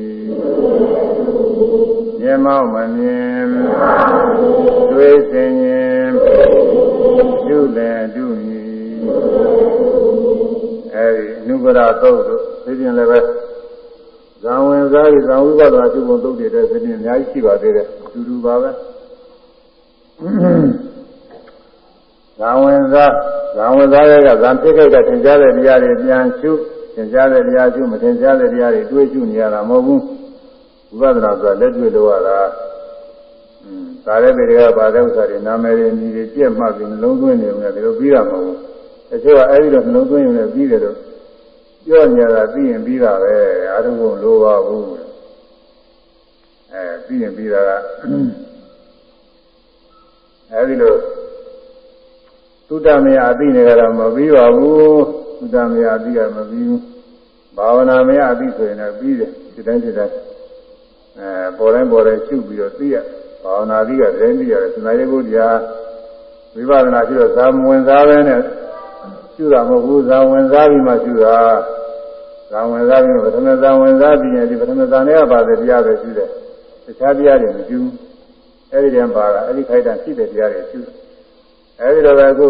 မြင်မောက်မမြင်တွေ့သင်ခြင်းပြုလင်အတုမီအဲဒီနုပရာသုတ်တို့သိပြင်လည်းပဲဇံဝင်စားပြီးဇံဝိပဿနာကျုပ်ပုံသုတ်တွေတဲ့သိပြင်အများကြီးရှိပါသေးတယ်အတူတူပါပဲ ဇံဝင်စားဇံဝင်စားရဲ့ကဇံဖြစ်ခဲ့တဲ့သင်ကြားတဲ့တရားတွေပြန်ရှုသင်ကြားတဲ့တရားရှုမသင်ကြားတဲ့တရားတွေတွေးရှုနေရတာမဟုတ်ဘူးဝိပဿနာဆိုတာလက်တွေ့လို့ရတာอืมဒါလည်းတွေကပါတဲ့ဥစ္စာတွေနာမည်တွေညီတွေပြက်မှတ်ပြီးနှလုံးသွင်းနေတယ်ဒီလိုပြီးတာမဟုတ်ဘူးတချို့ကအဲဒီတော့နှလုံးသွင်းရင်လည်းပြီးတယ်လို့ပြောညာတာပြီးရင်ပြီးတာပဲအာရုံကိုလိုပါဘူးအဲပြီးရင်ပြီးတာကအဲဒီလို သုတမယအသိနေကြတာမပြီးပါဘူးသုဒ္ဓမယအတိကမပြီးဘူးဘာဝနာမယအတိဆိုရင်လည်းပြီးတယ်ဒီတိုင်းဒီတိုင်းအဲပေါ်တိုင်းပေါ်တိုင်းရှုပြီးတော့သိရဘာဝနာအတိကတိုင်းသိရတယ်သနာရေးဘုရားဝိပဿနာရှိတော့ဇာမဝင်စားပဲနဲ့ရှုတာမဟုတ်ဘူးဇာဝင်စားပြီးမှရှုတာဇာဝင်စားပြီးပထမဇာဝင်စားပြီးရင်ဒီပထမဇာနဲ့ပါတယ်တရားပဲရှုတယ်တခြားတရားတွေမရှုဘူးအဲ့ဒီတည်းပါတာအဲ့ဒီခိုက်တာရှိတဲ့တရားတွေရှု အဲ့ဒီတော့ပဲအခု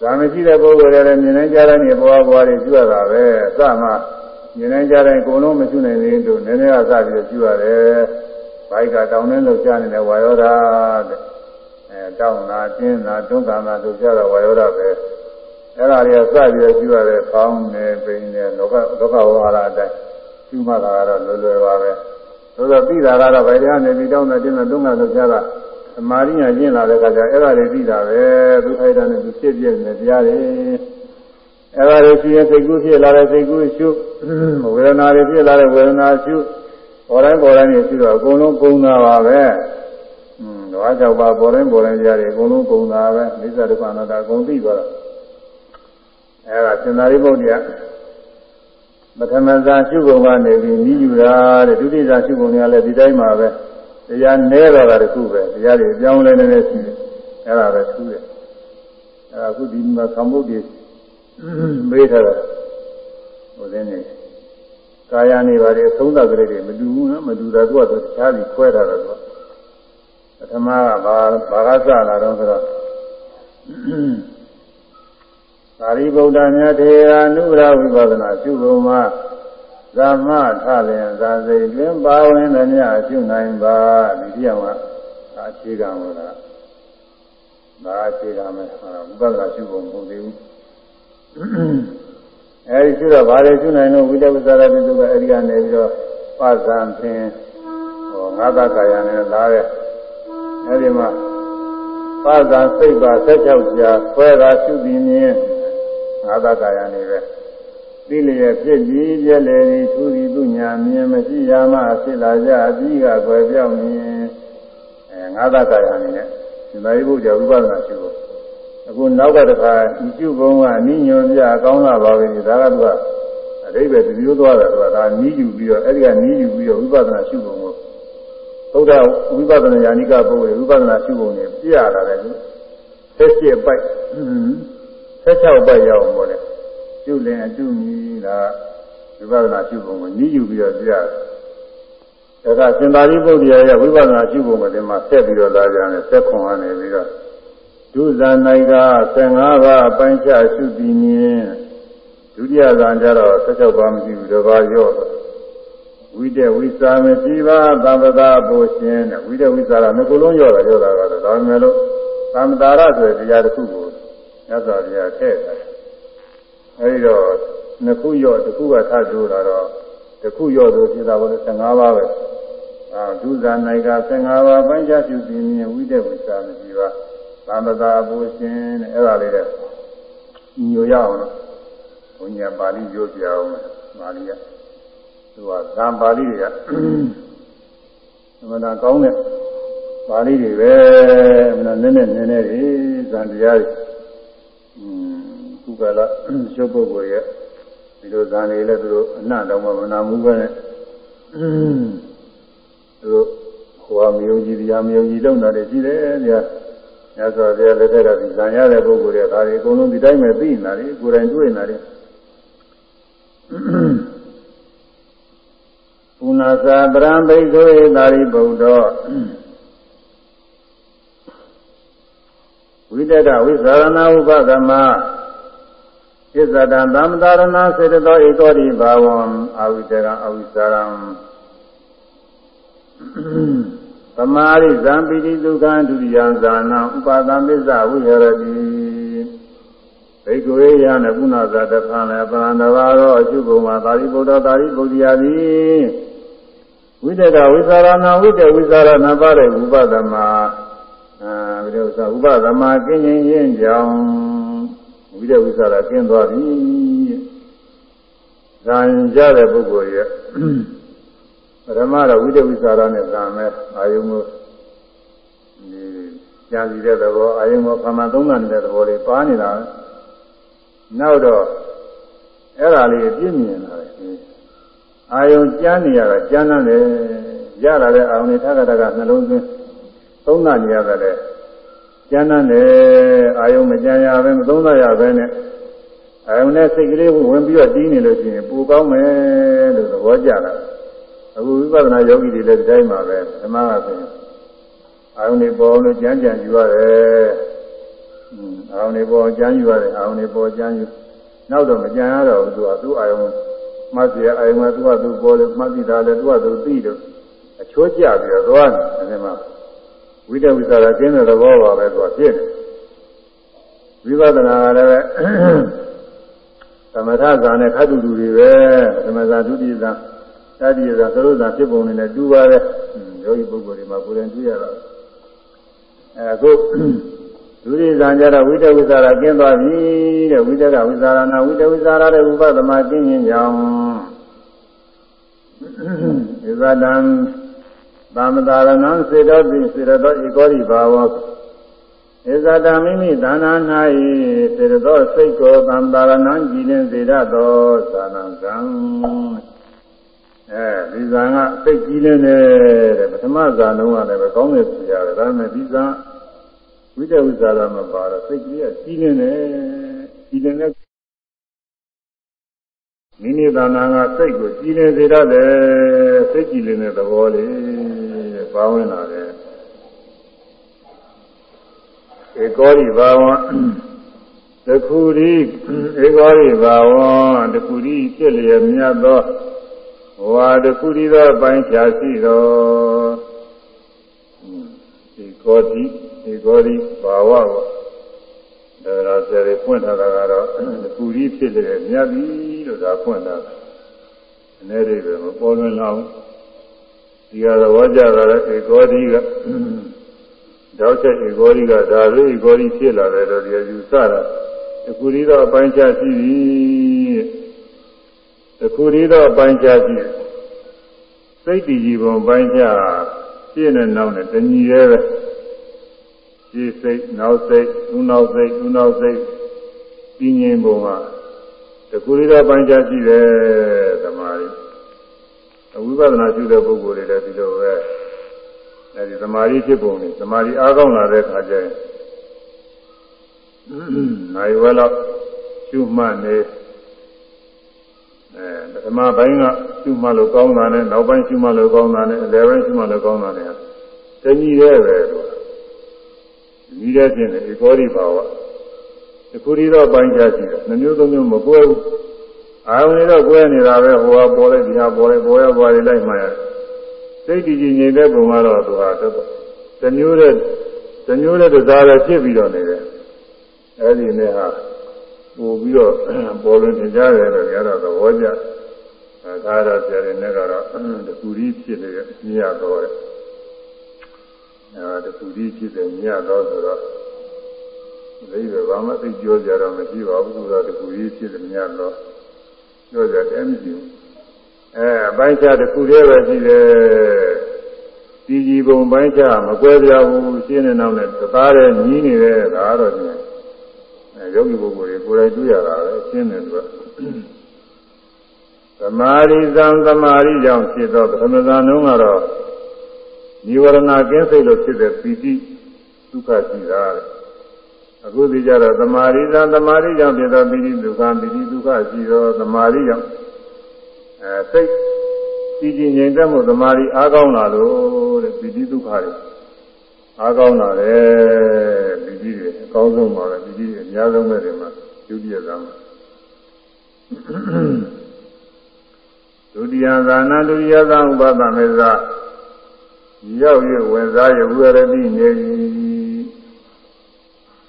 ဇာမရှိတဲ့ပုဂ္ဂိုလ်တွေလည်းမြင်နိုင်ကြတဲ့နေဘဝဘဝတွေရှုရတာပဲအစမှမြင်နိုင်ကြတဲ့အကုန်လုံးမရှုနိုင်သေးဘူးနည်းနည်းအစပြီးရှုရတယ်ဘိုက်ကတောင်းနှင်းလို့ကြားနေတဲ့ဝါယောဓာတဲ့အဲတောင်းတာတင်းတာတွန်းကန်တာလို့ကြားတာဝါယောဓာပဲအဲ့ဒါတွေကစပြီးရှုရတယ်ပေါင်းနေပိန်နေလောကလောကဝါရအတိုင်းရှုမှတာကတော့လွယ်လွယ်ပါပဲသို့သောသိတာကတော့ဗိုက်တရားနေပြီးတောင်းတဲ့တင်းတဲ့တွန်းကန်လို့ကြားတာ သမာဓိညာကျင့်လာတဲ့အခါကျအဲ့ဒါတွေသိတာပဲသူခိုက်တာနဲ့သူဖြစ်ပြနေတရားတွေအဲ့ဒါတွေရှိရင်စိတ်ကူးဖြစ်လာတဲ့စိတ်ကူးရှုဝေဒနာတွေဖြစ်လာတဲ့ဝေဒနာရှုပေါ်တိုင်းပေါ်တိုင်းနေရှုတော့အကုန်လုံးကုန်တာပါပဲอืมဓဝါကြောက်ပါပေါ်တိုင်းပေါ်တိုင်းတရားတွေအကုန်လုံးကုန်တာပဲမိစ္ဆာဒုက္ခအနတ္တအကုန်သိသွားတာအဲ့ဒါစင်္သာရိပုတ္တရာပထမဇာရှုပုံကနေပြီးဤယူတာတဲ့ဒုတိယဇာရှုပုံကလည်းဒီတိုင်းပါပဲ တရားနဲတော့တာတခုပဲတရားတွေအကြောင်းလဲနေနေရှိတယ်အဲ့ဒါပဲထူးတယ်အဲ့ဒါအခုဒီမှာသံဃုတ်တွေမေးထားတာဟိုလည်းနေကာယနေပါလေသုံးသပ်ကလေးတွေမတူဘူးနော်မတူတာသူကသူတခြားပြီးခွဲထားတာသူကပထမကဘာဘာကစလာတော့ဆိုတော့သာရိပုတ္တမြတ်ထေရအနုရဝိပဿနာရှုပုံမှာ သမ္မာထလျင်သာစိတ်တွင်ပါဝင်သည်များရှုနိုင်ပါဒီတရားမှာအခြေခံဟောတာဒါအခြေခံမယ်ဟောဝိပဿနာရှုပုံမဟုတ်သေးဘူးအဲဒီရှုတော့ဘာတွေရှုနိုင်လို့ဝိတဝိသရတိတုကအဲဒီကနေပြီးတော့ပဇံဖြင့်ဟောငါးသကာယနဲ့လာတဲ့အဲဒီမှာပဇံစိတ်ပါ16ကြာခွဲတာရှုပြီးမြင်ငါးသကာယနေပဲ သိလျက်ဖြစ်ပြီးပြည့်လေသည်သူသည်သူညာမြင်မရှိရမှဖြစ်လာကြအပြီးကကွယ်ပြောင်းမြင်အဲငါးသကာယအနေနဲ့ဒီမယုဘုရားဝိပဿနာရှုဖို့အခုနောက်ကတခါဤရှုဘုံကနိညွန်ပြကောင်းလာပါပြီဒါကသူကအတိပ္ပယ်ဒီလိုသွားတယ်သူကဒါနီးယူပြီးတော့အဲ့ဒီကနီးယူပြီးတော့ဝိပဿနာရှုပုံကိုသုဒ္ဓဝိပဿနာယာနိကပုဂ္ဂိုလ်ဝိပဿနာရှုပုံနဲ့ပြရတာလေဆက်ရှိပိုက်ဆက်၆ပိုက်ရအောင်ပေါ့လေ ပြုလင်အတုမီဒါဝိပဿနာရှုပုံကိုနီးယူပြီးတော့ပြရတယ်ဒါကစင်္သာရိပုတ္တရာရဲ့ဝိပဿနာရှုပုံကိုဒီမှာဆက်ပြီးတော့လာကြတယ်ဆက်ခွန်ကနေပြီးတော့ဒုဇာနိုင်က15ပါးအပိုင်းခြားရှုပြီးမြင်ဒုတိယဇာကြတော့16ပါးမရှိဘူးတစ်ပါးရော့ဝိတဝိစာမရှိပါသဗ္ဗတာပိုရှင်တဲ့ဝိတဝိစာကငကုလုံးရော့တာရော့တာကတော့ဒါမှမဟုတ်သံတာရဆိုတဲ့တရားတစ်ခုကိုမြတ်စွာဘုရားထည့်တယ် အဲဒီတော့နှစ်ခုရော့တစ်ခုကထပ်တိုးလာတော့တစ်ခုရော့ဆိုဖြစ်တာကလည်း15ပါးပဲအာဒုဇာနိုင်က15ပါးပိုင်းခြားရှုပြီးမြင်ဝိတဝိစာမရှိပါသံသာဘူရှင်တဲ့အဲ့ဒါလေးတဲ့ညိုရအောင်လို့ဘုညာပါဠိပြောပြအောင်ပါဠိကသူကဇံပါဠိတွေကသမဏကောင်းတဲ့ပါဠိတွေပဲမနာနည်းနည်းနည်းနည်းတွေဇံတရားတွေอืม ခုကလာရုပ်ပုဂ္ဂိုလ်ရဲ့ဒီလိုဇံတွေလည်းသူတို့အနှံ့တောင်မှမနာမှုပဲနဲ့သူတို့ဟိုအမျိုးကြီးတရားမျိုးကြီးလုံတာတွေရှိတယ်တရားမြတ်စွာဘုရားလက်ထက်ကဒီဇံရတဲ့ပုဂ္ဂိုလ်တွေဒါတွေအကုန်လုံးဒီတိုင်းပဲသိနေတာလေကိုယ်တိုင်တွေ့နေတာလေပုဏ္ဏသာပရံဘိက္ခေသာရိပုတ္တောဝိတတဝိသရဏဥပသမ သစ္ဆတံသမ္မတာရဏစေတသောဧကောတိဘာဝံအဝိတရံအဝိသရံသမာရိဇံပိတိဒုက္ခဒုတိယဇာနာဥပါဒံပစ္စဝိဟရတိဘိက္ခဝေယနကုဏဇာတခံလည်းပရန္တဘာရောအရှုဘုံမှာသာရိပုတ္တသာရိပုတ္တရာသည်ဝိတကဝိသရဏဝိတဝိသရဏပါတဲ့ဥပဒမအဲဘယ်လိုဆိုဥပဒမကင်းရင်ရင်ကြောင့် ဝိတဝိသရကင်းသွားပြီဇာန်ကြတဲ့ပုဂ္ဂိုလ်ရဲ့ပရမတော့ဝိတဝိသရနဲ့ဇာမဲအာယုံကိုဒီကြံစီတဲ့သဘောအာယုံကိုခန္ဓာသုံးတာနေတဲ့သဘောလေးပါနေတာနောက်တော့အဲ့ဒါလေးပြည့်မြင်လာတယ်အာယုံကျမ်းနေရတာကျမ်းတယ်ရလာတဲ့အာယုံတွေထက်ကထက်ကနှလုံးသွင်းသုံးသနေရတယ် ကျမ်းတယ်အာယုံမကြံရပဲမသုံးသရပဲနဲ့အာယုံနဲ့စိတ်ကလေးဝင်ပြီးတော့တီးနေလို့ရှိရင်ပူကောင်းမယ်လို့သဘောကျတာအခုဝိပဿနာယောဂီတွေလည်းဒီတိုင်းပါပဲဓမ္မကဆိုရင်အာယုန်တွေပေါ်လို့ကြမ်းကြံယူရတယ်။အာယုန်တွေပေါ်ကြမ်းယူရတယ်အာယုန်တွေပေါ်ကြမ်းယူနောက်တော့မကြံရတော့ဘူးသူကသူ့အာယုန်မှတ်စီအာယုန်ကသူ့ကသူ့ပေါ်လို့မှတ်စီတာလည်းသူ့ကသူသိတော့အချိုးကျပြီးတော့သွားတယ်အဲဒီမှာ ဝိတဝိသရာကျင်းတဲ့သဘောပါပဲသူကဖြစ်တယ်။ဝိပဿနာကလည်းသမထဇာနဲ့ခတ်တူတူတွေပဲသမထဒုတိယဇာတတိယဇာသရုပ်ဇာဖြစ်ပုံနဲ့တူပါတယ်။ယောဂီပုဂ္ဂိုလ်တွေမှာကိုယ်တိုင်တွေ့ရတော့အဲအခုဒုရိဇံကြတော့ဝိတဝိသရာကျင်းသွားပြီတဲ့ဝိတကဝိသရာနာဝိတဝိသရာတဲ့ဥပသမကျင်းရင်ကြောင့်ဣဇဒံ သမတာရဏံစေတောတိစေရတောဧကောရိဘာဝဣဇဒံမိမိသာနာ၌စေရတောစိတ်ကိုသမတာရဏံကြည်လင်စေရသောသာနံကံအဲဒီဇာကစိတ်ကြည်လင်တယ်တဲ့ပထမဇာလုံးကလည်းပဲကောင်းတယ်ဆိုရတယ်ဒါပေမဲ့ဒီဇာဝိတဝိဇာရမပါတော့စိတ်ကြီးကကြည်လင်တယ်ကြည်လင်တဲ့ မိမိသာနာကစိတ်ကိုကြည်လင်စေရတယ်စိတ်ကြည်လင်တဲ့သဘောလေးပါဝင်လာတယ်ဧကောရိဘာဝတခုရီဧကောရိဘာဝတခုရီဖြစ်လျက်မြတ်သောဝါတခုရီသောပိုင်းခြားရှိတော်ဧကောတိဧကောရိဘာဝကို ဒါရဆယ်ဖွင့်ထားတာကတော့တခုရီဖြစ်လျက်မြတ်ပြီလို့ဒါဖွင့်ထားတယ်အနေတွေပဲမပေါ်လွင်လောက်ဒီကသဘောကြတာလေဧကောတိကတောက်ချက်ဧကောတိကဒါလေးဧကောတိဖြစ်လာတယ်တော့ဒီယူဆတာတခုရီသောအပိုင်းခြားရှိပြီတခုရီသောအပိုင်းခြားရှိစိတ်တည်ကြည်ပုံပိုင်းခြားပြည့်နဲ့နောက်နဲ့တညီရဲပဲ ရှင်းစိတ်နောက်စိတ်ဥနောက်စိတ်ဥနောက်စိတ်ပြင်းငင်ပုံမှာတခုရီသောပိုင်းခြားရှိတယ်သမားကြီးဝိပဿနာရှုတဲ့ပုဂ္ဂိုလ်တွေလည်းဒီလိုပဲအဲဒီသမာဓိဖြစ်ပုံနဲ့သမာဓိအားကောင်းလာတဲ့အခါကျရင်နိုင်ဝဲတော့ရှုမှတ်နေအဲပထမပိုင်းကရှုမှတ်လို့ကောင်းတာနဲ့နောက်ပိုင်းရှုမှတ်လို့ကောင်းတာနဲ့အလယ်ပိုင်းရှုမှတ်လို့ကောင်းတာနဲ့တဏှီရဲပဲတော့ ဒီတဲ့ဖြင့်ဧကောရိဘာဝတခုရီတော့ပိုင်းခြားရှိတယ်နှမျိုးသုံးမျိုးမကွဲဘူးအာရုံတွေတော့ကွဲနေတာပဲဟိုဟာပေါ်လိုက်ဒီဟာပေါ်လိုက်ပေါ်ရပေါ်ရလိုက်မှရစိတ်တည်ကြည်ငြိမ်တဲ့ပုံကတော့သူဟာတမျိုးတဲ့တမျိုးတဲ့တရားလည်းဖြစ်ပြီးတော့နေတယ်အဲဒီနဲ့ဟာပို့ပြီးတော့ပေါ်လွင်ထင်ကြတယ်လို့ရတော့သဘောကျအဲဒါတော့ဆရာတွေနဲ့ကတော့တခုရီဖြစ်နေမြင်ရတော့တယ် အဲတခုရီဖြစ်တယ်မြင်ရတော့ဆိုတော့ဒီလိုဘာမှသိပြောကြတော့မရှိပါဘူးသူကတခုရီဖြစ်တယ်မြင်ရတော့ပြောကြတယ်မရှိဘူးအဲအပိုင်းခြားတစ်ခုတည်းပဲရှိတယ်ဒီကြီးပုံပိုင်းခြားမကွဲပြားဘူးရှင်းနေတော့လည်းသသားတဲ့ညီးနေတယ်ဒါတော့ညအဲယောဂီပုဂ္ဂိုလ်တွေကိုယ်တိုင်တွေ့ရတာပဲရှင်းတယ်သူကသမာဓိသံသမာဓိကြောင့်ဖြစ်သောပထမဇန်လုံးကတော့ និဝရဏကင်းစိတ်လို့ဖြစ်တဲ့ပီတိဒုက္ခရှိတာတဲ့အခုဒီကြတော့သမာဓိသံသမာဓိကြောင့်ဖြစ်သောပီတိဒုက္ခပီတိဒုက္ခရှိသောသမာဓိကြောင့်အဲစိတ်ကြည်ကြည်ငြိမ်သက်မှုသမာဓိအားကောင်းလာလို့တဲ့ပီတိဒုက္ခတွေအားကောင်းလာတယ်ပီတိတွေအကောင်းဆုံးပါပဲပီတိတွေအများဆုံးပဲတွေမှာဒုတိယဇာမှာဒုတိယဇာနာဒုတိယဇာဥပဒမေဇာ ရောက်ရဝင်စားရဘူးရတိနေပြီ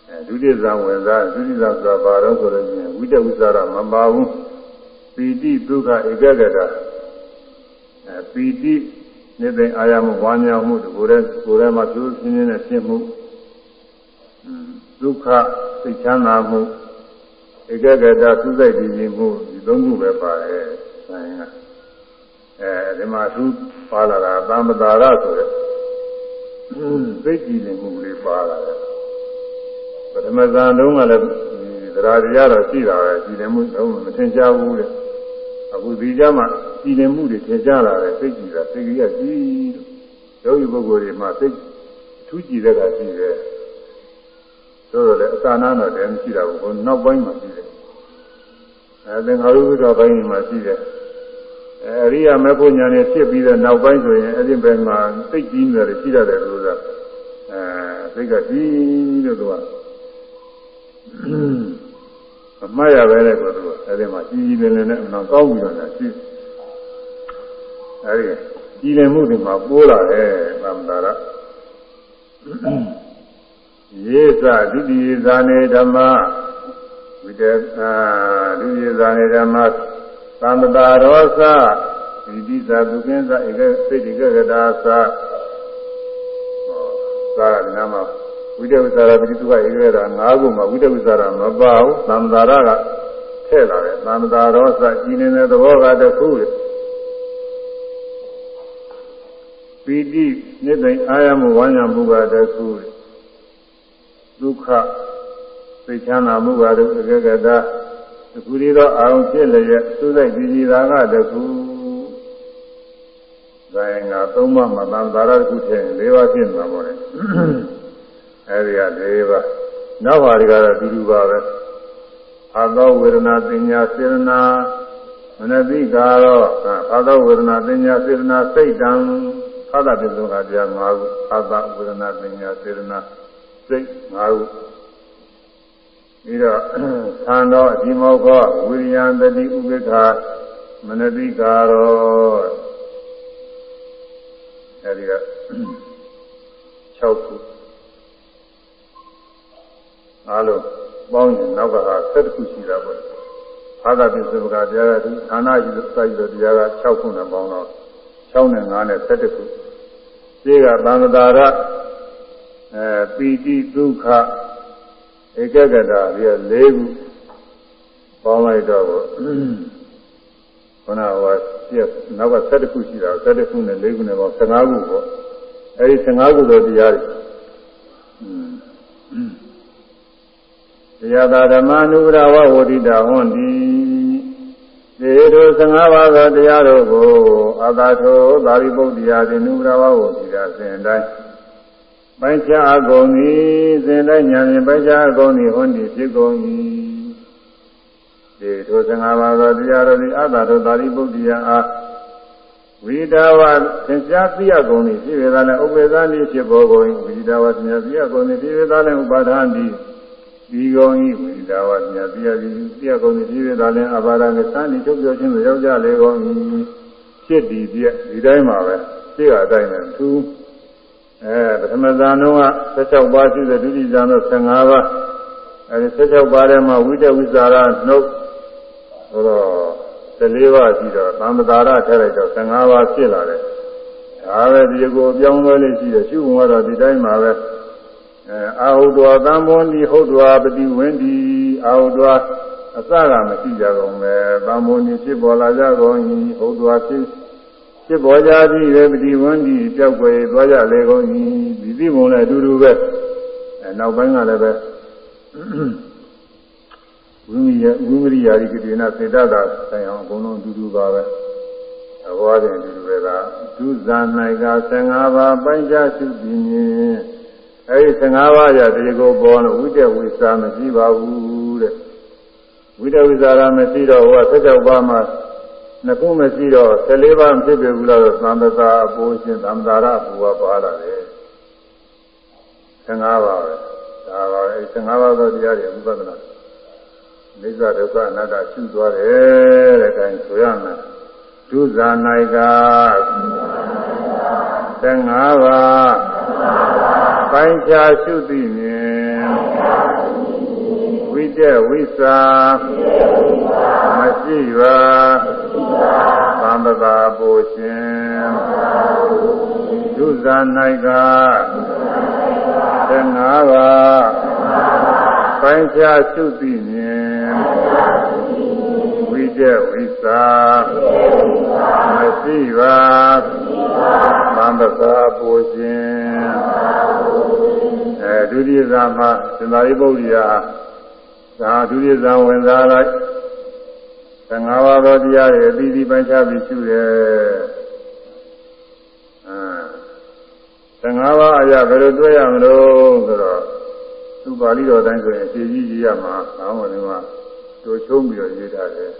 အဲဒုတိယဇာဝင်စားဒုတိယဇာဆိုတာဘာတော့ဆိုလို့ရှိရင်ဝိတဝိသရမပါဘူးပီတိဒုက္ခဧကဂတအဲပီတိနေတဲ့အာရမဝါညာမှုတကိုယ်တည်းကိုယ်တည်းမှာသူပြင်းပြင်းနဲ့ဖြစ်မှုဒုက္ခစိတ်ချမ်းသာမှုဧကဂတသုစိတ်တည်ခြင်းမှုဒီသုံးခုပဲပါတယ်ဆိုင်က အဲဒီမှာသူပါလာတာသံပတာရဆိုတဲ့စိတ်ကြည်လင်မှုလေးပါလာတယ်ပထမဇန်တုန်းကလည်းတရားတရားတော့ရှိတာပဲကြည်လင်မှုတော့မထင်ရှားဘူးတဲ့အခုဒီကြမှာကြည်လင်မှုတွေထင်ရှားလာတယ်စိတ်ကြည်တာစိတ်ကြီးကကြည်လို့ယောဂီပုဂ္ဂိုလ်တွေမှာစိတ်ထူးကြည်တဲ့ကရှိတယ်ဆိုတော့လေအသာနာတော့တည်းမရှိတာဘူးဟိုနောက်ပိုင်းမှာရှိတယ်အဲသင်္ခါရုပ္ပဒပိုင်းမှာရှိတယ် အဲအရိယာမေဖို့ညာနဲ့ဖြစ်ပြီးတဲ့နောက်ပိုင်းဆိုရင်အဲ့ဒီဘက်မှာစိတ်ကြီးနေတယ်ရှိရတယ်လို့ဆိုတာအဲစိတ်ကကြီးလို့သူကအမှားရပဲလေကိုသူအဲ့ဒီမှာကြီးကြီးလင်းလင်းနဲ့အမှန်ကောင်းပြီးတော့ရှိအဲ့ဒီကြီးလင်မှုတွေမှာပိုးလာတယ်သမ္မာရယေသဒုတိယဇာနေဓမ္မဝိတေအာဒုတိယဇာနေဓမ္မ သံတတာရောသဝိတိသာဒုက္ခသဧကစိတ်တိကကတာသဟောသာရနာမဝိတဝိသရာပိတုကဧကရာ၅ခုမှာဝိတဝိသရာမပါဘူးသံတတာရကထည့်လာတယ်သံတတာရောသကြီးနေတဲ့သဘောကတခုလေပီတိနှစ်သိမ့်အာရမှုဝမ်းညာမှုကတခုဒုက္ခသိချမ်းသာမှုကတခုအကကတာ တခုဒီတော့အာရုံဖြစ်လျက်သုစိတ်ကြည်ကြည်သာကတခုဇာယငါသုံးပါးမတန်သာရတခုထည့်၄ပါးဖြစ်မှာပေါ့လေအဲဒီက၄ပါးနောက်ပါတွေကတော့ဒီလိုပါပဲအာသောဝေဒနာပညာစေရနာမနတိကာရောအာသောဝေဒနာပညာစေရနာစိတ်တံအာသပိသုခပြ၅ခုအာသဝေဒနာပညာစေရနာစိတ်၅ခု ပြီးတော့သံတော်အဒီမောခောဝိရိယံတတိဥပိ္ပခာမနတိကာရောအဲဒီက6ခုအားလုံးပေါင်းရင်နောက်ကဟာ7ခုရှိတာပေါ့အာသပိသုခတရားကဒီဌာနကြီးစိုက်တဲ့တရားက6ခုနဲ့ပေါင်းတော့6နဲ့9နဲ့7ခုဒီကသံဃာရအဲပီတိဒုက္ခ ဧကဂတာဒီ၄ခုပေါင်းလိုက်တော့ခဏဟောပြည့်နောက်က7ခုရှိတာ7ခုနဲ့4ခုနဲ့ပေါင်း15ခုပေါ့အဲဒီ15ခုသောတရားတွေတရားသာဓမ္မနုရဝဝတိတာဟွန်ဒီဒီတို့15ပါးသောတရားတို့ကိုအာသာထောသာရိပုတ္တရာတိနုရဝဝတိတာစဉ်တိုင်း ပိုင်းခြားအကုန်သည်စဉ်တိုင်းညာဖြင့်ပိုင်းခြားအကုန်သည်ဟွန်ဒီဖြစ်ကုန်၏ဒီတို့15ပါးသောတရားတို့သည်အာသာထောသာရိပုတ္တရာအားဝိဒါဝသင်္ချာသိရကုန်သည်ဖြစ်ရတဲ့ဥပ္ပေသန်သည်ဖြစ်ပေါ်ကုန်၏ဝိဒါဝသင်္ချာသိရကုန်သည်ဖြစ်ရတဲ့ဥပါဒံသည်ဒီကောင်းဤဝိဒါဝမြတ်တရားဒီတရားကောင်းဒီပြည့်သားလင်းအဘာရငသန်းဒီချုပ်ပြောခြင်းကိုရောက်ကြလေကောင်းဤဖြစ်ဒီပြည့်ဒီတိုင်းမှာပဲသိရတိုင်းနဲ့သူ အဲပထမဇာနှုံးက16ပါးရှိတဲ့ဒုတိယဇာနှုံး15ပါးအဲဒီ16ပါးထဲမှာဝိတဝိဇာရနှုတ်ဟိုတော့14ပါးရှိတော့သံသတာရထည့်လိုက်တော့15ပါးဖြစ်လာတယ်ဒါပဲဒီကိုအပြောင်းလဲလေးရှိတယ်ရှုဝင်တော့ဒီတိုင်းမှာပဲအဲအာဟုတောသံဘွန်ဒီဟုတ်တော်ပတိဝင်းဒီအာဟုတောအစကမရှိကြကုန်ပဲသံဘွန်ဒီဖြစ်ပေါ်လာကြကုန်၏ဟုတ်တော်ဖြစ် ဖြစ်ပေါ်ကြသည်ပဲပတိဝင်းဒီပြောက်ွယ်သွားကြလေကုန်၏ဒီသိပုံနဲ့အတူတူပဲအဲနောက်ပိုင်းကလည်းပဲဝိမိယဝိမရိယာရိကတိနာစေတသာဆိုင်အောင်အကုန်လုံးအတူတူပါပဲအဘောတင်ဒီလိုပဲကဒုဇာ၌က15ပါးပိုင်းခြားရှိပြီးမြင်အဲဒီ15ပါးရဒီကိုပေါ်လို့ဝိတ္တဝိစာမရှိပါဘူးတဲ့ဝိတ္တဝိစာရမရှိတော့ဟော16ပါးမှာ နှစ်ခုမရှိတော့14ပါးဖြစ်ပြီဘူးလားသံသသာအပိုးရှင်သံသာရဘူဝပါလာတယ်15ပါးပဲဒါပါပဲအဲ15ပါးသောတရားတွေဝိပဿနာနိစ္စဒုက္ခအနတ္တရှုသွားတယ်တဲ့အဲဒါဆိုရမယ်ဒုဇာနာယက15ပါးပိုင်းခြားရှုသိမြင်ဝိ တ္တဝိစာမရှိပါသံသတာပူရှင်ဒုဇာ၌ကသင်္ဃာပါပိုင်းခြားရှုသိမြင်ဝိတ္တဝိစာမရှိပါသံသတာပူရှင်အဲဒုတိယဇာမှာသင်္သာရိပုတ္တရာ သာဒုတိယဇံဝင်စားလိုက်15ပါးသောတရားတွေအသီးသီးပိုင်းခြားပြီးရှုတယ်အာ15ပါးအရာဘယ်လိုတွေ့ရမလို့ဆိုတော့သူပါဠိတော်တိုင်းဆိုရင်ဖြည့်ကြီးကြီးရမှာအောင်းဝင်မှာတို့ချုံးပြီးတော့ရေးထားတယ်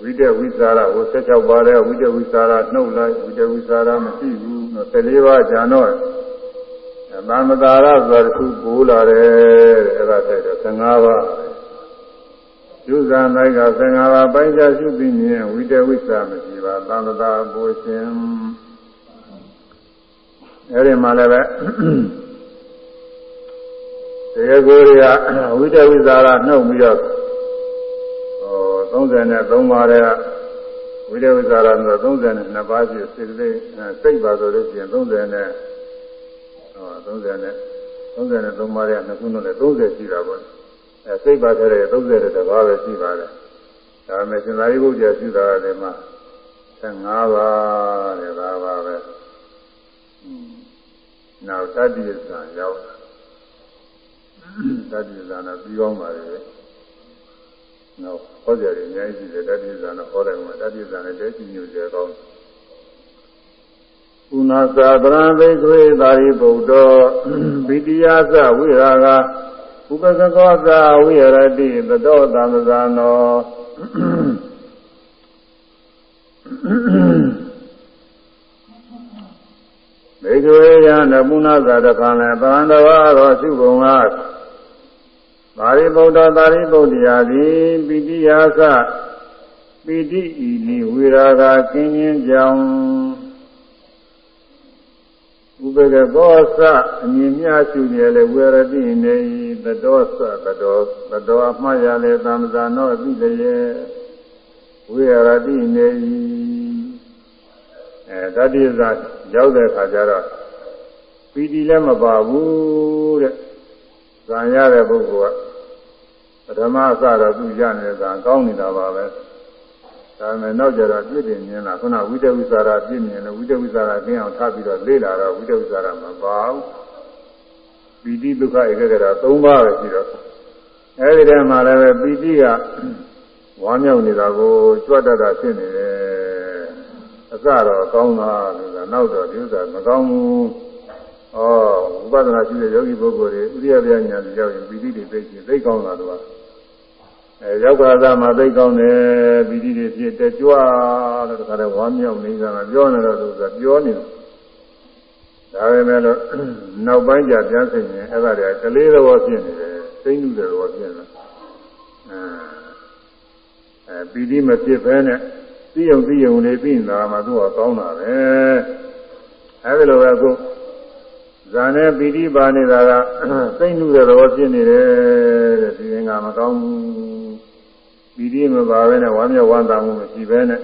ဝိတ္တဝိသရာဟို16ပါးတဲ့ဝိတ္တဝိသရာနှုတ်လိုက်ဝိတ္တဝိသရာမရှိဘူး14ပါးဂျာတော့ သံမတာရဆိုတာတစ်ခုပိုးလာတယ်အဲ့ဒါတဲ့15ပါးယူဇာနိုင်က15ပါးပိုင်းခြားရှုပြီးမြင်ဝိတဝိသမရှိပါသံမတာပိုးရှင်အဲ့ဒီမှာလည်းပဲတရားကိုယ်တွေကဝိတဝိသရာနှုတ်ပြီးတော့ဟော33ပါးတဲ့ဝိတဝိသရာဆို32ပါးရှိစေတသိက်စိတ်ပါဆိုလို့ရှိရင်30နဲ့ 30နဲ့33ပါးရဲ့နှစ်ခုနဲ့30ရှိတာပေါ့အဲစိတ်ပါခဲ့တဲ့30တဲ့တပါးပဲရှိပါတယ်ဒါပေမဲ့ရှင်သာရိပုတ္တရာရှိတာကလည်းမှ15ပါးတဲ့ဒါပါပဲနောက်တတ္တိယဇာရောက်တတ္တိယဇာနဲ့ပြီးကောင်းပါလေနောက်ဟောကြတယ်အများကြီးရှိတယ်တတ္တိယဇာနဲ့ဟောတယ်မှာတတ္တိယဇာနဲ့တဲကြည့်ညိုကြကောင်းတယ် ကုဏသာပရံဘိကွေသာရိပုတ္တောဗိတိယသဝိရာဂဥပကကောသဝိရတိသတောသံသနောဘေကဝေယနမုနာသာတခံလည်းသံတဝါတော်ရှုပုံကသာရိပုတ္တသာရိပုတ္တရာသည်ပိတိယသပိတိဤနိဝိရာဂကင်းခြင်းကြောင့် ဥပကကောသအမြင်မြရှုနေလေဝေရတိနေသတောသသတောသတောအမှားရလေသံသာနောအသိတရေဝေရတိနေအဲတတိယဇာရောက်တဲ့ခါကျတော့ပီတိလည်းမပါဘူးတဲ့ဇံရတဲ့ပုဂ္ဂိုလ်ကပထမအစတော့သူရနေတဲ့ဇံကောင်းနေတာပါပဲ ဒါပေမဲ့နောက်ကြတော့ပြည့်တင်မြင်လာခုနဝိတဝိသရာပြည့်မြင်လို့ဝိတဝိသရာကျင်းအောင်ထားပြီးတော့လေ့လာတော့ဝိတဝိသရာမပါဘူးပီတိဒုက္ခဧကဂရ၃ပါးပဲရှိတော့အဲဒီထဲမှာလည်းပဲပီတိကဝမ်းမြောက်နေတာကိုကြွတ်တတ်တာဖြစ်နေတယ်အစတော့ကောင်းတာလို့ကနောက်တော့ဒီဥစ္စာမကောင်းဘူးဩဝိပဿနာရှိတဲ့ယောဂီပုဂ္ဂိုလ်တွေဥရိယပြညာတွေရောက်ရင်ပီတိတွေသိချင်းသိကောင်းတာတော့ အဲရောက်ခါသာမှာသိကောင်းတယ်ပီတိတွေဖြစ်တကြွလို့တခါတည်းဝမ်းမြောက်နေတာကပြောနေတော့သူကပြောနေတယ်ဒါပေမဲ့လို့နောက်ပိုင်းကျပြန်သိရင်အဲ့ဒါတွေကကလေးသဘောဖြစ်နေတယ်သိဉ္စုတဲ့သဘောဖြစ်နေအဲအဲပီတိမဖြစ်ဘဲနဲ့သိယုံသိယုံလေးပြီးနေတာမှသူကကောင်းတာပဲအဲဒီလိုပဲအခု ဇာနဲ့ပီတိပါနေတာကသိဉ္စုတဲ့သဘောဖြစ်နေတယ်တဲ့ဒီရင်ကမကောင်းဘူးပီတိမပါဘဲနဲ့ဝမ်းမြောက်ဝမ်းသာမှုမရှိဘဲနဲ့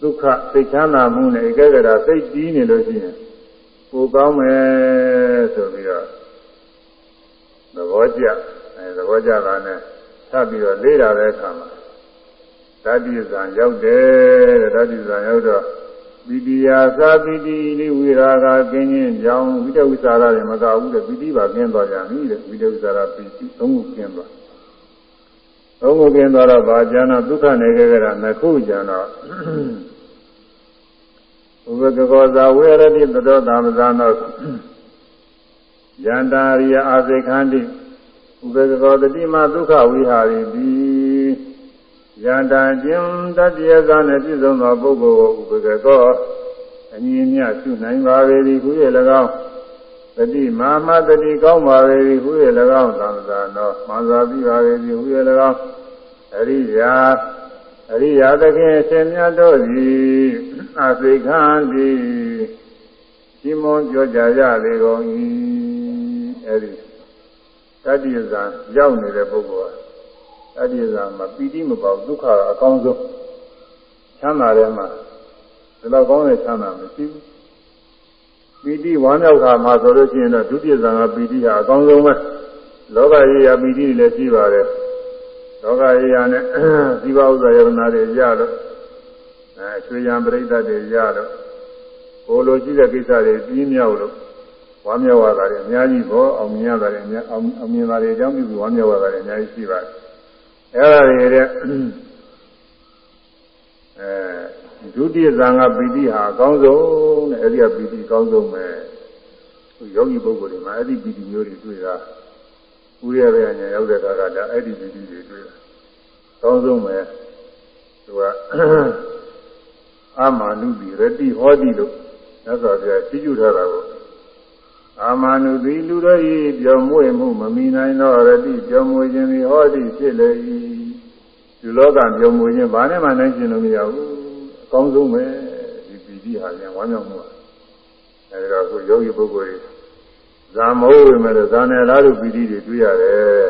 ဒုက္ခစိတ်ချမ်းသာမှုနဲ့ဧကဂရစိတ်တည်နေလို့ရှိရင်ပိုကောင်းမယ်ဆိုပြီးတော့သဘောကျအဲသဘောကျတာနဲ့ထပ်ပြီးတော့လေးတာတဲ့အခါမှာဓာတိဇံရောက်တယ်တဲ့ဓာတိဇံရောက်တော့ ပီတိယာသာပီတိလိဝိရာဂကင်းခြင်းကြောင့်ဝိတဝိသရာတွေမကဘူးတဲ့ပီတိပါကင်းသွားကြပြီတဲ့ဝိတဝိသရာပီတိသုံးခုကင်းသွားသုံးခုကင်းသွားတော့ဗာကျန်တော့ဒုက္ခနေခဲ့ကြတာနှစ်ခုကျန်တော့ဥပကကောဇာဝေရတိသတောသမဇာနောယန္တာရိယအာသေခန္တိဥပကကောတတိမဒုက္ခဝိဟာရိတိ ယန္တာကျင်တတ္တယဇာနဲ့ပြည့်စုံသောပုဂ္ဂိုလ်ဥပကကောအညီမြရှုနိုင်ပါပေသည်ခု၍၎င်းတတိမာမတတိကောင်းပါပေသည်ဟု၍၎င်းသံသာနောမှန်သာပြီးပါပေသည်ဟု၍၎င်းအရိယာအရိယာသခင်အရှင်မြတ်တို့သည်အသိခံသည်ရှင်းမွန်ပြောကြရလေကုန်၏အဲဒီတတိယဇာရောက်နေတဲ့ပုဂ္ဂိုလ် ဟာတတိယဇာမှာပီတိမပေါဒုက္ခကအကောင်းဆုံးချမ်းသာတဲ့မှာဒီလောက်ကောင်းတဲ့ချမ်းသာမရှိဘူးပီတိဝမ်းမြောက်ခါမှာဆိုလို့ရှိရင်တော့ဒုတိယဇာကပီတိဟာအကောင်းဆုံးပဲလောကကြီးရာပီတိလည်းရှိပါတယ်လောကကြီးရာနဲ့ဇီဝဥစ္စာယရနာတွေရတော့အဲချွေရန်ပြိဋ္ဌတွေရတော့ကိုလိုရှိတဲ့ကိစ္စတွေပြီးမြောက်လို့ဝဝမ်းမြောက်ရတာတွေအများကြီးပေါ့အောင်မြင်ရတာတွေအများအောင်အောင်မြင်တာတွေအကြောင်းပြုပြီးဝမ်းမြောက်ရတာတွေအများကြီးရှိပါတယ် အဲ့ဒါတွေတဲ့အဲဒုတိယဇာငါပီတိဟာအကောင်းဆုံးတဲ့အဲ့ဒီကပီတိအကောင်းဆုံးပဲယောဂီပုဂ္ဂိုလ်တွေမှာအဲ့ဒီပီတိမျိုးတွေတွေ့တာဥရရညာရောက်တဲ့အခါကဒါအဲ့ဒီပီတိတွေတွေ့တာအကောင်းဆုံးပဲသူကအာမနုတိရတိဟောတိလို့သစ္စာပြရှိကျူထားတာကို အာမနုတိလူတို့ဤပြောမွေမှုမမီနိုင်သောရတိပြောမွေခြင်းသည်ဟောတိဖြစ်လေ၏ဒီလောကပြောမွေခြင်းဘာနဲ့မှနိုင်ခြင်းလို့မရဘူးအကောင်းဆုံးပဲဒီပီတိဟာပြန်ဝမ်းမြောက်မှုအဲဒီတော့အခုယောဂီပုဂ္ဂိုလ်တွေဇာမဟုတ်ပေမဲ့ဇာနယ်လားလို့ပီတိတွေတွေ့ရတယ်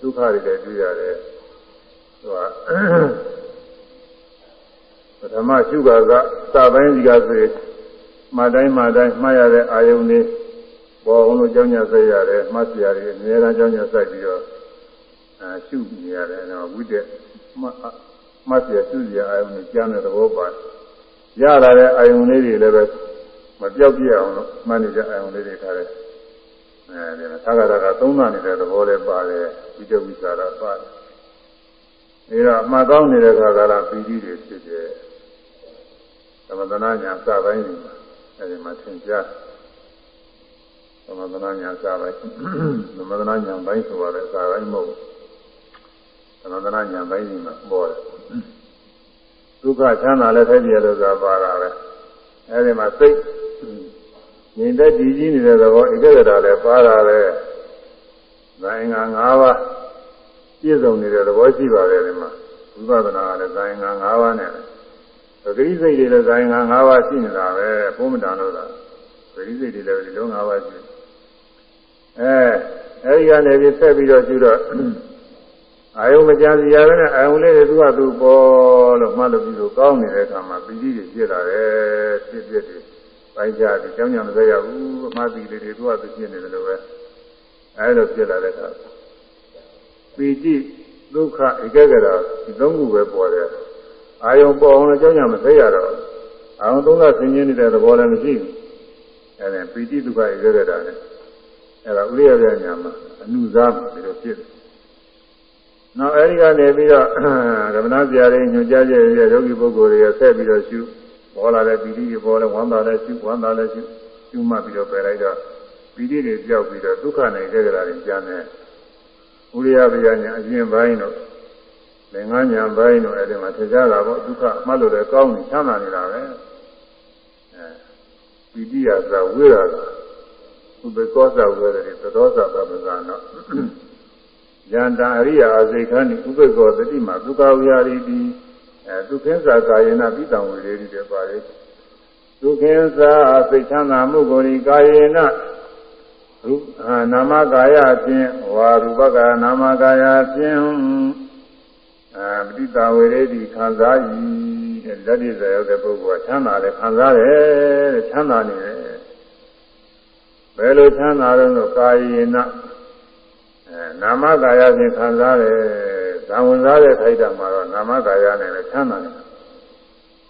ဒုက္ခတွေလည်းတွေ့ရတယ်သူကပထမရှုပါကစပိုင်းစီကဆိုမှတိုင်းမှတိုင်းမှားရတဲ့အာယုန်လေး ပေါ်အောင်လို့ကြောင်းညဆက်ရတယ်မှတ်စရာတွေအများအားကြောင်းညဆက်ပြီးတော့အဲရှုနေရတယ်နော်ဝိတက်မှတ်စရာရှုစရာအာယုန်တွေကြားတဲ့သဘောပါရလာတဲ့အာယုန်လေးတွေလည်းပဲမပြောက်ပြအောင်လို့မှတ်နေကြအာယုန်လေးတွေထားတယ်အဲဒီသာဂရကသုံးနာနေတဲ့သဘောလေးပါတယ်ဝိတက်ဝိသရာပါတယ်အဲဒါအမှတ်ကောင်းနေတဲ့ခါကလာပီတိတွေဖြစ်တယ်သမထနာညာစပိုင်းနေမှာအဲဒီမှာသင်ကြားသ မထနာညာစပိုင်းသမထနာညာပိုင်းဆိုရတယ်စပိုင်းမဟုတ်သမထနာညာပိုင်းနေမှာပေါ်တယ်ဒုက္ခချမ်းသာလည်းထိုက်ပြလို့ဆိုတာပါတာပဲအဲဒီမှာစိတ်ငြိမ်သက်ကြည်ကြီးနေတဲ့သဘောဧကဂရလည်းပါတာပဲဇာယင်္ဂ၅ပါးပြည့်စုံနေတဲ့သဘောရှိပါတယ်ဒီမှာဝိပဿနာကလည်းဇာယင်္ဂ၅ပါးနဲ့သတိစိတ်တွေလည်းဇာယင်္ဂ၅ပါးရှိနေတာပဲဘုံမတန်လို့လားသတိစိတ်တွေလည်းဒီလို၅ပါးရှိ အဲအဲဒီကနေပြီးဆက်ပြီးတော့ကျူတော့အာယုံမကြစီရပဲနဲ့အာယုံလေးတွေသူ့ဟာသူပေါ်လို့မှတ်လို့ပြီးတော့ကောင်းနေတဲ့အခါမှာပီတိတွေဖြစ်လာတယ်ဖြစ်ဖြစ်တွေပိုင်းကြပြီးကြောင်းကြောင်မဆက်ရဘူးအမှားစီလေးတွေသူ့ဟာသူဖြစ်နေတယ်လို့ပဲအဲလိုဖြစ်လာတဲ့အခါပီတိဒုက္ခဧကဂရဒီသုံးခုပဲပေါ်တယ်အာယုံပေါ်အောင်လည်းကြောင်းကြောင်မဆက်ရတော့အာယုံသုံးကဆင်းရဲနေတဲ့သဘောလည်းမရှိဘူးအဲဒါပီတိဒုက္ခဧကဂရနဲ့ အဲဒါဥရိယပြညာမှာအနုစားပြီးတော့ဖြစ်တယ်နောက်အဲဒီကနေပြီးတော့ဓမ္မနာဆရာတွေညွှန်ကြားချက်ရဲ့ယောဂီပုဂ္ဂိုလ်တွေကဆက်ပြီးတော့ရှုပေါ်လာတဲ့ပီတိတွေပေါ်လဲဝမ်းသာလဲရှုဝမ်းသာလဲရှုရှုမှတ်ပြီးတော့ပယ်လိုက်တော့ပီတိတွေပြောက်ပြီးတော့ဒုက္ခနဲ့ကြကြတာတွေကျန်တယ်ဥရိယပညာညာအရင်ပိုင်းတော့လင်္ကာညာပိုင်းတော့အဲဒီမှာထကြတာပေါ့ဒုက္ခမှတ်လို့လည်းကောင်းနေချမ်းသာနေတာပဲအဲပီတိရသာဝိရတာ ဥပ္ပကောသဝေရတိသတောသသပ္ပဇာနောယန္တာအရိယာအစိခဏိဥပ္ပကောတတိမဒုက္ခဝိဟာရီတိအဲဒုက္ခသာကာယနာပိတံဝေရေတိတဲ့ပါလေဒုက္ခသာစိတ်ချမ်းသာမှုကိုယ်ကာယေနရူနာမကာယဖြင့်ဝါရူပကာနာမကာယဖြင့်အာပတိတဝေရေတိခံစား၏တဲ့လက်ရည်စရောက်တဲ့ပုဂ္ဂိုလ်ကချမ်းသာတယ်ခံစားတယ်တဲ့ချမ်းသာနေတယ်ဘ ယ်လိုချမ်းသာတော့ကာယေနအဲနာမကာယဖြင့်ခံစားတယ်ဇံဝင်စားတဲ့ထိုက်တာမှာတော့နာမကာယနဲ့လည်းချမ်းသာတယ်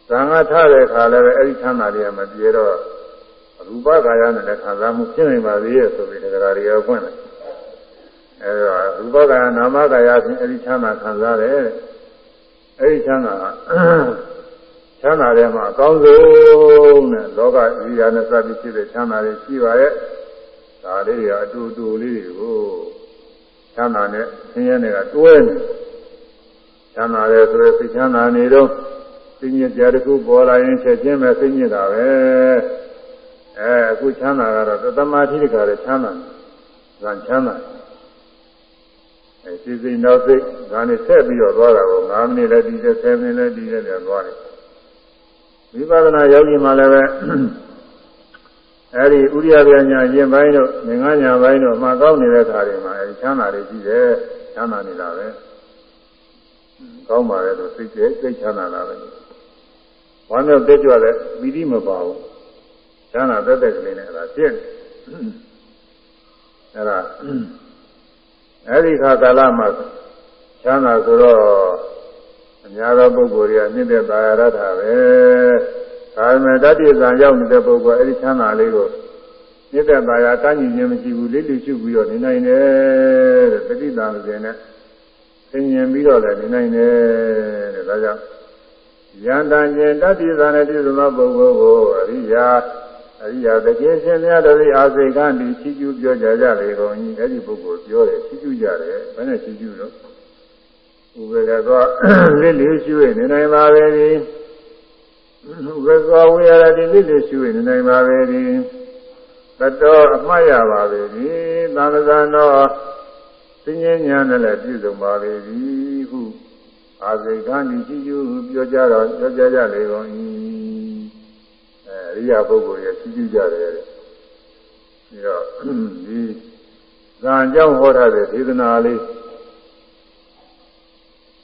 ဇံကထတဲ့ခါလည်းပဲအဲ့ဒီချမ်းသာတွေကမပြေတော့ရူပကာယနဲ့လည်းခံစားမှုဖြစ်နိုင်ပါသေးရဲ့ဆိုပြီးတရားတွေရောဖွင့်တယ်အဲဒါရူပကာယနာမကာယဖြင့်အဲ့ဒီချမ်းသာခံစားတယ်အဲ့ဒီချမ်းသာချမ်းသာတဲ့မှာအကောင်းဆုံးနဲ့လောကကြီးရာနဲ့စသည်ဖြစ်တဲ့ချမ်းသာတွေရှိပါရဲ့ ဒါလေးတွေအတူတူလေးတွေကိုချမ်းသာနဲ့ဆင်းရဲတွေကတွဲနေချမ်းသာတယ်ဆိုရင်စိတ်ချမ်းသာနေတော့သိညစ်ကြတစ်ခုပေါ်လာရင်ချက်ချင်းပဲသိညစ်တာပဲအဲအခုချမ်းသာကတော့သတ္တမထိတခါလည်းချမ်းသာဇန်ချမ်းသာအဲစိစိနောက်စိတ်ဇာနေဆက်ပြီးတော့သွားတာကို9မိနစ်လည်းဒီတဲ့10မိနစ်လည်းဒီတဲ့လည်းသွားတယ်ဝိပဿနာယောဂီမှလည်းပဲ အဲဒီဥရိယပြညာရင်ပိုင်းတို့ငင်္ဂညာပိုင်းတို့မှာကောင်းနေတဲ့ခါတွေမှာအဲဒီချမ်းသာတွေရှိတယ်ချမ်းသာနေတာပဲကောင်းပါလေလို့စိတ်ကျစိတ်ချမ်းသာတာပဲဝမ်းမြောက်တက်ကြွလဲပီတိမပါဘူးချမ်းသာတက်တက်ကလေးနဲ့အဲဒါဖြစ်အဲဒါအဲဒီခါကာလမှာချမ်းသာဆိုတော့အများသောပုဂ္ဂိုလ်တွေကနှိမ့်တဲ့သာရထပဲ ဒါပေမဲ့တတိယဇံရောက်နေတဲ့ပုဂ္ဂိုလ်အဲဒီချမ်းသာလေးကိုမြစ်တဲ့ပါရကညီခြင်းမရှိဘူးလေးလူရှုပြီးတော့နေနိုင်တယ်တဲ့တတိတံစဉ်နဲ့သင်ញင်ပြီးတော့လည်းနေနိုင်တယ်တဲ့ဒါကြောင့်ယန္တန်ကျင်တတ္တိသာနဲ့ပြည့်စုံသောပုဂ္ဂိုလ်ကိုအရိယာအရိယာတကယ်ရှင်များတို့၏အာစိတ်ကံဒီချီးကျူးပြောကြကြလေကုန်၏အဲ့ဒီပုဂ္ဂိုလ်ပြောတယ်ချီးကျူးကြတယ်ဘယ်နဲ့ချီးကျူးတော့ဥပဒေကတော့လေးလေးရှိနေနိုင်ပါပဲဒီ ဥပဒေကဝိရတိလေးလေးရှိနေနိုင်ပါပဲဒီတတော်အမှားရပါပဲဒီသာသနာတော်သင်္ញညာနဲ့လည်းပြည့်စုံပါပဲဒီဟုအာဇိကံဒီကြည့်ကျူးပြောကြတော့ပြောကြကြလေကုန်၏အဲအရိယာပုဂ္ဂိုလ်ရဲ့ကြည့်ကျူးကြတယ်ပြီးတော့ဒီဇာန်ကြောင့်ဟောထားတဲ့ဒေသနာလေး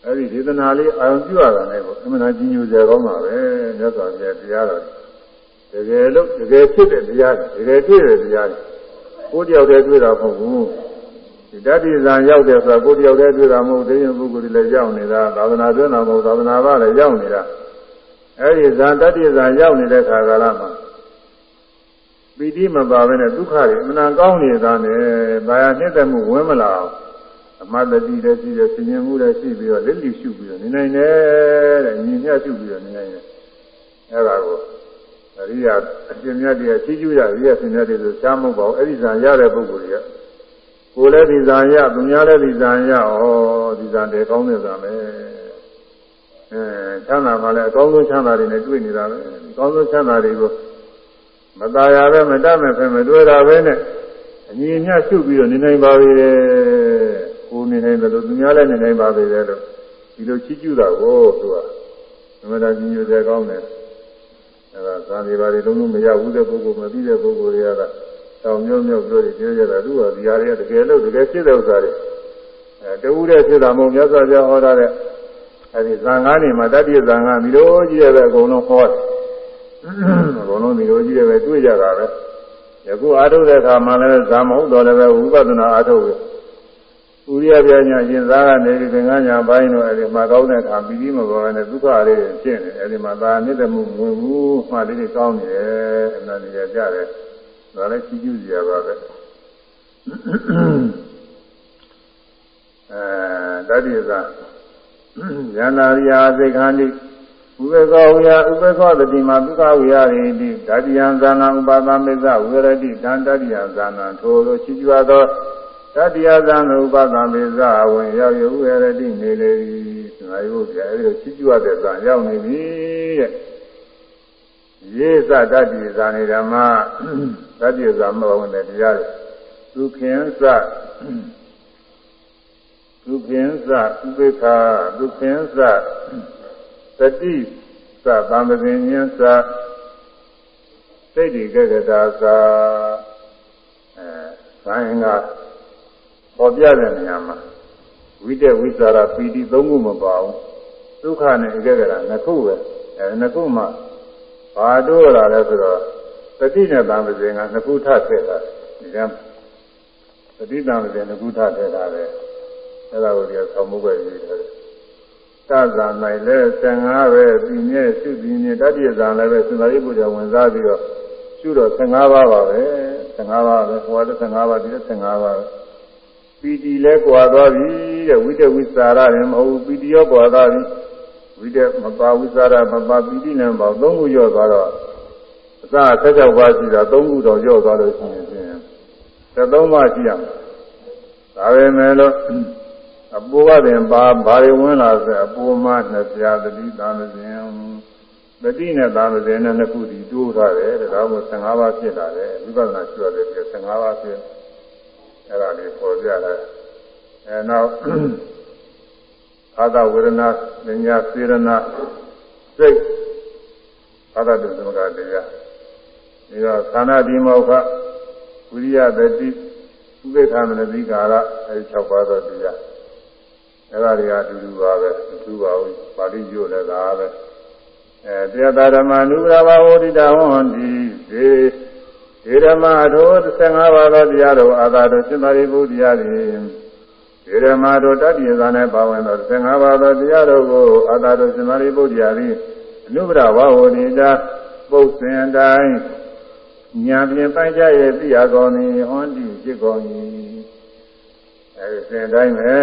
အဲဒီဒေသနာလေးအာရုံပြုရတာနဲ့ကိုအမှန်တရားကြီးညိုစေကောင်းပါပဲမြတ်စွာဘုရားတရားတော်တကယ်လို့တကယ်ဖြစ်တဲ့တရားတကယ်တွေ့တဲ့တရားကိုတယောက်တည်းတွေ့တာမဟုတ်ဘူးဒီတတိဇာရောက်တယ်ဆိုတာကိုတယောက်တည်းတွေ့တာမဟုတ်သေးရင်ပုဂ္ဂိုလ်တွေလည်းရောက်နေတာသာသနာ့တွင်တော်မဟုတ်သာသနာ့ဘာလည်းရောက်နေတာအဲဒီဇာတတိဇာရောက်နေတဲ့ခါကာလမှာပီတိမပါဘဲနဲ့ဒုက္ခတွေအမှန်ကောင်းနေတာနဲ့ဘာယာနှစ်သက်မှုဝင်မလာအောင် အမတတိလည်းရှိတယ်ဆင်ញင်မှုလည်းရှိပြီးတော့လက်လီရှုပြီးတော့နေနိုင်တယ်တဲ့ညီမျှရှုပြီးတော့နေနိုင်တယ်အဲဒါကိုအရိယာအရှင်မြတ်တွေချီးကျူးရအရိယာရှင်မြတ်တွေဆိုရှားမဟုတ်ပါဘူးအဲ့ဒီဇာရတဲ့ပုဂ္ဂိုလ်တွေကကိုယ်လည်းဒီဇာရသူများလည်းဒီဇာရဩဒီဇာတယ်ကောင်းတဲ့ဇာပဲအဲချမ်းသာမှလည်းအကောင်းဆုံးချမ်းသာတွေနဲ့တွေ့နေတာပဲအကောင်းဆုံးချမ်းသာတွေကိုမตายရပဲမတတ်မဲ့ဖဲမတွေ့တာပဲနဲ့အညီအမျှရှုပြီးတော့နေနိုင်ပါပြီလေ ကိုနေနိုင်တယ်လို့သူများလည်းနေနိုင်ပါသေးတယ်လို့ဒီလိုချီးကျူးတာကိုသူကသမထကြီးညိုစေကောင်းတယ်အဲဒါဇာတိပါတွေလုံးလုံးမရဘူးတဲ့ပုဂ္ဂိုလ်မသိတဲ့ပုဂ္ဂိုလ်တွေကတောင်မျိုးမျိုးပြောပြီးပြောရတာသူကဒီဟာတွေကတကယ်လို့တကယ်ဖြစ်တဲ့ဥစ္စာတွေအဲတဝူတဲ့ဖြစ်တာမဟုတ်မြတ်စွာဘုရားဟောတာတဲ့အဲဒီဇံကားနေမှာတတ္တိဇံကားဒီလိုကြီးရတဲ့အကုန်လုံးဟောတယ်အကုန်လုံးဒီလိုကြီးရပဲတွေ့ကြတာပဲယခုအာထုတဲ့အခါမှလည်းဇာမဟုတ်တော့လည်းပဲဝိပဿနာအာထုပဲ ဥရိယပြညာရှင်သားကနေဒီသင်္ကန်းညာဘိုင်းတို့အဲဒီမှာကောင်းတဲ့အခါပြီးပြီးမပေါ်နဲ့ဒုက္ခလေးဖြစ်နေအဲဒီမှာသာမြင့်တဲ့မှုဝင်ဘူးမှလေးတွေကောင်းနေတယ်အမှန်တရားကြတယ်ဒါလည်းချီးကျူးစရာပါပဲအဲတတိယကယန္တာရိယာသိခန္တိဥပေကောဝိယဥပေကောတတိမာဒုက္ခဝိယရိတိတတိယံဇာနာဥပါဒမေသဝေရတိတံတတိယံဇာနာထိုလိုချီးကျူးသော တတိယဇာနာဥပါဒမေသဝင်ရောက်ရဥရတိနေလေသည်ငါရုပ်ပြအဲဒီလိုချီးကျူးရတဲ့ဇာရောက်နေပြီတဲ့ရေသတတိယဇာနေဓမ္မတတိယဇာမဝင်တဲ့တရားတွေသူခင်သဒုက္ခင်သဥပေက္ခဒုက္ခင်သတတိသသံသင်ဉ္စစိတ်ဒီကကတာသာအဲဆိုင်က ပေါ်ပြတဲ့နေရာမှာဝိတ္တဝိသရာပီတိသုံးခုမပါဘူးဒုက္ခနဲ့ဧကကရာနှစ်ခုပဲအဲနှစ်ခုမှဘာတို့လာလဲဆိုတော့တတိနဲ့သံသင်ကနှစ်ခုထထည့်တာဒီကတတိတံသင်နှစ်ခုထထည့်တာပဲအဲ့ဒါကိုဒီဆောင်းမှုပဲရေးထားတယ်သဇာနိုင်လဲ15ပဲပြီးမြဲရှုပြီးမြဲတတိယဇာလည်းပဲစင်္သာရိပုတ္တရာဝင်စားပြီးတော့ရှုတော့15ပါးပါပဲ15ပါးပဲဟိုက15ပါးဒီက15ပါးပဲပီ တိလဲကွာသွားပြီတဲ့ဝိတ္တဝိသရာလည်းမဟုတ်ဘူးပီတိရောကွာသွားပြီဝိတ္တမပါဝိသရာမပါပီတိလည်းမပါသုံးခုရော့သွားတော့အစ16ပါးရှိတာသုံးခုတော့ရော့သွားလို့ရှိရင်13ပါးရှိရမယ်ဒါပဲမဲ့လို့အပူကပင်ပါဘာတွေဝင်လာဆိုအပူမနှစ်ပြားတတိသာမစဉ်တတိနဲ့သာမစဉ်နဲ့နှစ်ခုဒီတိုးထားတယ်ဒါမှမဟုတ်15ပါးဖြစ်လာတယ်ဝိပဿနာရှိရတယ်ပြ15ပါးဖြစ် အဲ့ဒါလေးပေါ်ပြတယ်အဲနောက်အာသဝေဒနာဉာဏ်စေရနာစိတ်အာသတုသမဂတရားဒီတော့သာနာဒီမောခဝိရိယတတိဥပေက္ခမနတိကာရအဲဒီ6ပါးသောတရားအဲ့ဒါတွေကအတူတူပါပဲအတူပါဘူးပါဠိကျို့လည်းဒါပဲအဲတရားသာဓမ္မနုရဘာဝတိတဟောတိသေ ဒီဓမ္မတို့15ပါးသောတရားတို့အာသာတို့ရှင်သာရိပုတ္တရာတွေဒီဓမ္မတို့တတ္တိယဇာနဲ့ပါဝင်သော15ပါးသောတရားတို့ကိုအာသာတို့ရှင်သာရိပုတ္တရာသည်အနုပရဝဝတိတာပုတ်စင်တိုင်းညာဖြင့်ပိုင်းခြားရဲ့သိရကောင်းသည်ဟောတိဖြစ်ကောင်း၏အဲဒီစဉ်တိုင်းပဲ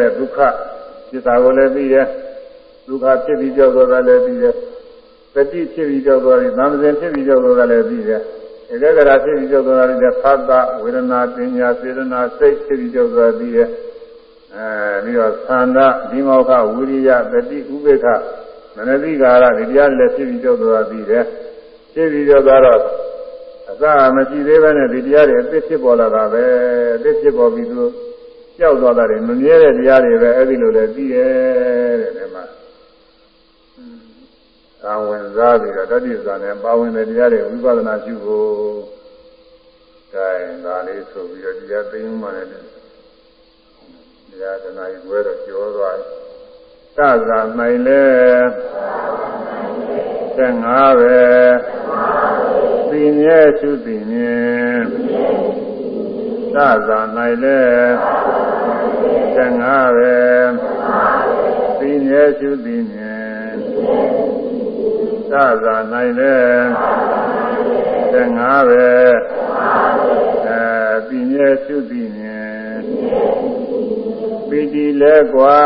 တဲ့ဒုက္ခဖြစ်တာကိုလည်းသိတယ်ဒုက္ခဖြစ်ပြီးကြောက်သွားတာလည်းသိတယ်ပฏิဖြစ်ပြီးကြောက်သွားတယ်သံသင်ဖြစ်ပြီးကြောက်သွားတာလည်းသိတယ် ဧကဂရဖြစ်ပြီးကြောက်သွားတာလည်းဖတ်တာဝေဒနာပညာစေတနာစိတ်ဖြစ်ပြီးကြောက်သွားသိတယ်အဲပြီးတော့သန္တာဒီမောခဝိရိယပฏิဥပေက္ခမနတိကာရဒီတရားလည်းဖြစ်ပြီးကြောက်သွားသိတယ်ဖြစ်ပြီးကြောက်သွားတော့အစမရှိသေးဘဲနဲ့ဒီတရားတွေအသစ်ဖြစ်ပေါ်လာတာပဲအသစ်ဖြစ်ပေါ်ပြီးသူကြောက်သွားတာတွေမမြဲတဲ့တရားတွေပဲအဲ့ဒီလိုလည်းသိရဲ့တဲ့ဒီမှာ အာဝင်စားပြီးတော့တတိဇာနဲ့ပါဝင်တဲ့တရားတွေဝိပဿနာရှုဖို့ဒါရင်ဒါလေးဆိုပြီးတော့တရားသိမှလည်းတရားတနာကြီးဝဲတော့ကျော်သွားတယ်သဇာနိုင်လဲ15ပဲသိမြဲရှုသိမြင်သဇာနိုင်လဲ15ပဲသိမြဲရှုသိမြင် စသာနိုင်တယ်တဲ့ငါပဲအဲပြင်းရဲ့သုတိမြင်ပီတိလဲကွာ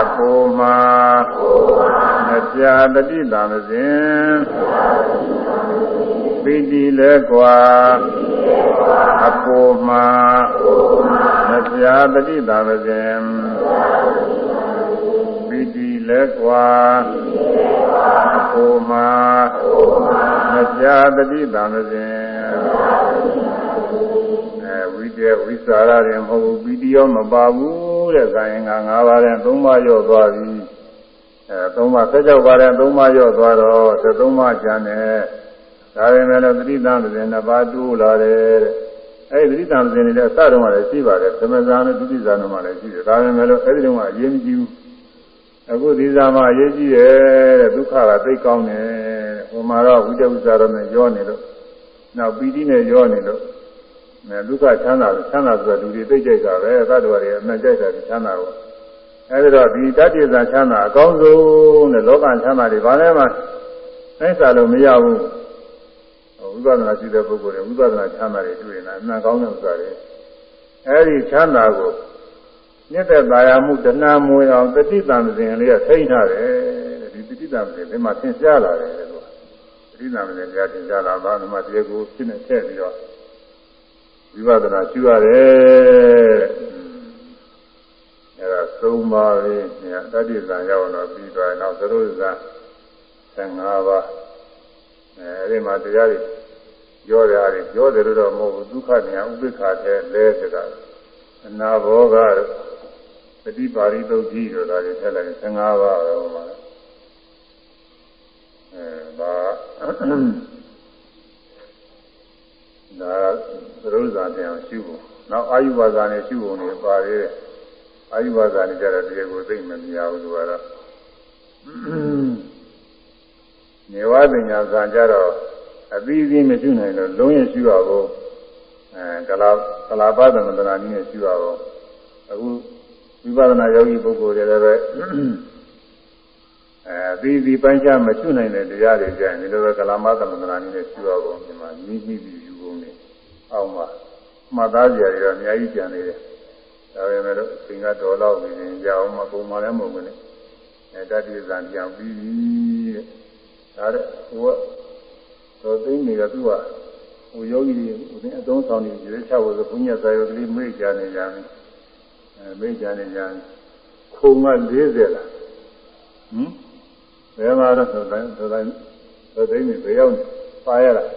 အပေါ်မှာမပြတတိတံစဉ်ပီတိလဲကွာအပေါ်မှာမပြတတိတံစဉ် လဲกว่าအကိုမှာမပြတတိတံစဉ်ဝိတ္တဝိสารရင်မဟုတ်ဘူးပီတိရောမပါဘူးတဲ့ဇာယင်က၅ပါးနဲ့၃ပါးရော့သွားပြီအဲ၃ပါး၁၆ပါးနဲ့၃ပါးရော့သွားတော့၃ပါးကျန်တယ်ဒါပေမဲ့လည်းသတိတံစဉ်နှစ်ပါးတိုးလာတယ်တဲ့အဲဒီသတိတံစဉ်တွေလည်းအစတုန်းကလည်းရှိပါတယ်သမဇာနဲ့ဒုတိယဇာနဲ့မှလည်းရှိတယ်ဒါပေမဲ့လည်းအဲဒီတုန်းကအရေးမကြီးဘူး အခုဒီဇာမအရေးကြီးတယ်တဲ့ဒုက္ခကသိကောင်းတယ်ဟိုမှာတော့ဝိတ္တဥစ္စာတော့နဲ့ရောနေလို့နောက်ပီတိနဲ့ရောနေလို့အဲဒုက္ခချမ်းသာချမ်းသာဆိုတော့လူတွေသိကြတာပဲသတ္တဝါတွေအမှန်ကြိုက်တာချမ်းသာကိုအဲဒီတော့ဒီတတ္တိဇာချမ်းသာအကောင်းဆုံးတဲ့လောကချမ်းသာတွေဘာလဲမှသိစားလို့မရဘူးဝိပဿနာရှိတဲ့ပုဂ္ဂိုလ်တွေဝိပဿနာချမ်းသာတွေတွေ့နေတာအမှန်ကောင်းတဲ့ဥစ္စာတွေအဲဒီချမ်းသာကို မြတ်တဲ့သာယာမှုတဏှာမွေအောင်တတိတံစဉ်လေးကထိန်းထားတယ်ဒီတတိတံစဉ်ဒီမှာသင်ရှားလာတယ်လို့တတိတံစဉ်ကြားသင်ရှားလာပါဒီမှာတရားကိုဖြစ်နေထည့်ပြီးတော့ဝိပဿနာရှုရတယ်အဲဒါသုံးပါးပဲညာတတိဇာရောက်တော့ပြီးသွားနောက်သရုပ်ဇာ15ပါးအဲဒီမှာတရားတွေပြောရတယ်ပြောတယ်လို့တော့မဟုတ်ဘူးဒုက္ခဉာဏ်ဥပိ္ပခာတဲ့လဲဆိုတာအနာဘောက ပฏิပါရိသုတ်ကြီးဆိုတာတွေထည့်လိုက်15ပါးပဲဟိုမှာအဲဒါဒါသရုပ်ဇာပြန်ရှုဖို့နောက်အာယုဘဇာနဲ့ရှုဖို့နေပါသေးတယ်အာယုဘဇာနဲ့ကြတဲ့တရားကိုသိမမြင်ဘူးသူကတော့နေဝပညာဇာကြတော့အသီးသီးမရှုနိုင်လို့လုံးရင်ရှုရဖို့အဲကလာကလာပသမန္တနာနည်းနဲ့ရှုရဖို့အခု ဝိပဿနာယောဂီပုဂ္ဂိုလ်တွေလည်းပဲအဲသီးသီးပိုင်းခြားမရှုနိုင်တဲ့တရားတွေကြရင်ဒီလိုပဲကလာမသမန္တနာနည်းနဲ့ရှုရဖို့ဒီမှာနီးပြီးပြီးအောက်မှာမှတ်သားကြရတော့အများကြီးကြံနေတယ်ဒါပေမဲ့လို့သင်္ကတော်တော့နေရင်ကြအောင်မပုံမှန်လည်းမဟုတ်ဘူးနဲ့အဲတတိဇံပြန်ပြီးပြီတဲ့ဒါတဲ့ဟိုကတော့သိနေတော့သူကဟိုယောဂီတွေဟိုသင်အသုံးဆောင်နေကြတဲ့ချဖို့ဆိုဘုညဇာယောကလေးမေ့ကြနေကြတယ် အဲမေ့ကြနေကြခုံက40လားဟမ်ဘယ်မှာတော့ဆိုတိုင်းဆိုတိုင်းဆိုတိုင်းဘယ်ရောက်ပါရလား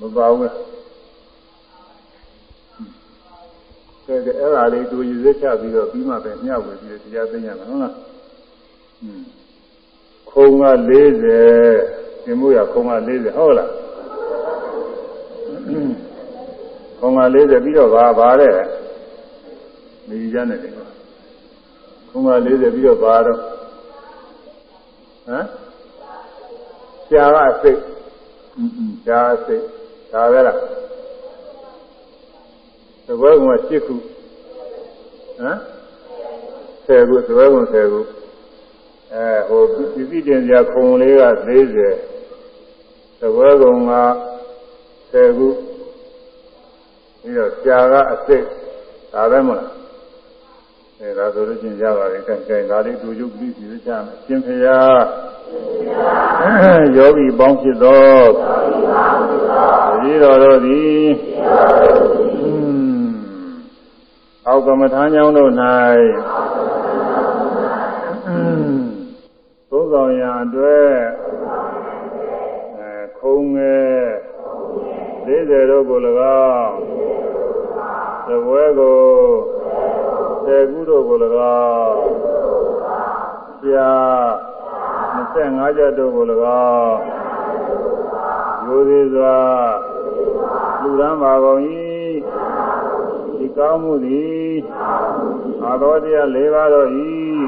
မပါဘူးကဲအဲ့ဒါလေးသူရည်စက်ချပြီးတော့ပြီးမှပဲမျှဝေပြီးတရားသိညာမယ်ဟုတ်လားอืมခုံက40သင်မှုရခုံက40ဟုတ်လားခုံက40ပြီးတော့ဘာပါတဲ့ မိကြနဲ့တယ်ခုံက40ပြီးတော့ဘာတော့ဟမ်ရှားကစိတ်อืมရှားစိတ်ဒါပဲလားသဘောက7ခုဟမ်10ခုသဘောက10ခုအဲဟိုပြည့်ပြည့်တင်စရာခုံလေးက40သဝဲကုံက10ခုပြီးတော့ကြာကအစိတ်ဒါပဲမလား အဲဒါဆိုလို့ချင်းရပါတယ်ကဲကဲဒါလေးတူရုပ်ပြီးပြီးကြမယ်ရှင်ဖျားယောဂီပေါင်းဖြစ်သောဒီတော်တို့သည်အောက်ကမထာညောင်းတို့၌သုံးဆောင်ရာအတွက်အဲခုံငယ်40တို့ကို၎င်းသဘွဲကို 10ခုတို့ကို၎င်းဆရာ25ကျက်တို့ကို၎င်းရိုးသေးစွာလူရန်ပါကုန်၏ဒီကောင်းမှုသည်အာတော်တရား၄ပါးတို့၏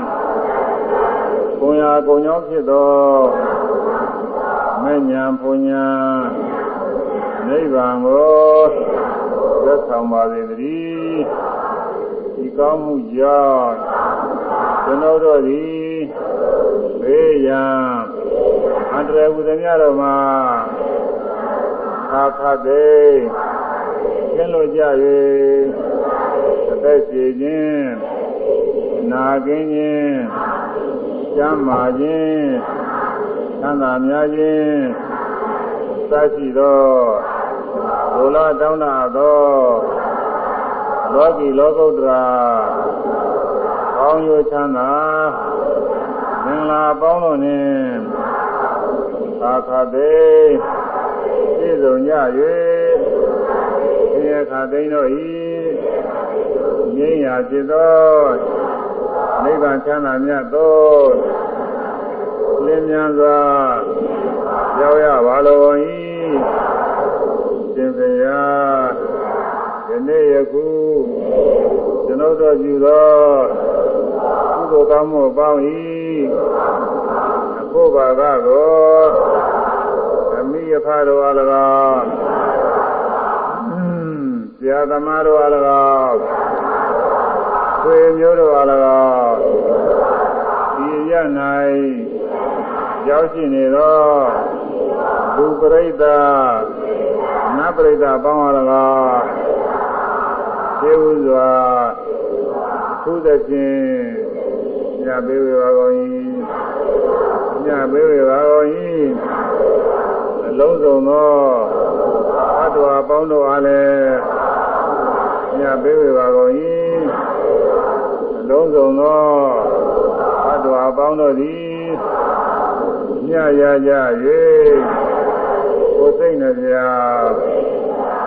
ကိုယ်ရာကိုယ်ကြောင့်ဖြစ်သောမဲ့ညာပူညာနိဗ္ဗာန်ကိုသက်ဆောင်ပါစေတည်းဒီ ကောင်းမှုကြောင့်ကျွန်တော်တို့သည်ဘေးရန်အန္တရာယ်ဟူသည်များတို့မှာအာခတ်သေးကျင်းလို့ကြ၍အသက်ရှိခြင်းနာကင်းခြင်းကျမ်းမာခြင်းသံသာများခြင်းသရှိသောဒုလတောင်းတာသော လောကီလောကုတ္တရာကောင်းရိုးချမ်းသာမင်္ဂလာပေါင်းတို့နှင့်သာခသေးပြည့်စုံကြ၍ဒီအခါသိန်းတို့ဤငြိမ်းရာဖြစ်သောနိဗ္ဗာန်ချမ်းသာမြတ်သောလင်းမြန်စွာရောက်ရပါလို၏ နေ့ယခုကျွန်ုပ်တို့ပြုသောကုသိုလ်ကောင်းမှုပေါင်း၏အခုဘာကကိုအမိယဖတော်အား၎င်းဆရာသမားတို့အား၎င်းဆွေမျိုးတို့အား၎င်းဒီရ၌ရောက်ရှိနေသောလူပရိသတ်နတ်ပရိသတ်ပေါင်းအား၎င်း သေဝစွာသုသဖြင့်ညပေးဝေပါကုန်၏ညပေးဝေပါကုန်၏အလုံးစုံသောအတ္တဝါပေါင်းတို့အားလည်းညပေးဝေပါကုန်၏အလုံးစုံသောအတ္တဝါပေါင်းတို့သည်ညရကြ၍ကိုယ်စိတ်နှပြ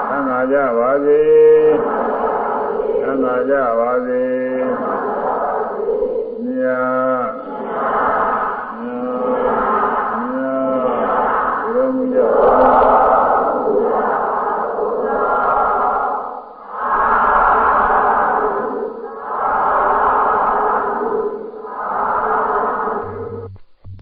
သံဃာကြပါစေ နာကြပါစေ